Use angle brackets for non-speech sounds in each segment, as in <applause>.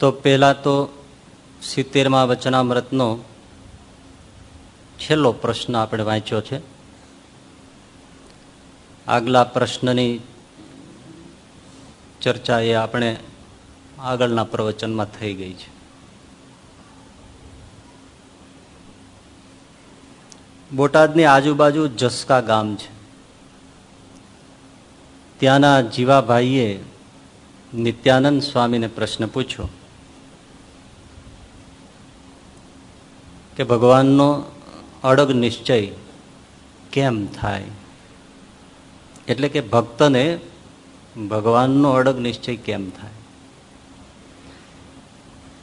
તો પહેલા તો સિત્તેરમાં વચનામૃતનો છેલ્લો પ્રશ્ન આપણે વાંચ્યો છે. આગલા પ્રશ્નની ચર્ચા એ આપણે આગળના પ્રવચનમાં થઈ ગઈ છે. બોટાદની આજુબાજુ જસકા ગામ છે. ત્યાંના જીવાભાઈએ નિત્યાનંદ સ્વામીને પ્રશ્ન પૂછ્યો. કે ભગવાનનો અડગ નિશ્ચય કેમ થાય? એટલે કે ભક્તને ભગવાનનો અડગ નિશ્ચય કેમ થાય?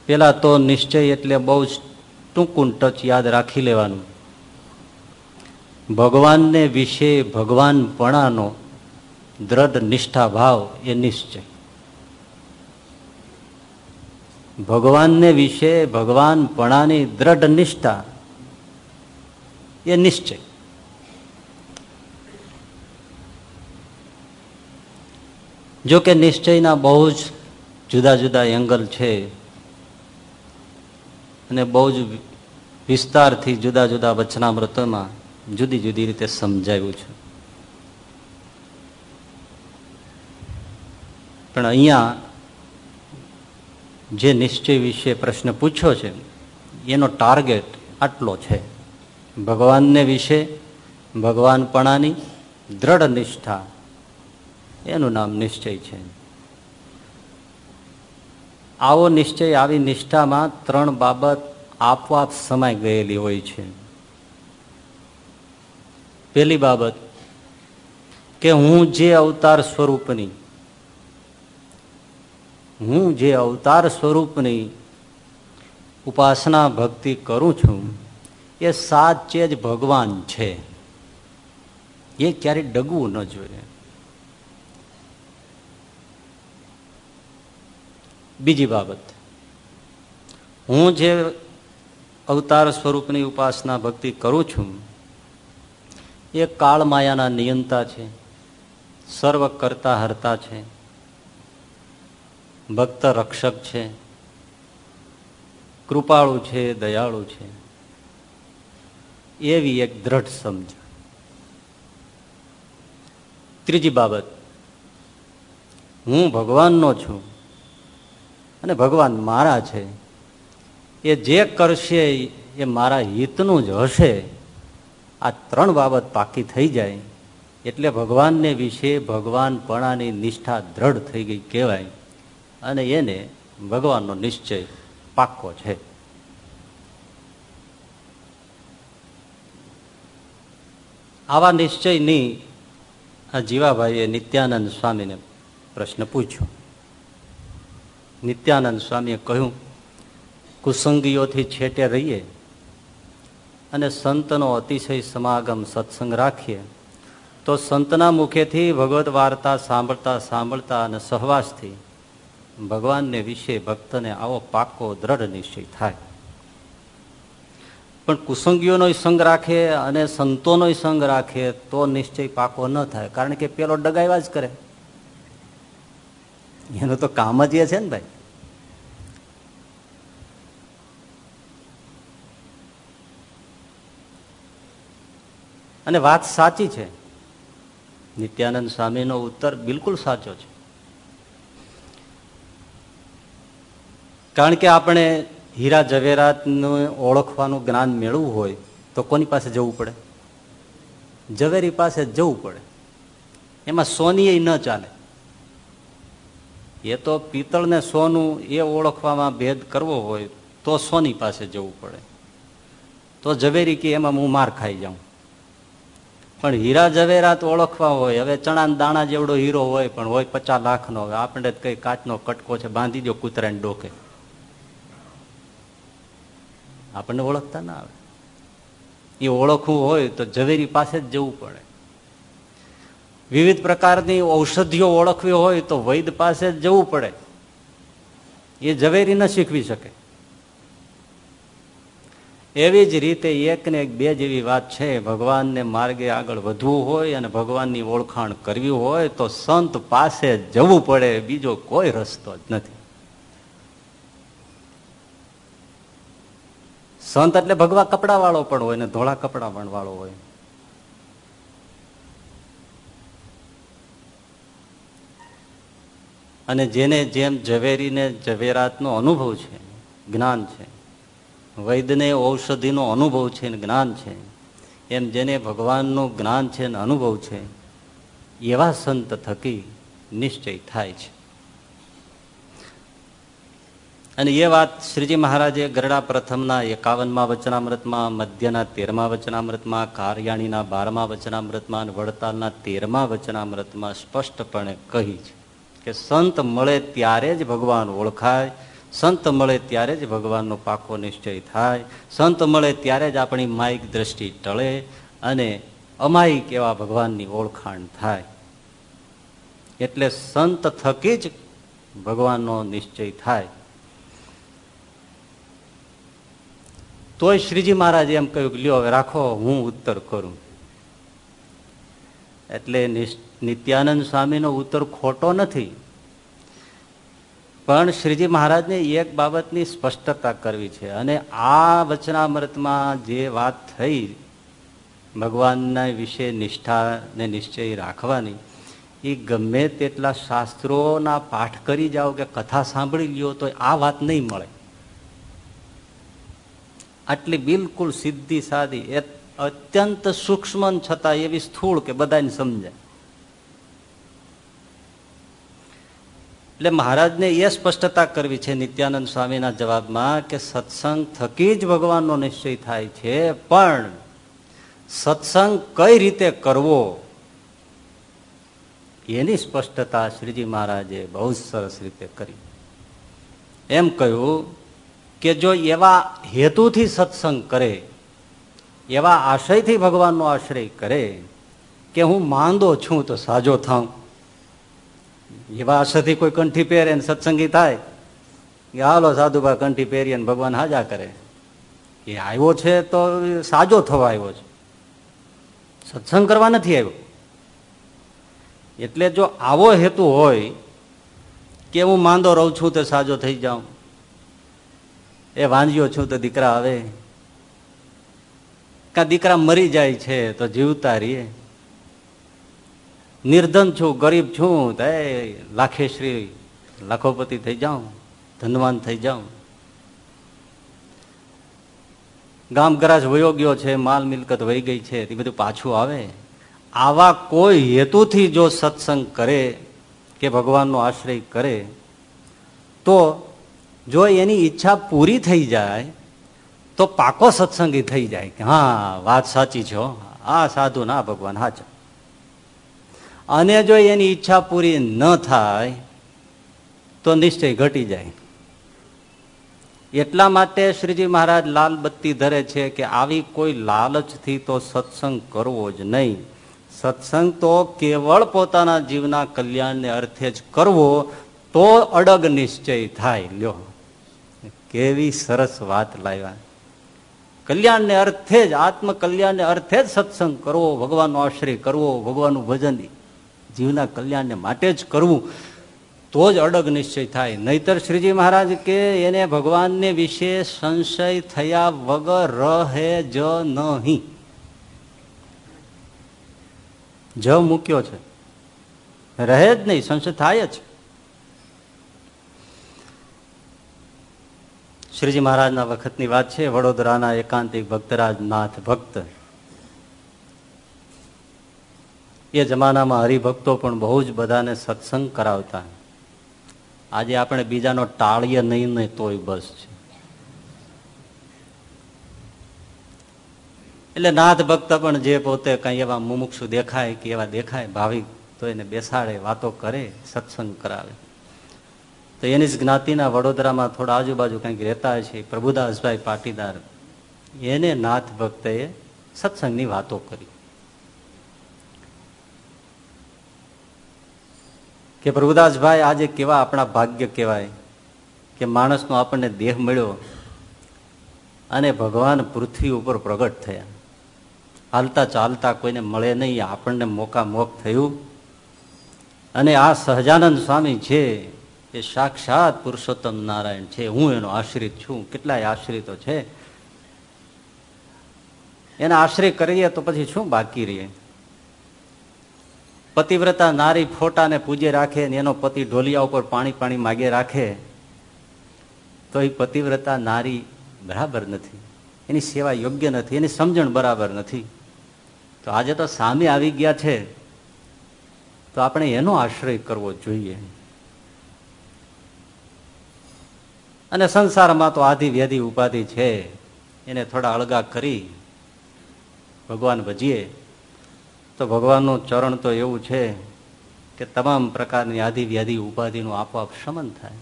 પેલા તો નિશ્ચય એટલે બહુ જ ટૂંકું ટચ યાદ રાખી લેવાનું. ભગવાનને વિશે ભગવાનપણાનો દ્રઢ નિષ્ઠા ભાવ એ નિશ્ચય. ભગવાનને વિશે ભગવાનપણાની દ્રઢ નિષ્ઠા એ નિશ્ચય. જો કે નિશ્ચયના બહુ જ જુદા જુદા એંગલ છે અને બહુ જ વિસ્તારથી જુદા જુદા વચનામૃતોમાં જુદી જુદી રીતે સમજાવ્યું છે. પણ અહીંયા જે નિશ્ચય વિશે પ્રશ્ન પૂછ્યો છે, એનો ટાર્ગેટ આટલો છે. ભગવાનને વિશે ભગવાનપણાની દ્રઢ નિષ્ઠા, એનું નામ નિશ્ચય છે. આવો નિશ્ચય, આવી નિષ્ઠામાં ત્રણ બાબત આપોઆપ સમાઈ ગયેલી હોય છે. પહેલી બાબત કે હું જે અવતાર સ્વરૂપની હું જે અવતાર સ્વરૂપની ઉપાસના ભક્તિ કરું છું, એ સાચે જ ભગવાન છે. એ ક્યારેય ડગવું ન જોઈએ. બીજી બાબત. હું જે અવતાર સ્વરૂપની ઉપાસના ભક્તિ કરું છું, એ કાળ માયાના નિયંતા છે, સર્વ કરતા હરતા છે ભક્ત રક્ષક છે, કૃપાળુ છે, દયાળુ છે. એવી એક દ્રઢ સમજ ત્રીજી બાબત, હું ભગવાનનો છું અને ભગવાન મારા છે. એ જે કરશે એ મારા હિતનું જ હશે. આ ત્રણ બાબત પાકી થઈ જાય. એટલે ભગવાનને વિશે ભગવાનપણાની નિષ્ઠા દ્રઢ થઈ ગઈ કહેવાય. અને એને ભગવાનનો નિશ્ચય પાક્કો છે. આવા નિશ્ચયની આ જીવાભાઈએ નિત્યાનંદ સ્વામીને પ્રશ્ન પૂછ્યો. નિત્યાનંદ સ્વામીએ કહ્યું, કુસંગીઓથી છેટે રહીએ અને સંતનો અતિશય સમાગમ સત્સંગ રાખીએ, તો સંતના મુખેથી ભગવત વાર્તા સાંભળતા સાંભળતા અને સહવાસથી ભગવાનને વિશે ભક્તને આવો પાકો દ્રઢ નિશ્ચય થાય. પણ કુસંગીઓનો સંગ રાખે અને સંતોનો સંગ રાખે તો નિશ્ચય પાકો ન થાય, કારણ કે પેલો ડગાવ્યા જ કરે. એનું તો કામ જ એ છે ને ભાઈ. અને વાત સાચી છે. નિત્યાનંદ સ્વામીનો ઉત્તર બિલકુલ સાચો છે. કારણ કે આપણે હીરા ઝવેરાતનું ઓળખવાનું જ્ઞાન મેળવવું હોય તો કોની પાસે જવું પડે? ઝવેરી પાસે જવું પડે. એમાં સોની ન ચાલે. એ તો પિત્તળ ને સોનું એ ઓળખવામાં ભેદ કરવો હોય તો સોની પાસે જવું પડે. તો ઝવેરી કે એમાં હું માર ખાઈ જાઉં. પણ હીરા ઝવેરાત ઓળખવા હોય, હવે ચણા દાણા જેવડો હીરો હોય, પણ હોય પચાસ લાખનો, હવે આપણે કઈ કાચનો કટકો છે, બાંધી દો કૂતરાને ડોકે. આપણને ઓળખતા ના આવે. એ ઓળખવું હોય તો ઝવેરી પાસે જ જવું પડે. વિવિધ પ્રકારની ઔષધિઓ ઓળખવી હોય તો વૈદ પાસે જ જવું પડે. એ ઝવેરી ન શીખવી શકે. એવી જ રીતે એક ને એક બે જેવી વાત છે. ભગવાનને માર્ગે આગળ વધવું હોય અને ભગવાનની ઓળખાણ કરવી હોય તો સંત પાસે જવું પડે. બીજો કોઈ રસ્તો જ નથી. સંત એટલે ભગવા કપડા વાળો પણ હોય ને ધોળા કપડા પણ વાળો હોય. અને જેને જેમ ઝવેરીને ઝવેરાતનો અનુભવ છે, જ્ઞાન છે, વૈદ્યને ઔષધિનો અનુભવ છે ને જ્ઞાન છે, એમ જેને ભગવાનનું જ્ઞાન છે ને અનુભવ છે, એવા સંત થકી નિશ્ચય થાય છે. અને એ વાત શ્રીજી મહારાજે ગરડા પ્રથમના એકાવનમાં વચનામૃતમાં, મધ્યના તેરમા વચનામૃતમાં, કાર્યાણીના બારમા વચનામૃતમાં અને વડતાલના તેરમા વચનામૃતમાં સ્પષ્ટપણે કહી છે કે સંત મળે ત્યારે જ ભગવાન ઓળખાય, સંત મળે ત્યારે જ ભગવાનનો પાકો નિશ્ચય થાય, સંત મળે ત્યારે જ આપણી માયિક દ્રષ્ટિ ટળે અને અમાયિક એવા ભગવાનની ઓળખાણ થાય. એટલે સંત થકી જ ભગવાનનો નિશ્ચય થાય. તોય શ્રીજી મહારાજ એમ કહ્યું કે લ્યો હવે રાખો, હું ઉત્તર કરું. એટલે નિત્યાનંદ સ્વામીનો ઉત્તર ખોટો નથી. પણ શ્રીજી મહારાજને એક બાબતની સ્પષ્ટતા કરવી છે અને આ વચનામૃતમાં જે વાત થઈ ભગવાનના વિશે નિષ્ઠાને નિશ્ચય રાખવાની, એ ગમે તેટલા શાસ્ત્રોના પાઠ કરી જાઓ કે કથા સાંભળી લ્યો, તો આ વાત નહીં મળે. આટલી બિલકુલ સીધી સાદી, એ અત્યંત સૂક્ષ્મ છતાં એવી સ્થૂળ કે બધાને સમજાય એટલે મહારાજને એ સ્પષ્ટતા કરવી છે નિત્યાનંદ સ્વામીના જવાબમાં કે સત્સંગ થકી જ ભગવાનનો નિશ્ચય થાય છે, પણ સત્સંગ કઈ રીતે કરવો એની સ્પષ્ટતા શ્રીજી મહારાજે બહુ સરસ રીતે કરી. એમ કહ્યું કે જો એવા હેતુથી સત્સંગ કરે, એવા આશયથી ભગવાનનો આશ્રય કરે કે હું માંદો છું તો સાજો થાઉં. એવા આશયથી કોઈ કંઠી પહેરે ને સત્સંગી થાય, કે હાલો સાધુભાઈ કંઠી પહેરીએ ભગવાન હાજા કરે. એ આવ્યો છે તો સાજો થવા આવ્યો છે. સત્સંગ કરવા નથી આવ્યો. એટલે જો આવો હેતુ હોય કે હું માંદો રહું છું તો સાજો થઈ જાઉં. એ વાંજ્યો છું તો દીકરા આવે. કા દીકરા મરી જાય છે તો જીવતા રહીએ. નિર્ધન છું, ગરીબ છું, તો એ લાખેશ્રી લાખોપતિ થઈ જાઉં, ધનવાન થઈ જાઉં. ગામ ગરાજ વયો ગયો છે, માલ મિલકત વહી ગઈ છે, એ બધું પાછું આવે. આવા કોઈ હેતુથી જો સત્સંગ કરે કે ભગવાનનો આશ્રય કરે, તો જો એની ઈચ્છા પૂરી થઈ જાય, તો પાકો સત્સંગી થઈ જાય કે, હા, વાત સાચી છો આ સાધુ ના ભગવાન હાચા અને જો એની ઈચ્છા પૂરી ન થાય, તો નિશ્ચય ઘટી જાય. એટલા માટે શ્રીજી મહારાજ લાલ બત્તી ધરે છે કે, આવી કોઈ લાલચથી તો સત્સંગ કરવો જ નહીં. સત્સંગ તો કેવળ પોતાના જીવના કલ્યાણને અર્થે જ કરવો, તો અડગ નિશ્ચય થાય. લ્યો. કેવી સરસ વાત લાવ્યા. કલ્યાણને અર્થે જ આત્મ કલ્યાણને અર્થે જ સત્સંગ કરવો, ભગવાનનો આશ્રય કરવો, ભગવાનનું ભજન જીવના કલ્યાણને માટે જ કરવું, તો જ અડગ નિશ્ચય થાય. નહીતર શ્રીજી મહારાજ કે એને ભગવાનને વિશે સંશય થયા વગર રહે જ નહીં. જ મૂક્યો છે. રહે જ નહીં, સંશય થાય જ. શ્રીજી મહારાજના વખતની વાત છે, વડોદરાના એકાંતિક ભક્તરાજ નાથ ભક્ત. એ જમાનામાં હરિભક્તો પણ બહુ જ બધાને સત્સંગ કરાવતા. આજે આપણે બીજાનો ટાળીએ નહીં ને તોય બસ છે. એટલે નાથ ભક્ત પણ જે પોતે કઈ એવા મુમુક્ષુ દેખાય કે એવા દેખાય, ભાવિક તો એને બેસાડે, વાતો કરે, સત્સંગ કરાવે. તો એની જ જ્ઞાતિના વડોદરામાં થોડા આજુબાજુ કંઈક રહેતા છે પ્રભુદાસભાઈ પાટીદાર. એને નાથ ભક્તએ સત્સંગની વાતો કરી. કે પ્રભુદાસભાઈ આજે કેવા આપણા ભાગ્ય કહેવાય? કે માણસનો આપણને દેહ મળ્યો અને ભગવાન પૃથ્વી ઉપર પ્રગટ થયા. હાલતા ચાલતા કોઈને મળે નહીં, આપણને મોકા મોક થયું. અને આ સહજાનંદ સ્વામી છે એ સાક્ષાત પુરુષોત્તમ નારાયણ છે, હું એનો આશ્રિત છું. કેટલાય આશ્રિતો છે. એને આશ્રય કરીએ તો પછી શું બાકી રહીએ પતિવ્રતા નારી ફોટાને પૂજે રાખે ને એનો પતિ ઢોલિયા ઉપર પાણી પાણી માગે રાખે તો એ પતિવ્રતા નારી બરાબર નથી. એની સેવા યોગ્ય નથી, એની સમજણ બરાબર નથી. તો આજે તો સામે આવી ગયા છે. તો આપણે એનો આશ્રય કરવો જોઈએ. અને સંસારમાં તો આધી વ્યાધિ ઉપાધિ છે. એને થોડા અળગા કરી ભગવાન ભજીએ. તો ભગવાનનું ચરણ તો એવું છે કે તમામ પ્રકારની આધિ વ્યાધિ ઉપાધિનું આપોઆપ શમન થાય.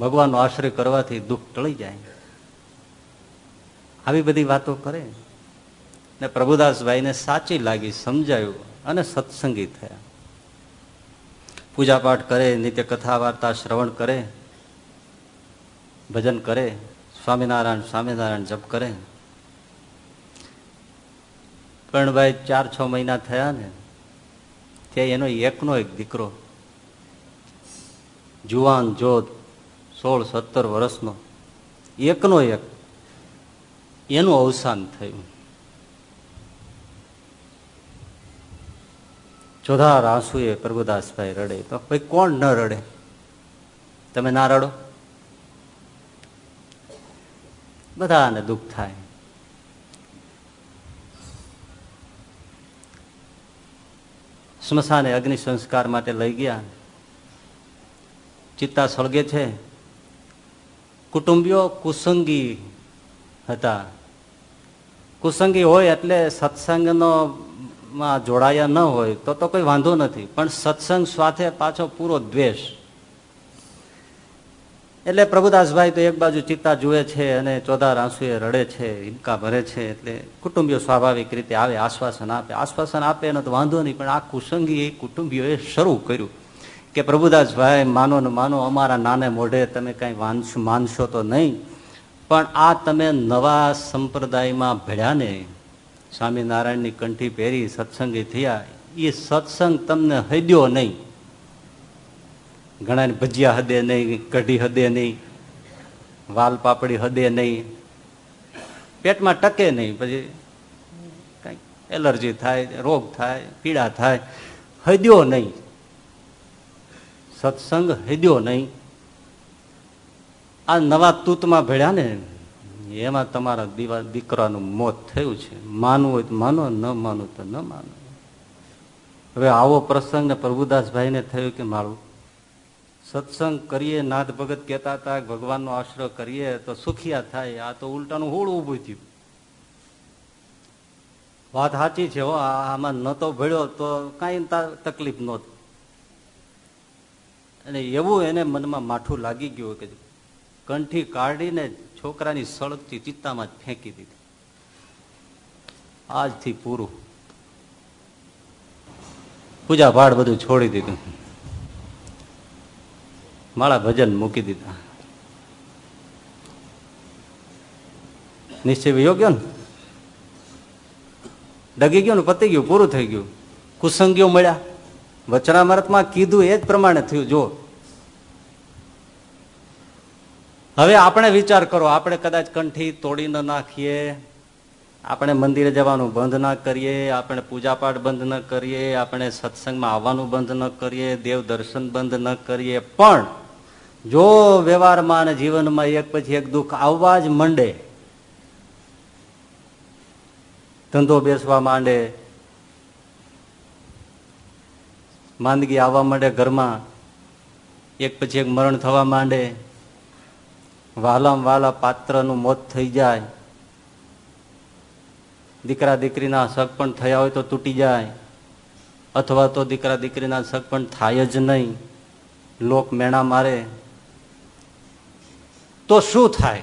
ભગવાનનો આશ્રય કરવાથી દુઃખ ટળી જાય. આવી બધી વાતો કરે. ને પ્રભુદાસભાઈને સાચી લાગી, સમજાયું અને સત્સંગી થયા. પૂજાપાઠ કરે, નિત્ય કથા વાર્તા શ્રવણ કરે, ભજન કરે, સ્વામિનારાયણ સ્વામિનારાયણ જપ કરે. પણ ભાઈ ચાર છ મહિના થયા ને, ત્યાં એનો એકનો એક દીકરો, જુવાન જોત સોળ સત્તર વર્ષનો, એકનો એક, એનું અવસાન થયું. ચોધાર આંસુએ પ્રભુદાસભાઈ રડે. તો ભાઈ કોણ ન રડે? તમે ના રડો? બધાને દુઃખ થાય. સ્મશાને અગ્નિ સંસ્કાર માટે લઈ ગયા. ચિત્તા સળગે છે. કુટુંબીઓ કુસંગી હતા. કુસંગી હોય એટલે સત્સંગનો માં જોડાયા ન હોય તો તો કોઈ વાંધો નથી. પણ સત્સંગ સાથે પાછો પૂરો દ્વેષ. એટલે પ્રભુદાસભાઈ તો એક બાજુ ચિત્તા જુએ છે અને ચોધાર આંસુએ રડે છે, હિંકા ભરે છે, એટલે કુટુંબીઓ સ્વાભાવિક રીતે આવે, આશ્વાસન આપે. આશ્વાસન આપે એનો તો વાંધો નહીં, પણ આ કુસંગી એ કુટુંબીઓએ શરૂ કર્યું કે પ્રભુદાસભાઈ, માનો ને માનો, અમારા નાને મોઢે તમે કાંઈ વાંચશો માનશો તો નહીં, પણ આ તમે નવા સંપ્રદાયમાં ભળ્યા ને સ્વામિનારાયણની કંઠી પહેરી સત્સંગી થયા. એ સત્સંગ તમને હદ્યો નહીં. ઘણા ભજીયા હદે નહીં, કઢી હદે નહીં, વાલ પાપડી હદે નહીં. પેટમાં ટકે નહીં, પછી કઈ એલર્જી થાય, રોગ થાય, પીડા થાય. હદ્યો નહીં. સત્સંગ હદ્યો નહીં. આ નવા તૂતમાં ભેળ્યા ને એમાં તમારા દીવા દીકરાનું મોત થયું છે. માનવું હોય તો માનો, ન માનવું તો ન માનો. હવે આવો પ્રસંગ ને પ્રભુદાસભાઈને થયું કે મારું સત્સંગ કરીએ, નાથ ભગત કહેતા હતા, ભગવાનનો આશ્રય કરીએ, તો સુખિયા થાય. આ તો ઉલટાનું હોળ ઉભું થયું. વાત સાચી છે હો આમાં તો ભળ્યો તો કઈ તકલીફ નહોત અને એવું એને મનમાં માઠું લાગી ગયું કે કંઠી કાઢીને છોકરાની સળગતી ચિત્તામાં ફેંકી દીધી. આજથી પૂરું. પૂજા પાઠ બધું છોડી દીધું. માળા ભજન મૂકી દીધા. નિશ્ચય યોગ્ય ને? ડગી ગયું ને, પતી ગયું, પૂરું થઈ ગયું. કુસંગીઓ મળ્યા. વચનામૃતમાં કીધું એ જ પ્રમાણે થયું. જો હવે આપણે વિચાર કરો, આપણે કદાચ કંઠી તોડી ન નાખીએ, આપણે મંદિરે જવાનું બંધ ના કરીએ, આપણે પૂજાપાઠ બંધ ન કરીએ, આપણે સત્સંગમાં આવવાનું બંધ ન કરીએ, દેવ દર્શન બંધ ન કરીએ, પણ જો વ્યવહારમાં અને જીવનમાં એક પછી એક દુઃખ આવવા જ માંડે, ધંધો બેસવા માંડે, માંદગી આવવા માંડે ઘરમાં, એક પછી એક મરણ થવા માંડે વાલામ વાલા પાત્રનું મોત થઈ જાય. દીકરા દીકરીના સગ પણ થયા હોય તો તૂટી જાય. અથવા તો દીકરા દીકરીના સગ પણ થાય જ નહીં. લોક મેણા મારે. તો શું થાય?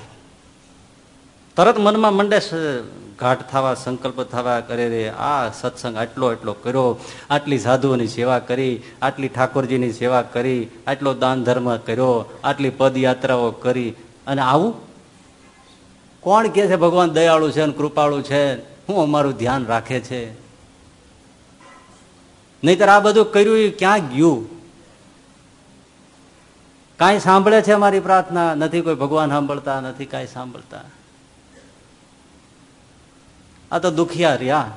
તરત મનમાં મંડે ઘાટ થવા, સંકલ્પ થવા કરે રે, આ સત્સંગ આટલો એટલો કર્યો, આટલી સાધુઓની સેવા કરી, આટલી ઠાકોરજીની સેવા કરી, આટલો દાન ધર્મ કર્યો, આટલી પદયાત્રાઓ કરી અને આવું? કોણ કે છે, ભગવાન દયાળુ છે અને કૃપાળુ છે? હું અમારું ધ્યાન રાખે છે. નહીતર આ બધું કર્યું ક્યાં ગયું? કાંઈ સાંભળે છે અમારી પ્રાર્થના? નથી કોઈ ભગવાન સાંભળતા, નથી કાંઈ સાંભળતા. આ તો દુખિયા રહ્યા.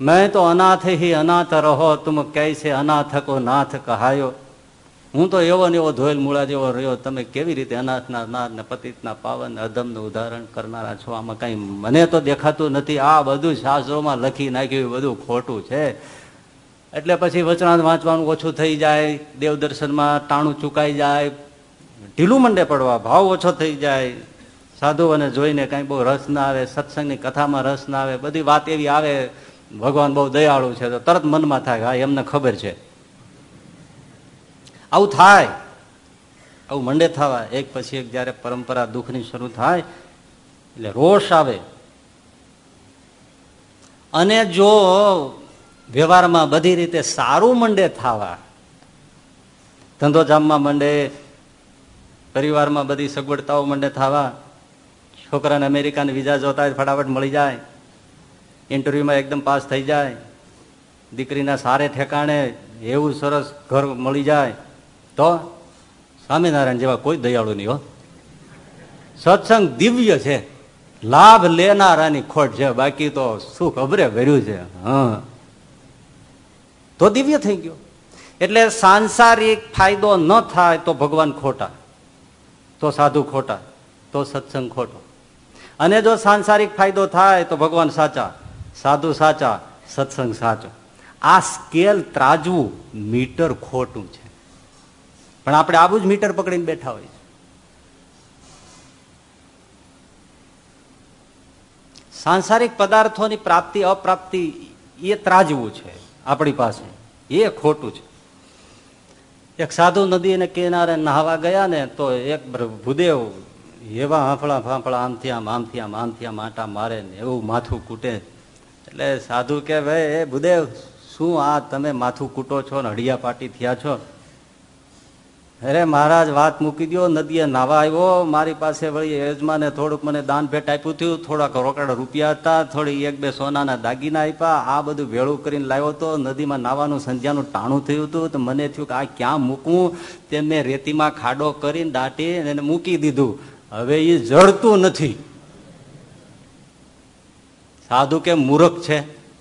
મેં તો અનાથ હી અનાથ રહો, તુમ છે અનાથ કો નાથ કહાયો. હું તો એવો ને એવો ધોયેલ મૂળા જેવો રહ્યો. તમે કેવી રીતે અનાથના નાથ ને પતિતના પાવન અધમનું ઉદાહરણ કરનારા છો? આમાં કઈ મને તો દેખાતું નથી. આ બધું શાસ્ત્રોમાં લખી નાખ્યું બધું ખોટું છે. એટલે પછી વચનાથ વાંચવાનું ઓછું થઈ જાય, દેવ દર્શનમાં ટાણું ચુકાઈ જાય, ઢીલું મંડે પડવા ભાવ ઓછો થઈ જાય. સાધુઓને જોઈને કાંઈ બહુ રસ ના આવે, સત્સંગની કથામાં રસ ના આવે, બધી વાત એવી આવે, ભગવાન બહુ દયાળુ છે, તો તરત મનમાં થાય હા, એમને ખબર છે. આવું થાય. આવું મંડે થવા એક પછી એક જયારે પરંપરા દુઃખની શરૂ થાય, એટલે રોષ આવે. અને જો વ્યવહારમાં બધી રીતે સારું મંડે થવા, ધંધો જામમાં મંડે, પરિવારમાં બધી સગવડતાઓ મંડે થવા, છોકરાને અમેરિકાને વિઝા જોતા ફટાફટ મળી જાય. ઇન્ટરવ્યુમાં એકદમ પાસ થઈ જાય. દીકરીના સારે ઠેકાણે એવું સરસ ઘર મળી જાય. તો સ્વામિનારાયણ જેવા કોઈ દયાળુ નહીં હો. સત્સંગ દિવ્ય છે. લાભ લેનારાની ખોટ છે. બાકી તો સુખ અભરે ભર્યું છે? તો દિવ્ય થઈ ગયો. એટલે સાંસારિક ફાયદો ન થાય તો ભગવાન ખોટા. તો સાધુ ખોટા. તો સત્સંગ ખોટો. અને જો સાંસારિક ફાયદો થાય તો ભગવાન સાચા. સાધુ સાચા, સત્સંગ સાચો. આ સ્કેલ ત્રાજવું, મીટર ખોટું છે. પણ આપણે આવું જ મીટર પકડીને બેઠા હોય સાંસારિક પદાર્થોની પ્રાપ્તિ, અપ્રાપ્તિ એ ત્રાજવું છે આપણી પાસે. એ ખોટું છે. એક સાધુ નદી ને કિનારે નહાવા ગયા ને તો એક ભૂદેવ એવા હાંફળા ફાંફળા આમથી આમ આમથી આમ આમથી આમ આટા મારે ને એવું માથું કૂટે. એટલે સાધુ કે, ભાઈ, એ ભૂદેવ, શું આ તમે માથું કૂટો છો ને હડિયા પાટી થયા છો? અરે મહારાજ, વાત મૂકી દો નદીએ નાવા આવ્યો. મારી પાસે વળી યજમાને થોડુંક મને દાન ભેટ આપ્યું હતું થોડાક રોકડા રૂપિયા હતા. થોડી એક બે સોનાના દાગીના આપ્યા. આ બધું ભેળું કરીને લાવ્યો તો નદીમાં નાવાનું સંધ્યાનું ટાણું થયું હતું. તો મને થયું કે આ ક્યાં મૂકવું? તે મેં રેતીમાં ખાડો કરીને દાટી એને મૂકી દીધું. હવે એ જળતું નથી. સાધુ કે મૂર્ખ છે?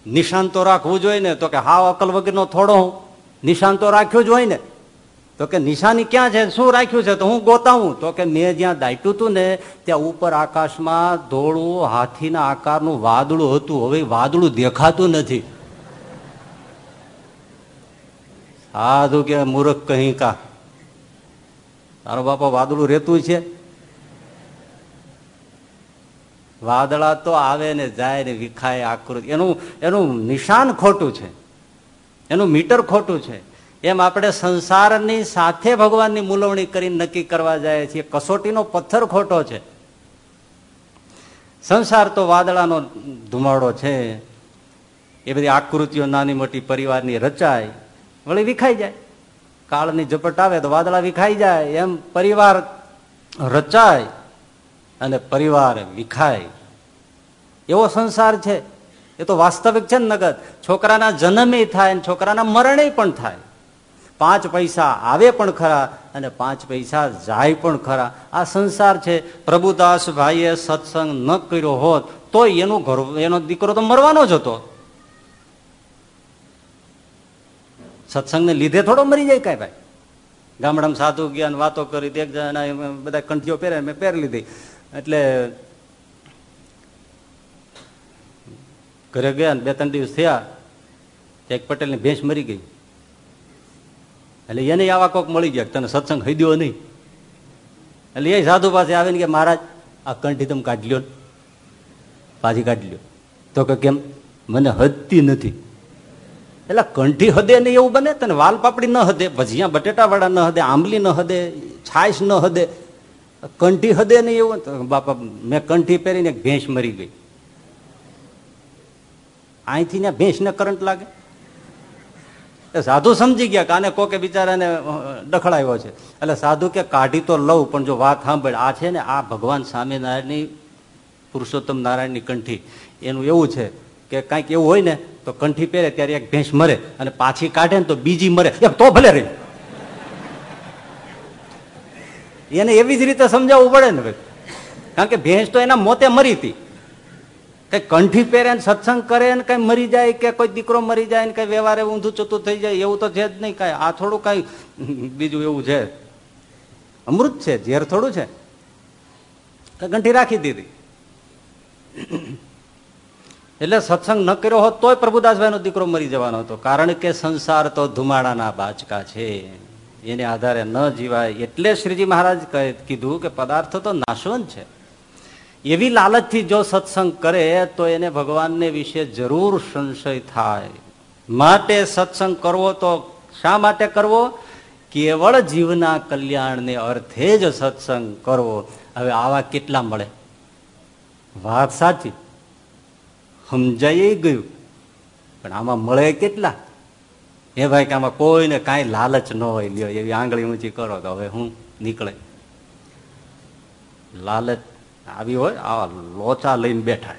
નિશાન તો રાખવું જોઈએ ને. તો કે હાવ અકલ વગરનો થોડો નિશાન તો રાખ્યું જ હોય ને. તો કે નિશાની ક્યાં છે? શું રાખ્યું છે? તો હું ગોતાવું. તો કે મેં જ્યાં દાટ્યું હતું ને, ત્યાં ઉપર આકાશમાં ધોળું, હાથીના આકારનું વાદળું હતું. હવે વાદળું દેખાતું નથી. સાધુ કે મૂર્ખ કહી કા. તારો બાપા વાદળું રહેતું છે? વાદળા તો આવે ને જાય ને વિખાય આકૃતિ. એનું એનું નિશાન ખોટું છે. એનું મીટર ખોટું છે. એમ આપણે સંસારની સાથે ભગવાનની મૂલવણી કરીને નક્કી કરવા જાય છીએ. કસોટીનો પથ્થર ખોટો છે. સંસાર તો વાદળાનો ધુમાડો છે. એ બધી આકૃતિઓ નાની મોટી પરિવારની રચાય. વળી વિખાઈ જાય. કાળની ઝપટ આવે તો વાદળા વિખાઈ જાય. એમ પરિવાર રચાય અને પરિવાર વિખાય. એવો સંસાર છે. એ તો વાસ્તવિક છે ને નગર. છોકરાના જન્મે થાય અને છોકરાના મરણે પણ થાય. પાંચ પૈસા આવે પણ ખરા અને પાંચ પૈસા જાય પણ ખરા. આ સંસાર છે. પ્રભુદાસ ભાઈએ સત્સંગ ન કર્યો હોત, તો એનું ઘર, એનો દીકરો તો મરવાનો જ હતો. સત્સંગને લીધે થોડો મરી જાય કાંઈ ભાઈ. ગામડામાં સાધુ જ્ઞાન વાતો કરી, એક જણા બધા કંઠીઓ પહેરે, મેં પહેરી લીધી. એટલે ઘરે ગયા બે ત્રણ દિવસ થયા એક પટેલની ભેંસ મરી ગઈ. એટલે એને આવા કોક મળી ગયા તને સત્સંગ હઈ નહીં. એટલે એ સાધુ પાસે આવીને કે મહારાજ, આ કંઠી તમે કાઢી લ્યો પાછી કાઢી લ્યો. તો કે કેમ? મને હદતી નથી. એટલે કંઠી હદે નહીં એવું બને, તને વાલ પાપડી ન હદે, ભજીયા બટેટાવાળા ન હદે, આંબલી ન હદે, છાશ ન હદે, કંઠી હદે નહીં એવું બાપા, મેં કંઠી પહેરીને ભેંસ મરી ગઈ. અહીંથી ને ભેંસને કરંટ લાગે. સાધુ સમજી ગયા કે આને કોકે બિચારાને ડખડાયો છે. એટલે સાધુ કે કાઢી તો લઉં, પણ જો વાત સાંભળ, આ છે ને, આ ભગવાન સ્વામિનારાયણની, પુરુષોત્તમ નારાયણની કંઠી. એનું એવું છે કે કાંઈક એવું હોય ને, તો કંઠી પહેરે, ત્યારે એક ભેંસ મરે, અને પાછી કાઢે ને તો બીજી મરે. એમ તો ભલે રહી. એને એવી જ રીતે સમજાવવું પડે ને ભાઈ. કારણ કે ભેંસ તો એના મોતે મરી હતી. કઈ કંઠી પહેરે ને સત્સંગ કરે ને કઈ મરી જાય કે કોઈ દીકરો મરી જાય ને કઈ વ્યવહારે ઊંધું ચતું થઈ જાય, એવું તો છે જ નહીં કઈ. આ થોડું કઈ, બીજું એવું છે. અમૃત છે, ઝેર થોડું છે. કંઠી રાખી દીધી. એટલે સત્સંગ ન કર્યો હોત તોય પ્રભુદાસભાઈ નો દીકરો મરી જવાનો હતો. કારણ કે સંસાર તો ધુમાડાના બાચકા છે. એને આધારે ન જીવાય. એટલે શ્રીજી મહારાજ કીધું કે પદાર્થ તો નાશવંત છે. એવી લાલચથી જો સત્સંગ કરે, તો એને ભગવાનને વિશે જરૂર સંશય થાય. માટે સત્સંગ કરવો તો શા માટે કરવો? કેવળ જીવના કલ્યાણને અર્થે જ સત્સંગ કરવો. હવે આવા કેટલા મળે? વાત સાચી. સમજાઈ ગયું. પણ આમાં મળે કેટલા? એ ભાઈ, કે આમાં કોઈને કાંઈ લાલચ ન હોય. લ્યો, એવી આંગળી ઊંચી કરો તો હવે હું નીકળે. લાલચ આવી હોય, આવા લોચા લઈને બેઠા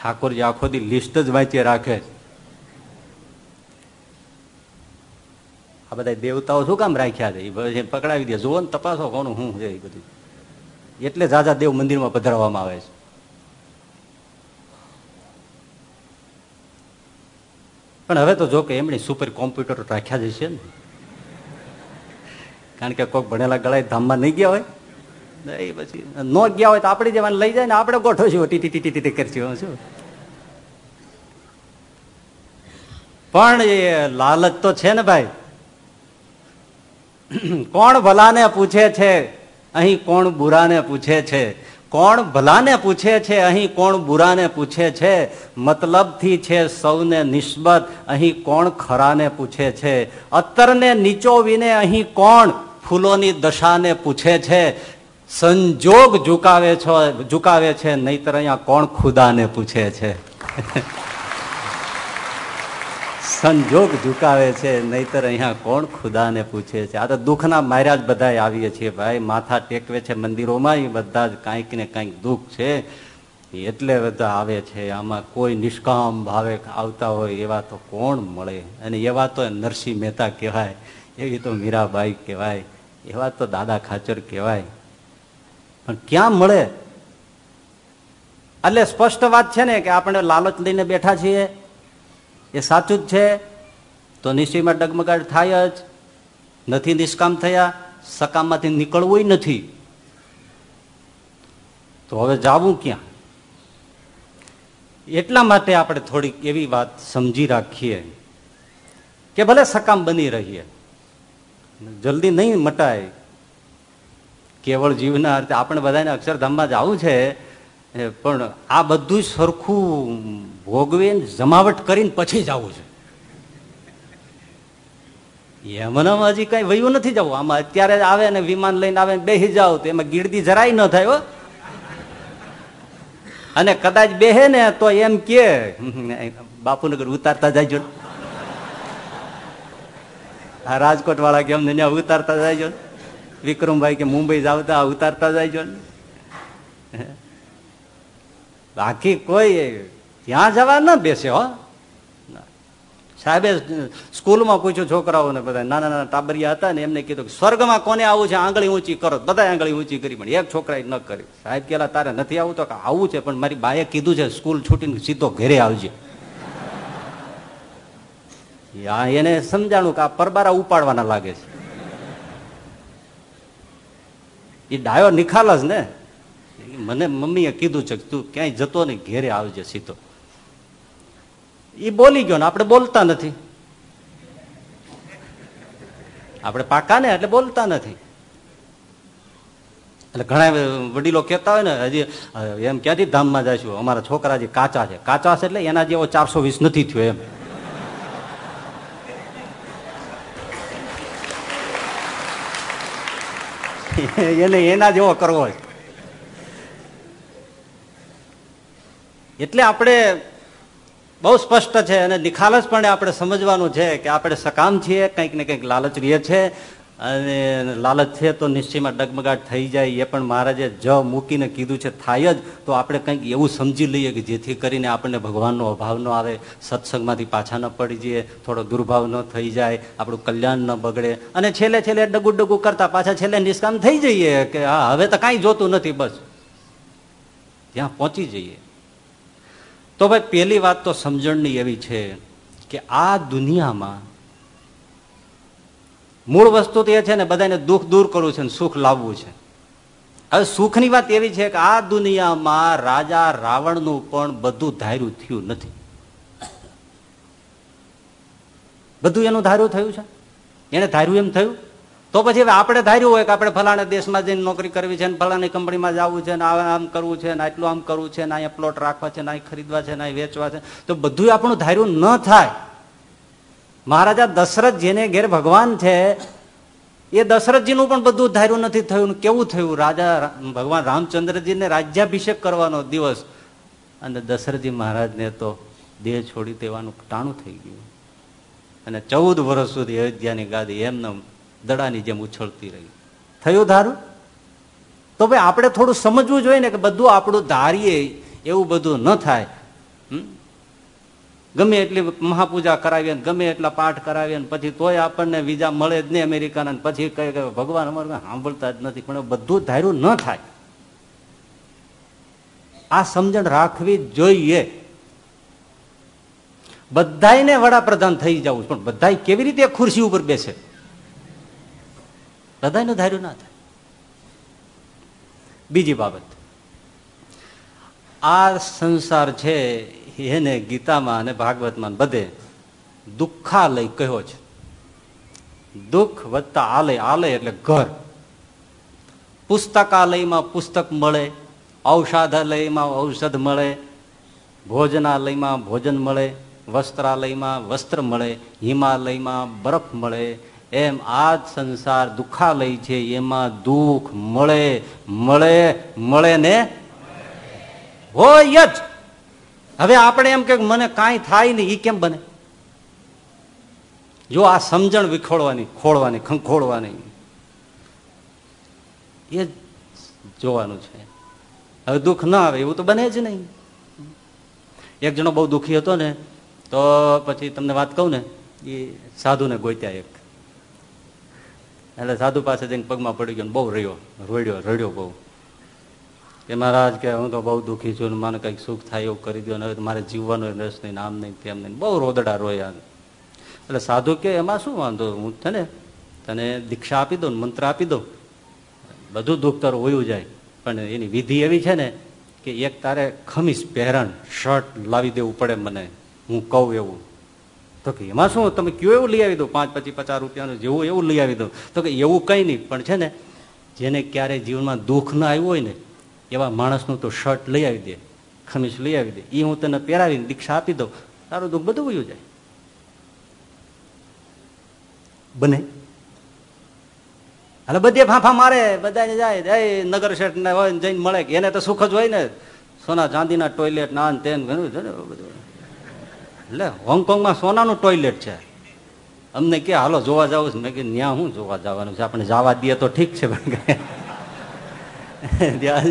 ઠાકોરજી આખો દી લિસ્ટ જ વાંચી રાખે આ બધા દેવતાઓ શું કામ રાખ્યા છે? એ પકડાવી દે. જુઓ ને તપાસો કોનું શું છે એ બધું. એટલે જાજા દેવ મંદિરમાં પધરાવવામાં આવે છે. પણ હવે તો જો કે એમણે સુપર કોમ્પ્યુટર રાખ્યા જ છે ને. કારણ કે કોઈક ભણેલા ગળાએ ધામમાં નહીં ગયા હોય? પછી ન ગયા હોય તો આપણે જવાને લઈ જાય ને આપણે ગોઠવશું ટીટી ટીટી ટીટી કરશું પણ એ લાલચ તો છે ને ભાઈ કોણ ભલાને પૂછે છે અહીં કોણ બુરાને પૂછે છે કોણ ભલાને પૂછે છે અહીં કોણ બુરાને પૂછે છે મતલબથી છે સૌને નિસ્બત અહીં કોણ ખરાને પૂછે છે અત્તરને નીચોવીને અહીં કોણ ફૂલોની દશાને પૂછે છે સંજોગ ઝુકાવે છો, ઝુકાવે છે, નહીતર અહીંયા કોણ ખુદાને પૂછે છે? સંજોગ ઝુકાવે છે, નહીતર અહીંયા કોણ ખુદાને પૂછે છે? આ તો દુઃખના માર્યા જ બધા આવીએ છીએ ભાઈ. માથા ટેકવે છે મંદિરોમાં બધા જ કાંઈક ને કાંઈક દુઃખ છે. એટલે બધા આવે છે. આમાં કોઈ નિષ્કામ ભાવે આવતા હોય એવા તો કોણ મળે? અને એવા તો નરસિંહ મહેતા કહેવાય. એવી તો મીરાબાઈ કહેવાય. એવા તો દાદા ખાચર કહેવાય. પણ ક્યાં મળે? એટલે સ્પષ્ટ વાત છે ને કે આપણે લાલચ લઈને બેઠા છીએ, એ સાચું જ છે. તો નિશ્ચયમાં ડગમગાટ થાય જ. નથી નિષ્કામ થયા, સકામમાંથી નીકળવું નથી. તો હવે જાવું ક્યાં? એટલા માટે આપણે થોડીક એવી વાત સમજી રાખીએ કે ભલે સકામ બની રહીએ. જલ્દી નહીં મટાય. કેવળ જીવના અર્થે આપણે બધાને અક્ષરધામમાં જવું છે પણ આ બધું સરખું ભોગવીને જમાવટ કરીને પછી જવું છે. એમનામાં હજી કઈ વયું નથી જવું. આમાં અત્યારે આવે ને વિમાન લઈને આવે ને બેસી જાવ તો એમાં ગીરદી જરાય ન થાય અને કદાચ બેહે ને તો એમ કે બાપુનગર ઉતારતા જાય આ રાજકોટ વાળા કેમ ને ઉતારતા જાય વિક્રમભાઈ કે મુંબઈ જાવતા ઉતારતા જાય બાકી કોઈ ત્યાં જવા ના બેસે, હો. સાહેબે સ્કૂલમાં પૂછ્યું છોકરાઓને બધા નાના નાના ટાબરિયા હતા ને એમને કીધું કે સ્વર્ગમાં કોને આવું છે? આંગળી ઊંચી કરો, બધા આંગળી ઊંચી કરી પણ એક છોકરાએ ન કરી. સાહેબ કેલા તારે નથી આવું તો કે આવું છે, પણ મારી બાએ કીધું છે, સ્કૂલ છૂટીને સીધો ઘરે આવજે. એને સમજાણું કે આ પરબારા ઉપાડવાના લાગે છે. એ ડાયો નિખાલસ ને? મને મમ્મીએ કીધું છે તું ક્યાંય જતો નહીં, ઘેરે આવજે સીધો. એ બોલી ગયો ને, આપણે બોલતા નથી. આપણે પાકા ને, એટલે બોલતા નથી. એટલે ઘણા વડીલો કહેતા હોય ને, હજી એમ ક્યાંથી ધામમાં જઈશું અમારા છોકરા જે કાચા છે. કાચા છે એટલે એના જેવો ચારસો વીસ નથી થયો એમ. <laughs> એને એના જેવો કરવો એટલે આપણે બહુ સ્પષ્ટ છે અને નિખાલસપણે આપણે સમજવાનું છે કે આપણે સકામ છીએ, કંઈક ને કંઈક લાલચ રહીએ છે અને લાલચ છે તો નિશ્ચયમાં ડગમગાટ થઈ જાય, એ પણ મહારાજે જ મૂકીને કીધું છે, થાય જ. તો આપણે કંઈક એવું સમજી લઈએ કે જેથી કરીને આપણને ભગવાનનો અભાવ ન આવે, સત્સંગમાંથી પાછા ન પડી જઈએ, થોડો દુર્ભાવ ન થઈ જાય, આપણું કલ્યાણ ન બગડે. અને છેલ્લે છેલ્લે ડગુ ડગુ કરતા પાછા છેલ્લે નિષ્કામ થઈ જઈએ કે, હા, હવે તો કાંઈ જોતું નથી, બસ. ત્યાં પહોંચી જઈએ. તો ભાઈ, પહેલી વાત તો સમજણની એવી છે કે આ દુનિયામાં મૂળ વસ્તુ તો એ છે ને બધાને દુઃખ દૂર કરવું છે ને સુખ લાવવું છે. હવે સુખની વાત એવી છે કે આ દુનિયામાં રાજા રાવણનું પણ બધું ધાર્યું થયું નથી. બધું એનું ધાર્યું થયું છે? એને ધાર્યું એમ થયું? તો પછી હવે આપણે ધાર્યું હોય કે આપણે ફલાણા દેશમાં જઈને નોકરી કરવી છે ને ફલાણી કંપનીમાં જવું છે ને આમ કરવું છે ને આટલું આમ કરવું છે ને અહીંયા પ્લોટ રાખવા છે ને અહીં ખરીદવા છે ને અહીં વેચવા છે, તો બધું આપણું ધાર્યું ન થાય. મહારાજા દશરથ જેને ઘેર ભગવાન છે, એ દશરથજીનું પણ બધું ધાર્યું નથી થયું કેવું થયું? રાજા ભગવાન રામચંદ્રજીને રાજ્યાભિષેક કરવાનો દિવસ અને દશરથજી મહારાજને તો દેહ છોડી દેવાનું ટાણું થઈ ગયું. અને ચૌદ વર્ષ સુધી અયોધ્યાની ગાદી એમને દડાની જેમ ઉછળતી રહી. થયું ધારું? તો ભાઈ આપણે થોડું સમજવું જોઈએ ને કે બધું આપણું ધારીએ, એવું બધું ન થાય. ગમે એટલી મહાપૂજા કરાવીએ ગમે એટલા પાઠ કરાવીએ પછી તોય આપણને વિઝા મળે જ નહીં અમેરિકાના પછી કહે કે ભગવાન અમારું સાંભળતા જ નથી. પણ બધું ધાર્યું ન થાય. આ સમજણ રાખવી જોઈએ. બધાને વડાપ્રધાન થઈ જવું પણ બધા કેવી રીતે ખુરશી ઉપર બેસે? બધાનું ધાર્યું ના થાય. બીજી બાબત. આ સંસાર છે એને ગીતામાં અને ભાગવતમાં બધે દુઃખાલય કહ્યો છે. દુઃખ વધતા આલય આલય એટલે ઘર. પુસ્તકાલયમાં પુસ્તક મળે, ઔષાધાલયમાં ઔષધ મળે, ભોજનાલયમાં ભોજન મળે, વસ્ત્રાલયમાં વસ્ત્ર મળે, હિમાલયમાં બરફ મળે. એમ આ સંસાર દુઃખાલય છે, એમાં દુઃખ મળે મળે મળે ને હોય જ. હવે આપણે એમ કે મને કાંઈ થાય નહીં એ કેમ બને? જો આ સમજણ વિખોડવાની, ખોળવાની, ખંખોળવાની, એ જોવાનું છે. હવે દુઃખ ના આવે, એવું તો બને જ નહીં. એક જણો બહુ દુઃખી હતો ને, તો પછી તમને વાત કહું ને એ સાધુને ગોત્યા એક. એટલે સાધુ પાસે જઈને પગમાં પડી ગયો બહુ રહ્યો રોડ્યો રડ્યો બહુ. કે મહારાજ કે હું તો બહુ દુઃખી છું મને કંઈક સુખ થાય એવું કરી દો હવે મારે જીવવાનો રસ નહીં નામ નહીં તેમ નહીં બહુ રોદડા રોયા એટલે સાધુ કે એમાં શું વાંધો? હું છે તને દીક્ષા આપી દઉં મંત્ર આપી દઉં. બધું દુઃખ તારું હોયું જાય. પણ એની વિધિ એવી છે ને કે એક તારે ખમીસ પહેરણ, શર્ટ લાવી દેવું પડે મને. હું કહું એવું. તો કે એમાં શું? તમે કયો એવું લઈ આવી દો? પાંચ, પચીસ, પચાસ રૂપિયાનું જેવું એવું લઈ આવી દો. તો કે એવું કંઈ નહીં. પણ છે ને, જેને ક્યારેય જીવનમાં દુઃખ ના આવ્યું હોય ને એવા માણસનું તો શર્ટ લઈ આવી દે, ખમીસ લઈ આવી દે. એ હું તને પહેરાવીને દીક્ષા આપી દઉં, તારું દુઃખ બધું વયું જાય. બને. હાલે, બધે ફાંફા મારે, બધાને જાય એ નગર શેઠ ને હોય જઈને મળે એને તો સુખ જ હોય ને. સોના ચાંદીના ટોયલેટ ના તેન ઘણું છે ને બધું. એટલે હોંગકોંગમાં સોનાનું ટોયલેટ છે. અમને કે, હાલો, જોવા જાવ. મેં કે ત્યાં શું જોવા જવાનું છે? આપણે જવા દઈએ તો ઠીક છે. <laughs> ત્યાં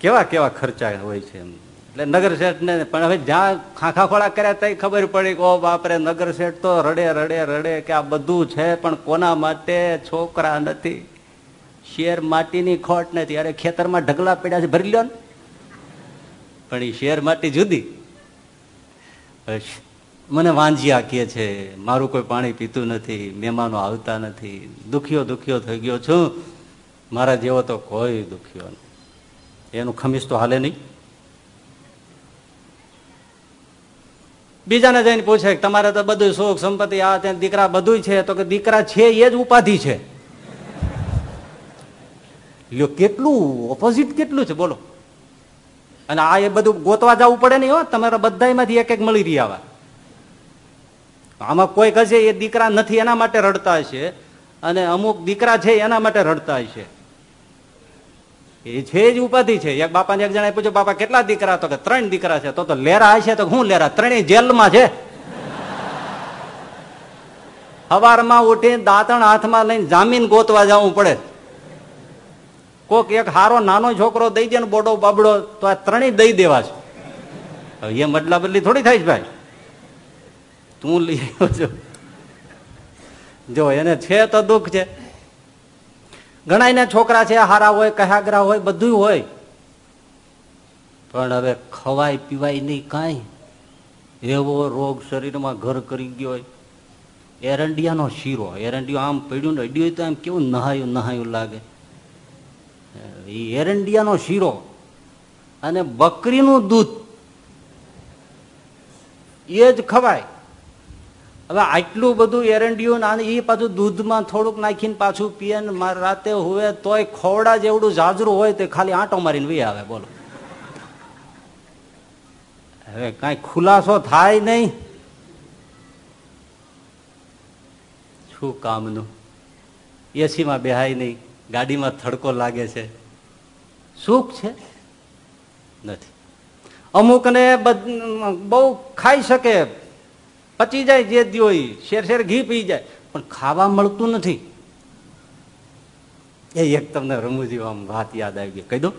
કેવા કેવા ખર્ચા હોય છે એમ. એટલે નગર શેઠ ને પણ હવે જ્યાં ખાખા ખોળા કર્યા ત્યાં ખબર પડી કે, ઓ બાપરે, નગર શેઠ તો રડે રડે રડે કે આ બધું છે, પણ કોના માટે? છોકરા નથી. શેર માટીની ખોટ નથી. અરે, ખેતરમાં ઢગલા પડ્યા છે. ભરી લ્યો ને. પણ એ શેર માટી જુદી. મને વાંજિયા કે છે, મારું કોઈ પાણી પીતું નથી, મહેમાનો આવતા નથી, દુખ્યો દુખ્યો થઈ ગયો છું, મારા જેવો તો કોઈ દુખ્યો નહીં. એનું ખમીસ તો હાલે નહીં. બીજાને જઈને પૂછે તમારે તો બધું સુખ સંપત્તિ, આ ત્યાં દીકરા બધું છે, તો કે દીકરા છે એ જ ઉપાધિ છે. લ્યો, કેટલું ઓપોઝિટ કેટલું છે, બોલો. અને આ એ બધું ગોતવા જવું પડે નહીં હો, તમારા બધા એક એક મળી રહ્યા આમાં કોઈ હશે એ દીકરા નથી એના માટે રડતા હશે અને અમુક દીકરા છે એના માટે રડતા હશે. એ છે જ ઉપાધિ છે. એક બાપાને એક જણા પૂછ્યું, બાપા, કેટલા દીકરા તો કે ત્રણ દીકરા છે? તો તો લેરા હશે તો હું લેરા? ત્રણેય જેલમાં છે. સવારમાં ઉઠીને દાંતણ હાથમાં લઈને જામીન ગોતવા જવું પડે. કોક એક હારો નાનો છોકરો દઈ દે ને બોડો બાબડો, તો આ ત્રણેય દઈ દેવા છે. એ બદલા બદલી થોડી થાય છે ભાઈ. તું લઈ આવ્યો છો. જો એને છે તો દુઃખ છે. ઘણા છોકરા છે, હારા હોય, કહાગરા હોય બધું હોય. પણ હવે ખવાય પીવાય નહીં કાંઈ. એવો રોગ શરીરમાં ઘર કરી ગયો હોય. એરંડિયાનો શીરો, એરંડિયો આમ પડ્યું ને અડ્યું તો આમ કેવું નહાયું નહાયું લાગે. એ એરંડિયાનો શીરો અને બકરીનું દૂધ, એ જ ખવાય. હવે આટલું બધું એરંડિયું એ પાછું દૂધમાં થોડુંક નાખીને પાછું પીએ ને રાતે હોય તોય ખોવડા જેવડું જાજરું હોય તે ખાલી આંટો મારીને વી આવે, બોલો. હવે કઈ ખુલાસો થાય નહીં. શું કામનું? એસીમાં બેહાય નહીં, ગાડીમાં થડકો લાગે છે. સુખ છે? નથી. અમુકને બહુ ખાઈ શકે પચી જાય જે દ્યો શેર શેર ઘી પી જાય. પણ ખાવા મળતું નથી. એ એક તમને રમુજી આમ વાત યાદ આવી ગઈ. કહી દો.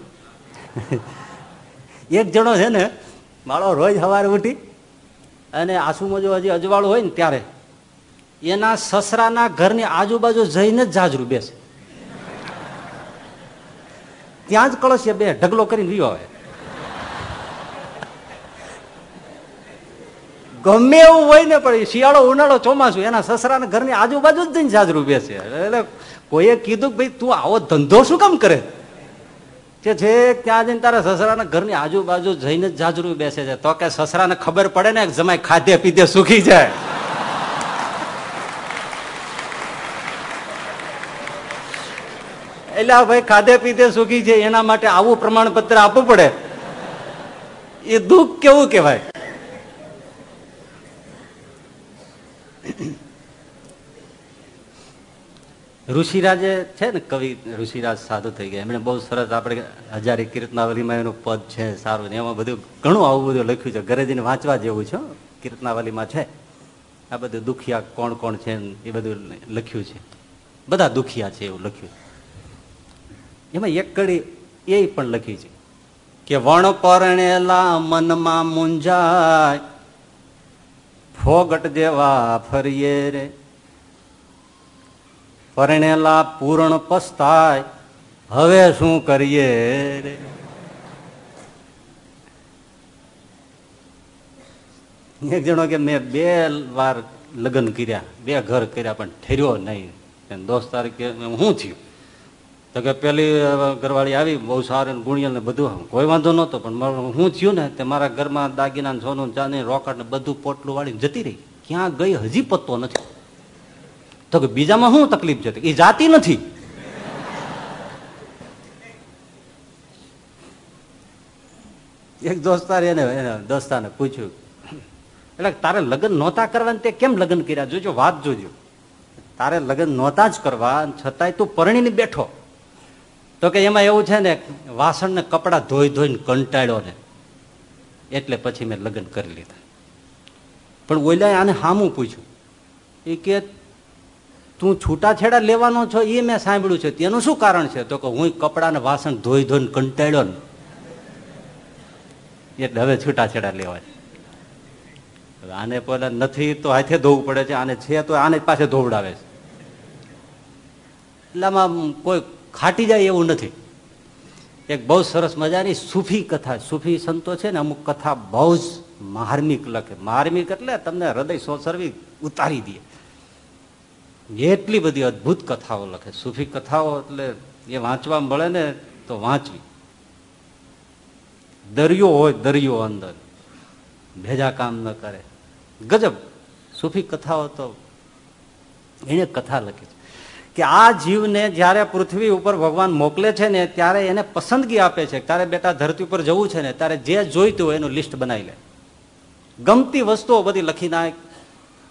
એક જણો છે ને, માળો રોજ સવારે ઉઠી અને આસુમાં જો હજી અજવાળું હોય ને ત્યારે એના સસરાના ઘરની આજુબાજુ જઈને જ જાજરું બેસે. ત્યાં જ કળશે બે ઢગલો કરીને વિયો આવે ગમે એવું હોય ને પણ શિયાળો ઉનાળો ચોમાસું, એના સસરાના ઘરની આજુબાજુ જ જઈને જાજરું બેસે. એટલે કોઈએ કીધું કે ભાઈ, તું આવો ધંધો શું કામ કરે? કે છે ત્યાં જઈને તારા સસરાના ઘરની આજુબાજુ જઈને જ જાજરું બેસે છે. તો કે સસરાને ખબર પડે ને જમાય ખાધે પીધે સુખી જાય. એટલે ભાઈ ખાધે પીધે સુખી છે, એના માટે આવું પ્રમાણપત્ર આપવું પડે. એ દુઃખ કેવું કેવાય ઋષિરાજે છે ને કવિ ઋષિરાજ સાધુ થઈ ગયા. એમણે બહુ સરસ આપણે હજારી કીર્તનાવલીમાં એનું પદ છે, સારું એમાં બધું ઘણું આવું બધું લખ્યું છે. ઘરે જઈને વાંચવા જેવું છે કીર્તનાવલીમાં છે. આ બધું દુખિયા કોણ કોણ છે એ બધું લખ્યું છે. બધા દુખિયા છે એવું લખ્યું એમાં એક કડી એ પણ લખી છે કે, વણ પરણેલા મનમાં મુંજાય, ફોગટ જેવા ફરીએ રે. પરણેલા પૂરણ પસ્તાય. હવે શું કરીએ એક જણો કે મેં બે વાર લગ્ન કર્યા, બે ઘર કર્યા, પણ ઠેર્યો નહીં. દોસ્તાર કે હું થયું? તો કે પેલી ઘરવાળી આવી, બહુ સારું ગુણિયલ ને બધું. કોઈ વાંધો નહોતો, પણ હું થયું ને, તે મારા ઘરમાં દાગીના સોનું ચાંદી રોકડ ને બધું પોટલું વાળીને જતી રહી. ક્યાં ગઈ, હજી પત્તો નથી. તો કે બીજામાં શું તકલીફ છે? એ જાતી નથી. એક દોસ્તાર એને દોસ્તાને પૂછ્યું, એટલે તારે લગ્ન નહોતા કરવા તે કેમ લગ્ન કર્યા? જોજો, વાત જોજો. તારે લગ્ન નહોતા જ કરવા છતાંય તું પરણીને બેઠો. તો કે એમાં એવું છે ને વાસણ ને કપડા ધોઈ ધોઈને કંટાળ્યો ને, એટલે પછી મેં લગ્ન કરી લીધા. પણ ઓલા આને હામું પૂછ્યું. એ કે તું છૂટાછેડા લેવાનો છો એ મેં સાંભળ્યું છે. તેનું શું કારણ છે? તો કે હું કપડા ને વાસણ ધોઈ ધોઈને કંટાળ્યો ને. એટલે હવે છૂટાછેડા લેવા છે આને પેલા નથી તો હાથે ધોવું પડે છે. આને છે તો આને પાસે ધોવડાવે છે. એટલે આમાં કોઈ ખાટી જાય એવું નથી. એક બહુ સરસ મજાની સુફી કથા, સુફી સંતો છે ને અમુક કથા બહુ જ માર્મિક લખે. માર્મિક એટલે તમને હૃદય સોસરવી ઉતારી દે. એટલી બધી અદભુત કથાઓ લખે. સુફી કથાઓ એટલે એ વાંચવા મળે ને તો વાંચવી. દરિયો હોય, દરિયો અંદર. ભેજા કામ ન કરે. ગજબ. સુફી કથાઓ તો એને કથા લખી છે. કે આ જીવને જ્યારે પૃથ્વી ઉપર ભગવાન મોકલે છે ને, ત્યારે એને પસંદગી આપે છે. ત્યારે બેટા ધરતી ઉપર જવું છે ને ત્યારે જે જોઈતું હોય એનું લિસ્ટ બનાવી લે. ગમતી વસ્તુઓ બધી લખી નાખ.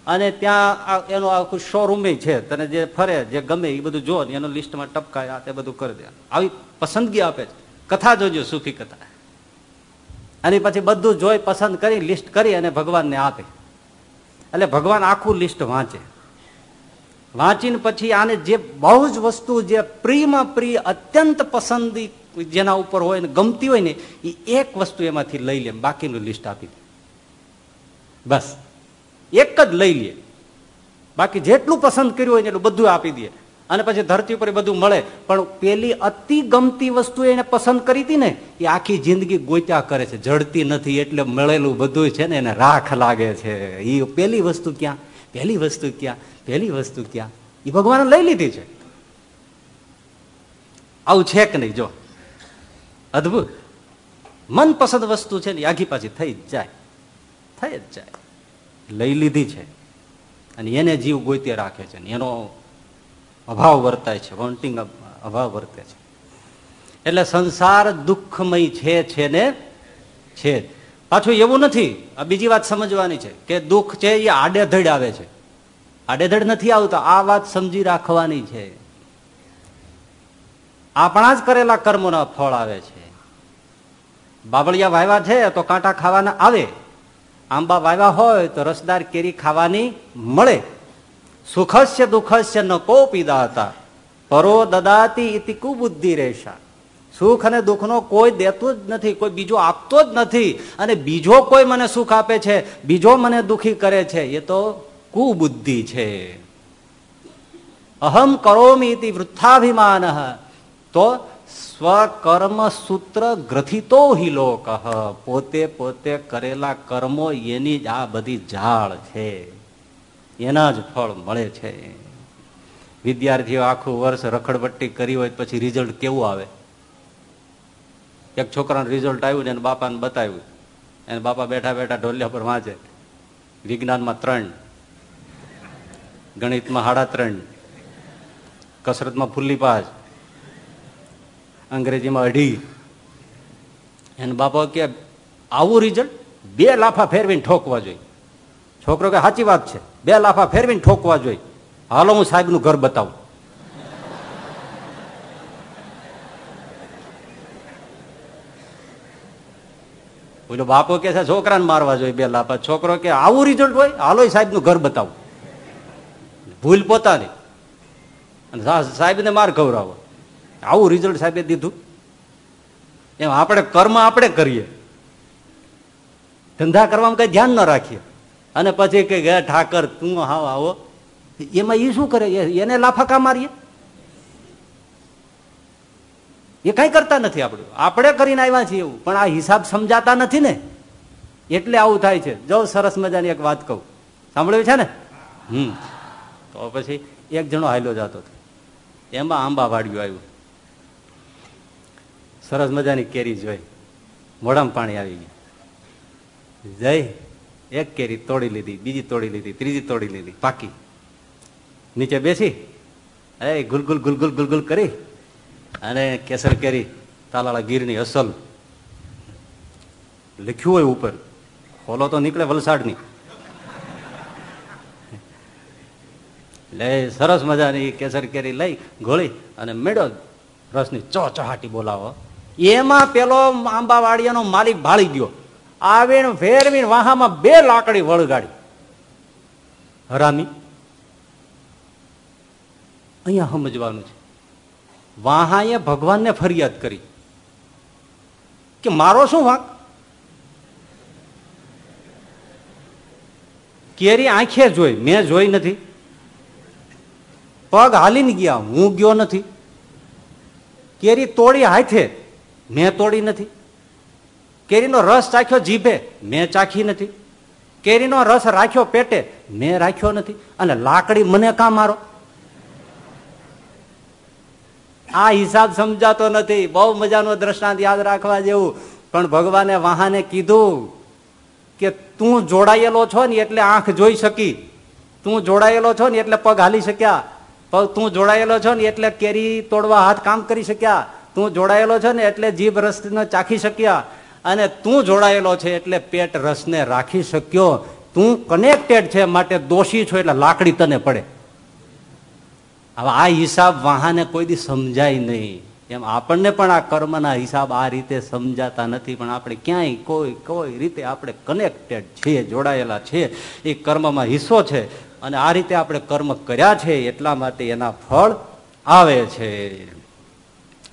અને ત્યાં એનો આખું શોરૂમ છે, તને જે ફરે, જે ગમે એ બધું જો એનું લિસ્ટમાં ટપકાય, આ તે બધું કરી દે. આવી પસંદગી આપે છે. કથા જોજો, સુફી કથા. અને પછી બધું જોઈ, પસંદ કરી, લિસ્ટ કરી અને ભગવાનને આપે. એટલે ભગવાન આખું લિસ્ટ વાંચે. વાંચીને પછી આને જે બહુ જ વસ્તુ, જે પ્રિયમાં પ્રિય, અત્યંત પસંદી જેના ઉપર હોય ને ગમતી હોય ને, એ એક વસ્તુ એમાંથી લઈ લે, બાકીનું લિસ્ટ આપી દે. બસ. એક જ લઈ લે. બાકી જેટલું પસંદ કર્યું હોય એટલું બધું આપી દે. અને પછી ધરતી ઉપર બધું મળે. પણ પેલી અતિ ગમતી વસ્તુ એને પસંદ કરી હતી ને, એ આખી જિંદગી ગોત્યા કરે છે. જડતી નથી એટલે મળેલું બધું છે ને એને રાખ લાગે છે. એ પેલી વસ્તુ ક્યાં? પહેલી વસ્તુ ક્યાં? પહેલી વસ્તુ ક્યાં? એ ભગવાને લઈ લીધી છે. આવું છે કે નહીં? જો. અદભુત. મનપસંદ વસ્તુ છે ને આઘી પાછી થઈ જ જાય. થઈ જ જાય. લઈ લીધી છે. અને એને જીવ ગોતે રાખે છે એનો અભાવ વર્તાય છે, વોન્ટિંગ અભાવ વર્તે છે. એટલે સંસાર દુઃખમય છે છે ને છે. પાછું એવું નથી, આ બીજી વાત સમજવાની છે કે દુઃખ છે એ આડેધડ આવે છે. આડેધડ નથી આવતા, આ વાત સમજી રાખવાની છે. આપણા જ કરેલા કર્મોના ફળ આવે છે. બાબળિયા વાવ્યા છે તો કાંટા ખાવાના આવે. આંબા વાવ્યા હોય તો રસદાર કેરી ખાવાની મળે. સુખસ્ય દુઃખસ્ય ન કો પીદા હતા પરો દદાતી ઇતિ કુબુદ્ધિ રહેશા સુખ અને દુઃખનો કોઈ દેતું જ નથી, કોઈ બીજો આપતો જ નથી. અને બીજો કોઈ મને સુખ આપે છે, બીજો મને દુઃખી કરે છે, એ તો કુબુદ્ધિ છે. અહમ કરોમી વૃથાભિમાન તો સ્વકર્મ સૂત્ર ગ્રથિતો હિ લોક. પોતે પોતે કરેલા કર્મો એની જ આ બધી ઝાડ છે. એના જ ફળ મળે છે. વિદ્યાર્થીઓ આખું વર્ષ રખડપટ્ટી કરી હોય પછી રિઝલ્ટ કેવું આવે? એક છોકરાનું રિઝલ્ટ આવ્યું ને એને બાપાને બતાવ્યું. એને બાપા બેઠા બેઠા ઢોલિયા પર વાંચે. વિજ્ઞાનમાં ત્રણ, ગણિતમાં સાડા ત્રણ, કસરતમાં ફૂલ્લી પાસ અંગ્રેજીમાં અઢી. એને બાપા કે, આવું રિઝલ્ટ બે લાફા ફેરવીને ઠોકવા જોઈએ. છોકરો કે, સાચી વાત છે. બે લાફા ફેરવીને ઠોકવા જોઈએ. હાલો, હું સાહેબનું ઘર બતાવું. બોલો બાપો કે છે, છોકરાને મારવા જોઈએ બે લાફા. છોકરો કે, આવું રિઝલ્ટ હોય? હાલો સાહેબનું ઘર બતાવું. ભૂલ પોતાની. અને સાહેબને માર ખવડાવો. આવું રિઝલ્ટ સાહેબે દીધું. એમ આપણે કર્મ આપણે કરીએ. ધંધા કરવામાં કઈ ધ્યાન ન રાખીએ. અને પછી કે ગયા ઠાકર, તું હાવ આવો. એમાં એ શું કરે? એને લાફાકા મારીએ? એ કઈ કરતા નથી આપણે. આપણે કરીને આવ્યા છીએ એવું. પણ આ હિસાબ સમજાતા નથી ને. એટલે આવું થાય છે. જો સરસ મજાની એક વાત કહું. સાંભળ્યું છે ને? હમ. તો પછી એક જણો હાલ્યો જતો હતો. એમાં આંબા વાડ્યું આવ્યું. સરસ મજાની કેરી જોઈ મોઢામાં પાણી આવી ગયું. જય. એક કેરી તોડી લીધી, બીજી તોડી લીધી, ત્રીજી તોડી લીધી, પાકી. નીચે બેસી. એ ગુલગુલ ગુલગુલ ગુલગુલ કરી. અને કેસર કેરી, તાલાળા ગીરની અસલ. લખ્યું હોય ઉપર. ખોલો તો નીકળે વલસાડની. લે, સરસ મજાની કેસર કેરી લઈ, ગોળી અને મેળો રસની ચો ચહાટી બોલાવો. એમાં પેલો આંબાવાડિયાનો માલિક ભાળી ગયો. આવીને ફેરવીને વાહામાં બે લાકડી વળગાડી. હરામી, અહીંયા સમજવાનું છે. વાહાએ ભગવાનને ફરિયાદ કરી કે મારો શું વાંક? કેરી આંખે જોઈ, મેં જોઈ નથી. પગ હાલીને ગયા, હું ગયો નથી. કેરી તોડી હાથે મેં તોડી નથી. કેરીનો રસ ચાખ્યો જીભે, મેં ચાખી નથી. કેરીનો રસ રાખ્યો પેટે, મેં રાખ્યો નથી. અને લાકડી મને કાં મારો? આ હિસાબ સમજાતો નથી. બહુ મજાનો દ્રષ્ટાંત યાદ રાખવા જેવું. પણ ભગવાને વાહાને કીધું કે તું જોડાયેલો છો ને એટલે આંખ જોઈ શકી. તું જોડાયેલો છો ને એટલે પગ હાલી શક્યા. પગ તું જોડાયેલો છો ને એટલે કેરી તોડવા હાથ કામ કરી શક્યા. તું જોડાયેલો છે ને એટલે જીભ રસને ચાખી શક્યા અને તું જોડાયેલો છે એટલે પેટ રસને રાખી શક્યો. તું કનેક્ટેડ છે માટે દોષી છો એટલે લાકડી તને પડે. હવે આ હિસાબ વાહાને કોઈ દી સમજાય નહીં. એમ આપણને પણ આ કર્મના હિસાબ આ રીતે સમજાતા નથી, પણ આપણે ક્યાંય કોઈ કોઈ રીતે આપણે કનેક્ટેડ છીએ જોડાયેલા છીએ એ કર્મમાં હિસ્સો છે અને આ રીતે આપણે કર્મ કર્યા છે એટલા માટે એના ફળ આવે છે.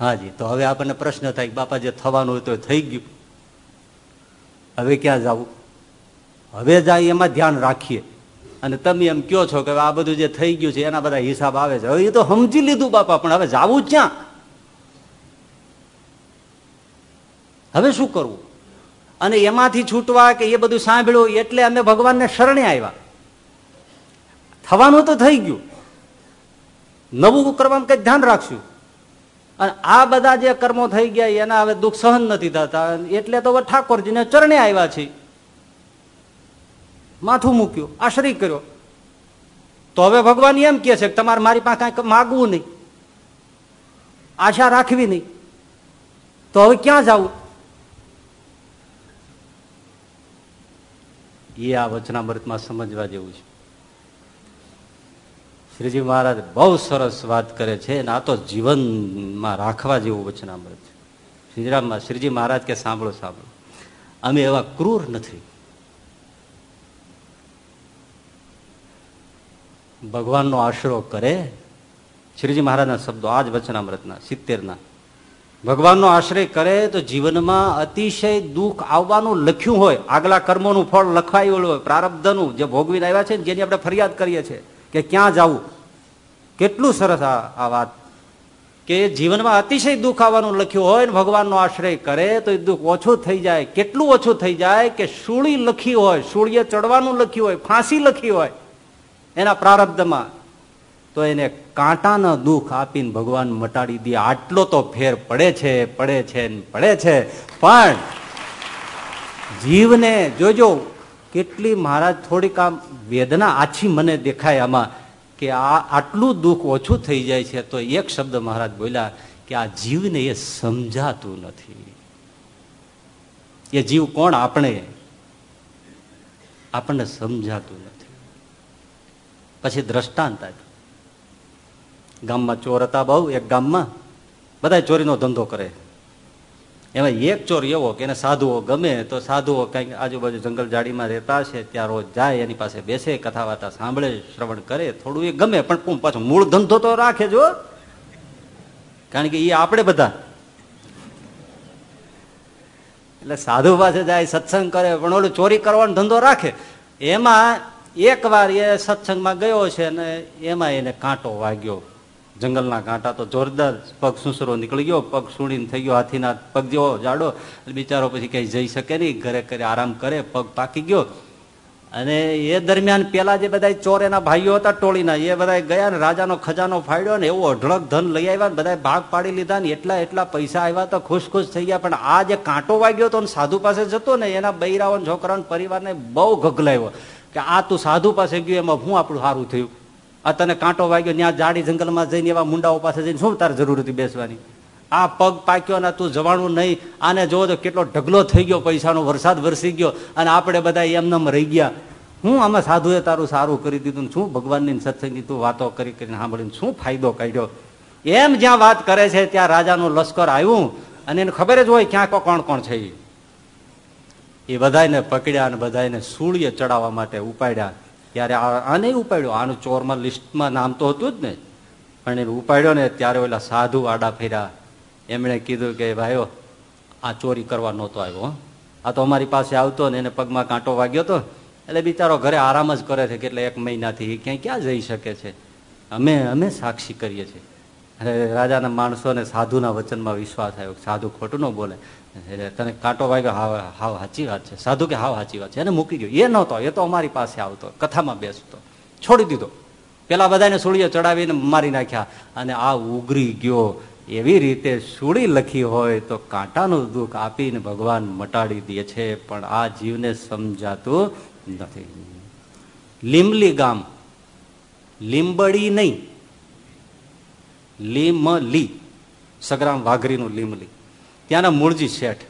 હાજી તો હવે આપણને પ્રશ્ન થાય બાપા, જે થવાનું હોય તો થઈ ગયું. હવે ક્યાં જવું? હવે જાય એમાં ધ્યાન રાખીએ. અને તમે એમ કયો છો કે આ બધું જે થઈ ગયું છે, એના બધા હિસાબ આવે છે. હવે એ તો સમજી લીધું બાપા, પણ હવે જવું ક્યાં? હવે શું કરવું? અને એમાંથી છૂટવા કે એ બધું સાંભળ્યું એટલે અમે ભગવાનને શરણે આવ્યા. થવાનું તો થઈ ગયું. નવું કરવાનું કઈ ધ્યાન રાખશું. અને આ બધા જે કર્મો થઈ ગયા, એના હવે દુઃખ સહન નથી થતા. એટલે તો ઠાકોરજીને ચરણે આવ્યા છે માથું મૂક્યું, આશ્રય કર્યો. તો હવે ભગવાન એમ કે છે કે તમારે મારી પાસે કાંઈક માગવું નહીં. આશા રાખવી નહીં. તો હવે ક્યાં જવું? એ આ વચનામૃતમાં સમજવા જેવું છે. શ્રીજી મહારાજ બહુ સરસ વાત કરે છે અને આ તો જીવનમાં રાખવા જેવું વચનામૃત છે. શ્રીરામમાં શ્રીજી મહારાજ કે સાંભળો સાંભળો. અમે એવા ક્રૂર નથી. ભગવાનનો આશરો કરે, શ્રીજી મહારાજના શબ્દો આ જ વચનામૃતના, સિત્તેરના. ભગવાનનો આશ્રય કરે તો જીવનમાં અતિશય દુઃખ આવવાનું લખ્યું હોય, આગલા કર્મોનું ફળ લખાયેલું હોય, પ્રારબ્ધનું જે ભોગવીને આવ્યા છે જેની આપણે ફરિયાદ કરીએ છીએ. કે ક્યાં જવું? કેટલું સરસ આ વાત. કે જીવનમાં અતિશય દુઃખ આવવાનું લખ્યું હોય ને ભગવાનનો આશ્રય કરે તો એ દુઃખ ઓછું થઈ જાય. કેટલું ઓછું થઈ જાય કે સુળી લખી હોય, સુળીએ ચડવાનું લખ્યું હોય, ફાંસી લખી હોય, એના પ્રારબ્ધમાં. તો એને કાંટાના દુઃખ આપીને ભગવાન મટાડી દે. આટલો તો ફેર પડે છે પડે છે પડે છે. પણ જીવને જોજો કેટલી મહારાજ થોડીક આમ વેદના આછી મને દેખાય આમાં કે આ આટલું દુઃખ ઓછું થઈ જાય છે, તો એક શબ્દ મહારાજ બોલ્યા કે આ જીવને એ સમજાતું નથી. એ જીવ કોણ? આપણે. આપણને સમજાતું નથી. પછી દ્રષ્ટાંત આપ્યું. ગામમાં ચોર હતા બહુ, એક ગામમાં. બધા ચોરીનો ધંધો કરે. એમાં એક ચોર એવો કે એને સાધુઓ ગમે તો સાધુઓ કંઈક આજુબાજુ જંગલ જાડીમાં રહેતા છે ત્યાં રોજ જાય, એની પાસે બેસે કથા વાર્તા સાંભળે, શ્રવણ કરે, થોડું એ ગમે, પણ પાછો મૂળ ધંધો તો રાખે જો કારણ કે એ આપણે બધા. એટલે સાધુ પાસે જાય, સત્સંગ કરે, પણ ઓલું ચોરી કરવાનો ધંધો રાખે. એમાં એક વાર એ સત્સંગમાં ગયો છે અને એમાં એને કાંટો વાગ્યો. જંગલના કાંટા તો જોરદાર પગ સુસરો નીકળી ગયો, પગ સુણીને થઈ ગયો, હાથીના પગ જેવો જાડો. બિચારો પછી ક્યાંય જઈ શકે નહીં, ઘરે કરે આરામ કરે, પગ પાકી ગયો. અને એ દરમિયાન પેલા જે બધા ચોર એના ભાઈઓ હતા ટોળીના, એ બધા ગયા ને રાજાનો ખજાનો ફાડ્યો ને એવો અઢળક ધન લઈ આવ્યા ને બધા ભાગ પાડી લીધા ને એટલા એટલા પૈસા આવ્યા તો ખુશ ખુશ થઈ ગયા. પણ આ જે કાંટો વાગ્યો તો સાધુ પાસે જતો ને એના બૈરાઓ છોકરાઓ પરિવારને બહુ ગગલાવ્યો કે આ તું સાધુ પાસે ગયો, એમાં હું આપણું સારું થયું? આ તને કાંટો વાગ્યો ત્યાં જાડી જંગલમાં જઈને એવા મુંડાઓ પાસે જઈને શું તારે જરૂર હતી બેસવાની? આ પગ પાક્યો ને તું જવાનું નહીં, આને જોવો તો કેટલો ઢગલો થઈ ગયો પૈસાનો, વરસાદ વરસી ગયો અને આપણે બધા એમનેમ રહી ગયા. હું આમાં સાધુએ તારું સારું કરી દીધું શું ભગવાનની સત્સંગની તું વાતો કરી કરીને સાંભળીને શું ફાયદો કાઢ્યો? એમ જ્યાં વાત કરે છે ત્યાં રાજાનું લશ્કર આવ્યું અને એને ખબર જ હોય ક્યાં કોણ કોણ છે એ બધાને પકડ્યા અને બધાને સૂળીએ ચડાવવા માટે ઉપાડ્યા. ત્યારે આને ઉપાડ્યો. આનું ચોરમાં લિસ્ટમાં નામ તો હતું જ ને. પણ એને ઉપાડ્યો ને ત્યારે ઓલા સાધુ આડા ફેર્યા. એમણે કીધું કે, ભાઈઓ, આ ચોરી કરવા નહોતો આવ્યો આ તો અમારી પાસે આવતો ને એને પગમાં કાંટો વાગ્યો હતો એટલે બિચારો ઘરે આરામ જ કરે છે, કેટલે એક મહિનાથી. ક્યાંય ક્યાં જઈ શકે છે? અમે અમે સાક્ષી કરીએ છીએ. અને રાજાના માણસોને સાધુના વચનમાં વિશ્વાસ આવ્યો સાધુ ખોટું ન બોલે. તને કાંટો વાગ્યો, હાવ હાવ સાચી વાત છે. સાધુ કે હાવ સાચી વાત છે. એને મૂકી ગયો. એ નહોતો, એ તો અમારી પાસે આવતો, કથામાં બેસતો. છોડી દીધો. પેલા બધાને સુળીઓ ચડાવીને મારી નાખ્યા અને આ ઉગરી ગયો. એવી રીતે સુળી લખી હોય તો કાંટાનું દુઃખ આપીને ભગવાન મટાડી દે છે, પણ આ જીવને સમજાતું નથી. લીમલી ગામ. લીંબડી નહીં. લીમલી. સગરામ વાઘરીનું લીમલી ત્યાંના મૂળજી શેઠ,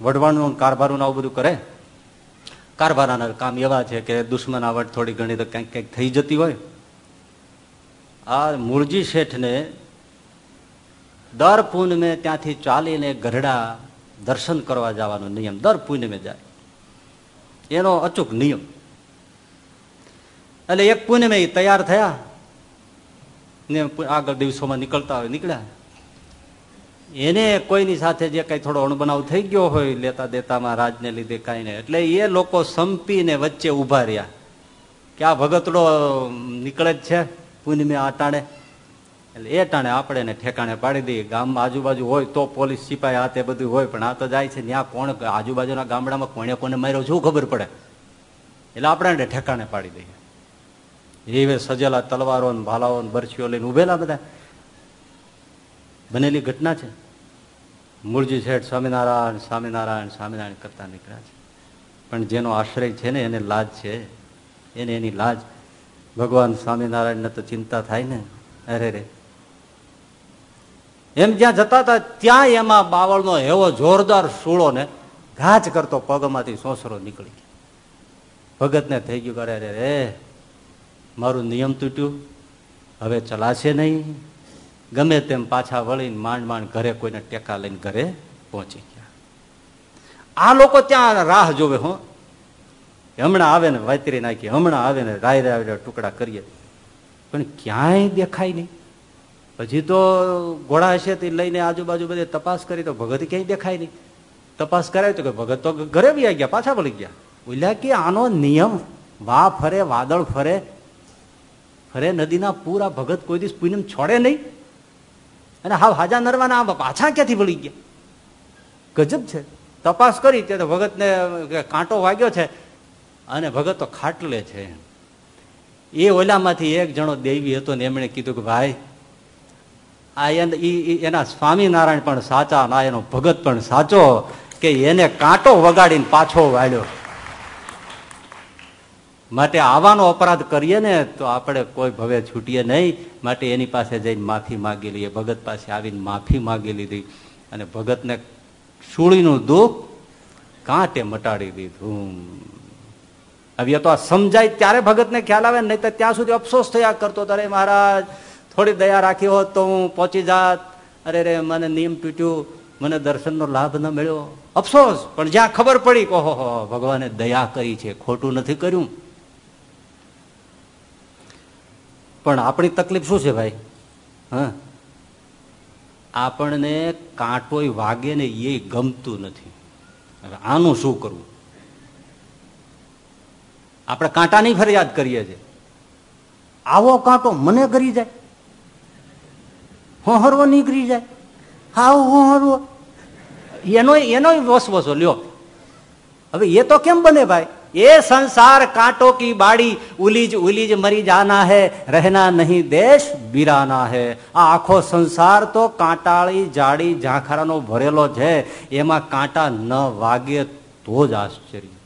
વઢવાણનું, કારભારનું આવું બધું કરે? કારભારાના કામ એવા છે કે દુશ્મન આવડ થોડી ઘણી તો કંઈક કંઈક થઈ જતી હોય. આ મૂળજી શેઠને દર પૂનમે ત્યાંથી ચાલીને ગઢડા દર્શન કરવા જવાનો નિયમ. દર પૂનમે જાય. એનો અચૂક નિયમ. એટલે એક પૂનમે તૈયાર થયા ને આગળ દિવસોમાં નીકળતા હોય, નીકળ્યા. એને કોઈની સાથે જે કઈ થોડો અણબનાવ થઈ ગયો હોય લેતા દેતામાં રાજને લીધે કાંઈ નહીં એટલે એ લોકો સંપીને વચ્ચે ઊભા રહ્યા. કે આ ભગતડો નીકળે જ છે પૂનમે ટાણે. એટલે એ ટાણે આપણે એને ઠેકાણે પાડી દઈએ. ગામ આજુબાજુ હોય તો પોલીસ સિપાઈ આ તે બધું હોય, પણ આ તો જાય છે. ત્યાં કોણ આજુબાજુના ગામડામાં કોને કોને માર્યો શું ખબર પડે? એટલે આપણે એને ઠેકાણે પાડી દઈએ. એવે સજેલા તલવારો ને ભાલાઓ બરછીઓ લઈને ઉભેલા બધા. બનેલી ઘટના છે. મૂળજી શેઠ સ્વામિનારાયણ સ્વામિનારાયણ સ્વામિનારાયણ કરતા નીકળ્યા છે. પણ જેનો આશ્રય છે ને, એને લાજ છે. એને એની લાજ. ભગવાન સ્વામિનારાયણને તો ચિંતા થાય ને. અરે રે. એમ જ્યાં જતા હતા, ત્યાં એમાં બાવળનો એવો જોરદાર સૂળો ને ઘાચ કરતો પગમાંથી સોસરો નીકળી ગયો. ભગતને થઈ ગયું કરે રે રે, મારું નિયમ તૂટ્યું. હવે ચલાશે નહીં. ગમે તેમ પાછા વળીને માંડ માંડ ઘરે કોઈને ટેકા લઈને ઘરે પહોંચી ગયા. આ લોકો ત્યાં રાહ જોવે હો. હમણાં આવે ને વાતરી નાખી, હમણાં આવે ને રાય રાય ટુકડા કરીએ. પણ ક્યાંય દેખાય નહીં. પછી તો ઘોડા હશે તે લઈને આજુબાજુ બધે તપાસ કરી તો ભગત ક્યાંય દેખાય નહીં. તપાસ કરાય તો કે ભગત તો ઘરે બી આવી ગયા, પાછા વળી ગયા. બોલ્યા કે આનો નિયમ વા ફરે, વાદળ ફરે. ફરે નદીના પૂરા ભગત કોઈ દિવસ પૂનમ છોડે નહીં. અને હા હાજા નરવાના પાછા ક્યાંથી વળી ગયા? ગજબ છે. તપાસ કરી તે તો ભગતને કાંટો વાગ્યો છે અને ભગત તો ખાટલે છે એ ઓલામાંથી એક જણો દેવી હતો ને એમણે કીધું કે ભાઈ, આ એના સ્વામિનારાયણ પણ સાચા ના એનો ભગત પણ સાચો કે એને કાંટો વગાડીને પાછો વાળ્યો. માટે આવાનો અપરાધ કરીએ ને તો આપણે કોઈ ભવે છૂટીએ નહીં. માટે એની પાસે જઈને માફી માગી લઈએ. ભગત પાસે આવીને માફી માગી લીધી અને ભગતને સુળીનું દુઃખ કાંટે મટાડી દીધું. હવે તો આ સમજાય ત્યારે ભગતને ખ્યાલ આવે, નહીં તો ત્યાં સુધી અફસોસ થયા કરતો અરે મહારાજ, થોડી દયા રાખી હોત તો હું પહોંચી જાત. અરે રે, મને નિયમ તૂટ્યું. મને દર્શનનો લાભ ન મળ્યો. અફસોસ. પણ જ્યાં ખબર પડી કે ઓહો, ભગવાને દયા કરી છે, ખોટું નથી કર્યું. પણ આપણી તકલીફ શું છે ભાઈ? હા? આપણને કાંટોય વાગે ને એ ગમતું નથી. આનું શું કરવું? આપણે કાંટાની ફરિયાદ કરીએ છીએ. આવો કાંટો મને કરી જાય. હોહરવો નીકળી જાય. હાવ હોહરવો. એનો એનો વસવસો, લ્યો. હવે એ તો કેમ બને ભાઈ? ये संसार कांटों की बाड़ी उलीज उलीज मरी जाना है रहना नहीं देश बिराना है આ આખો સંસાર તો કાંટાળી જાડી ઝાંખરાનો ભરેલો છે એમાં કાંટા ન વાગે તો જ આશ્ચર્ય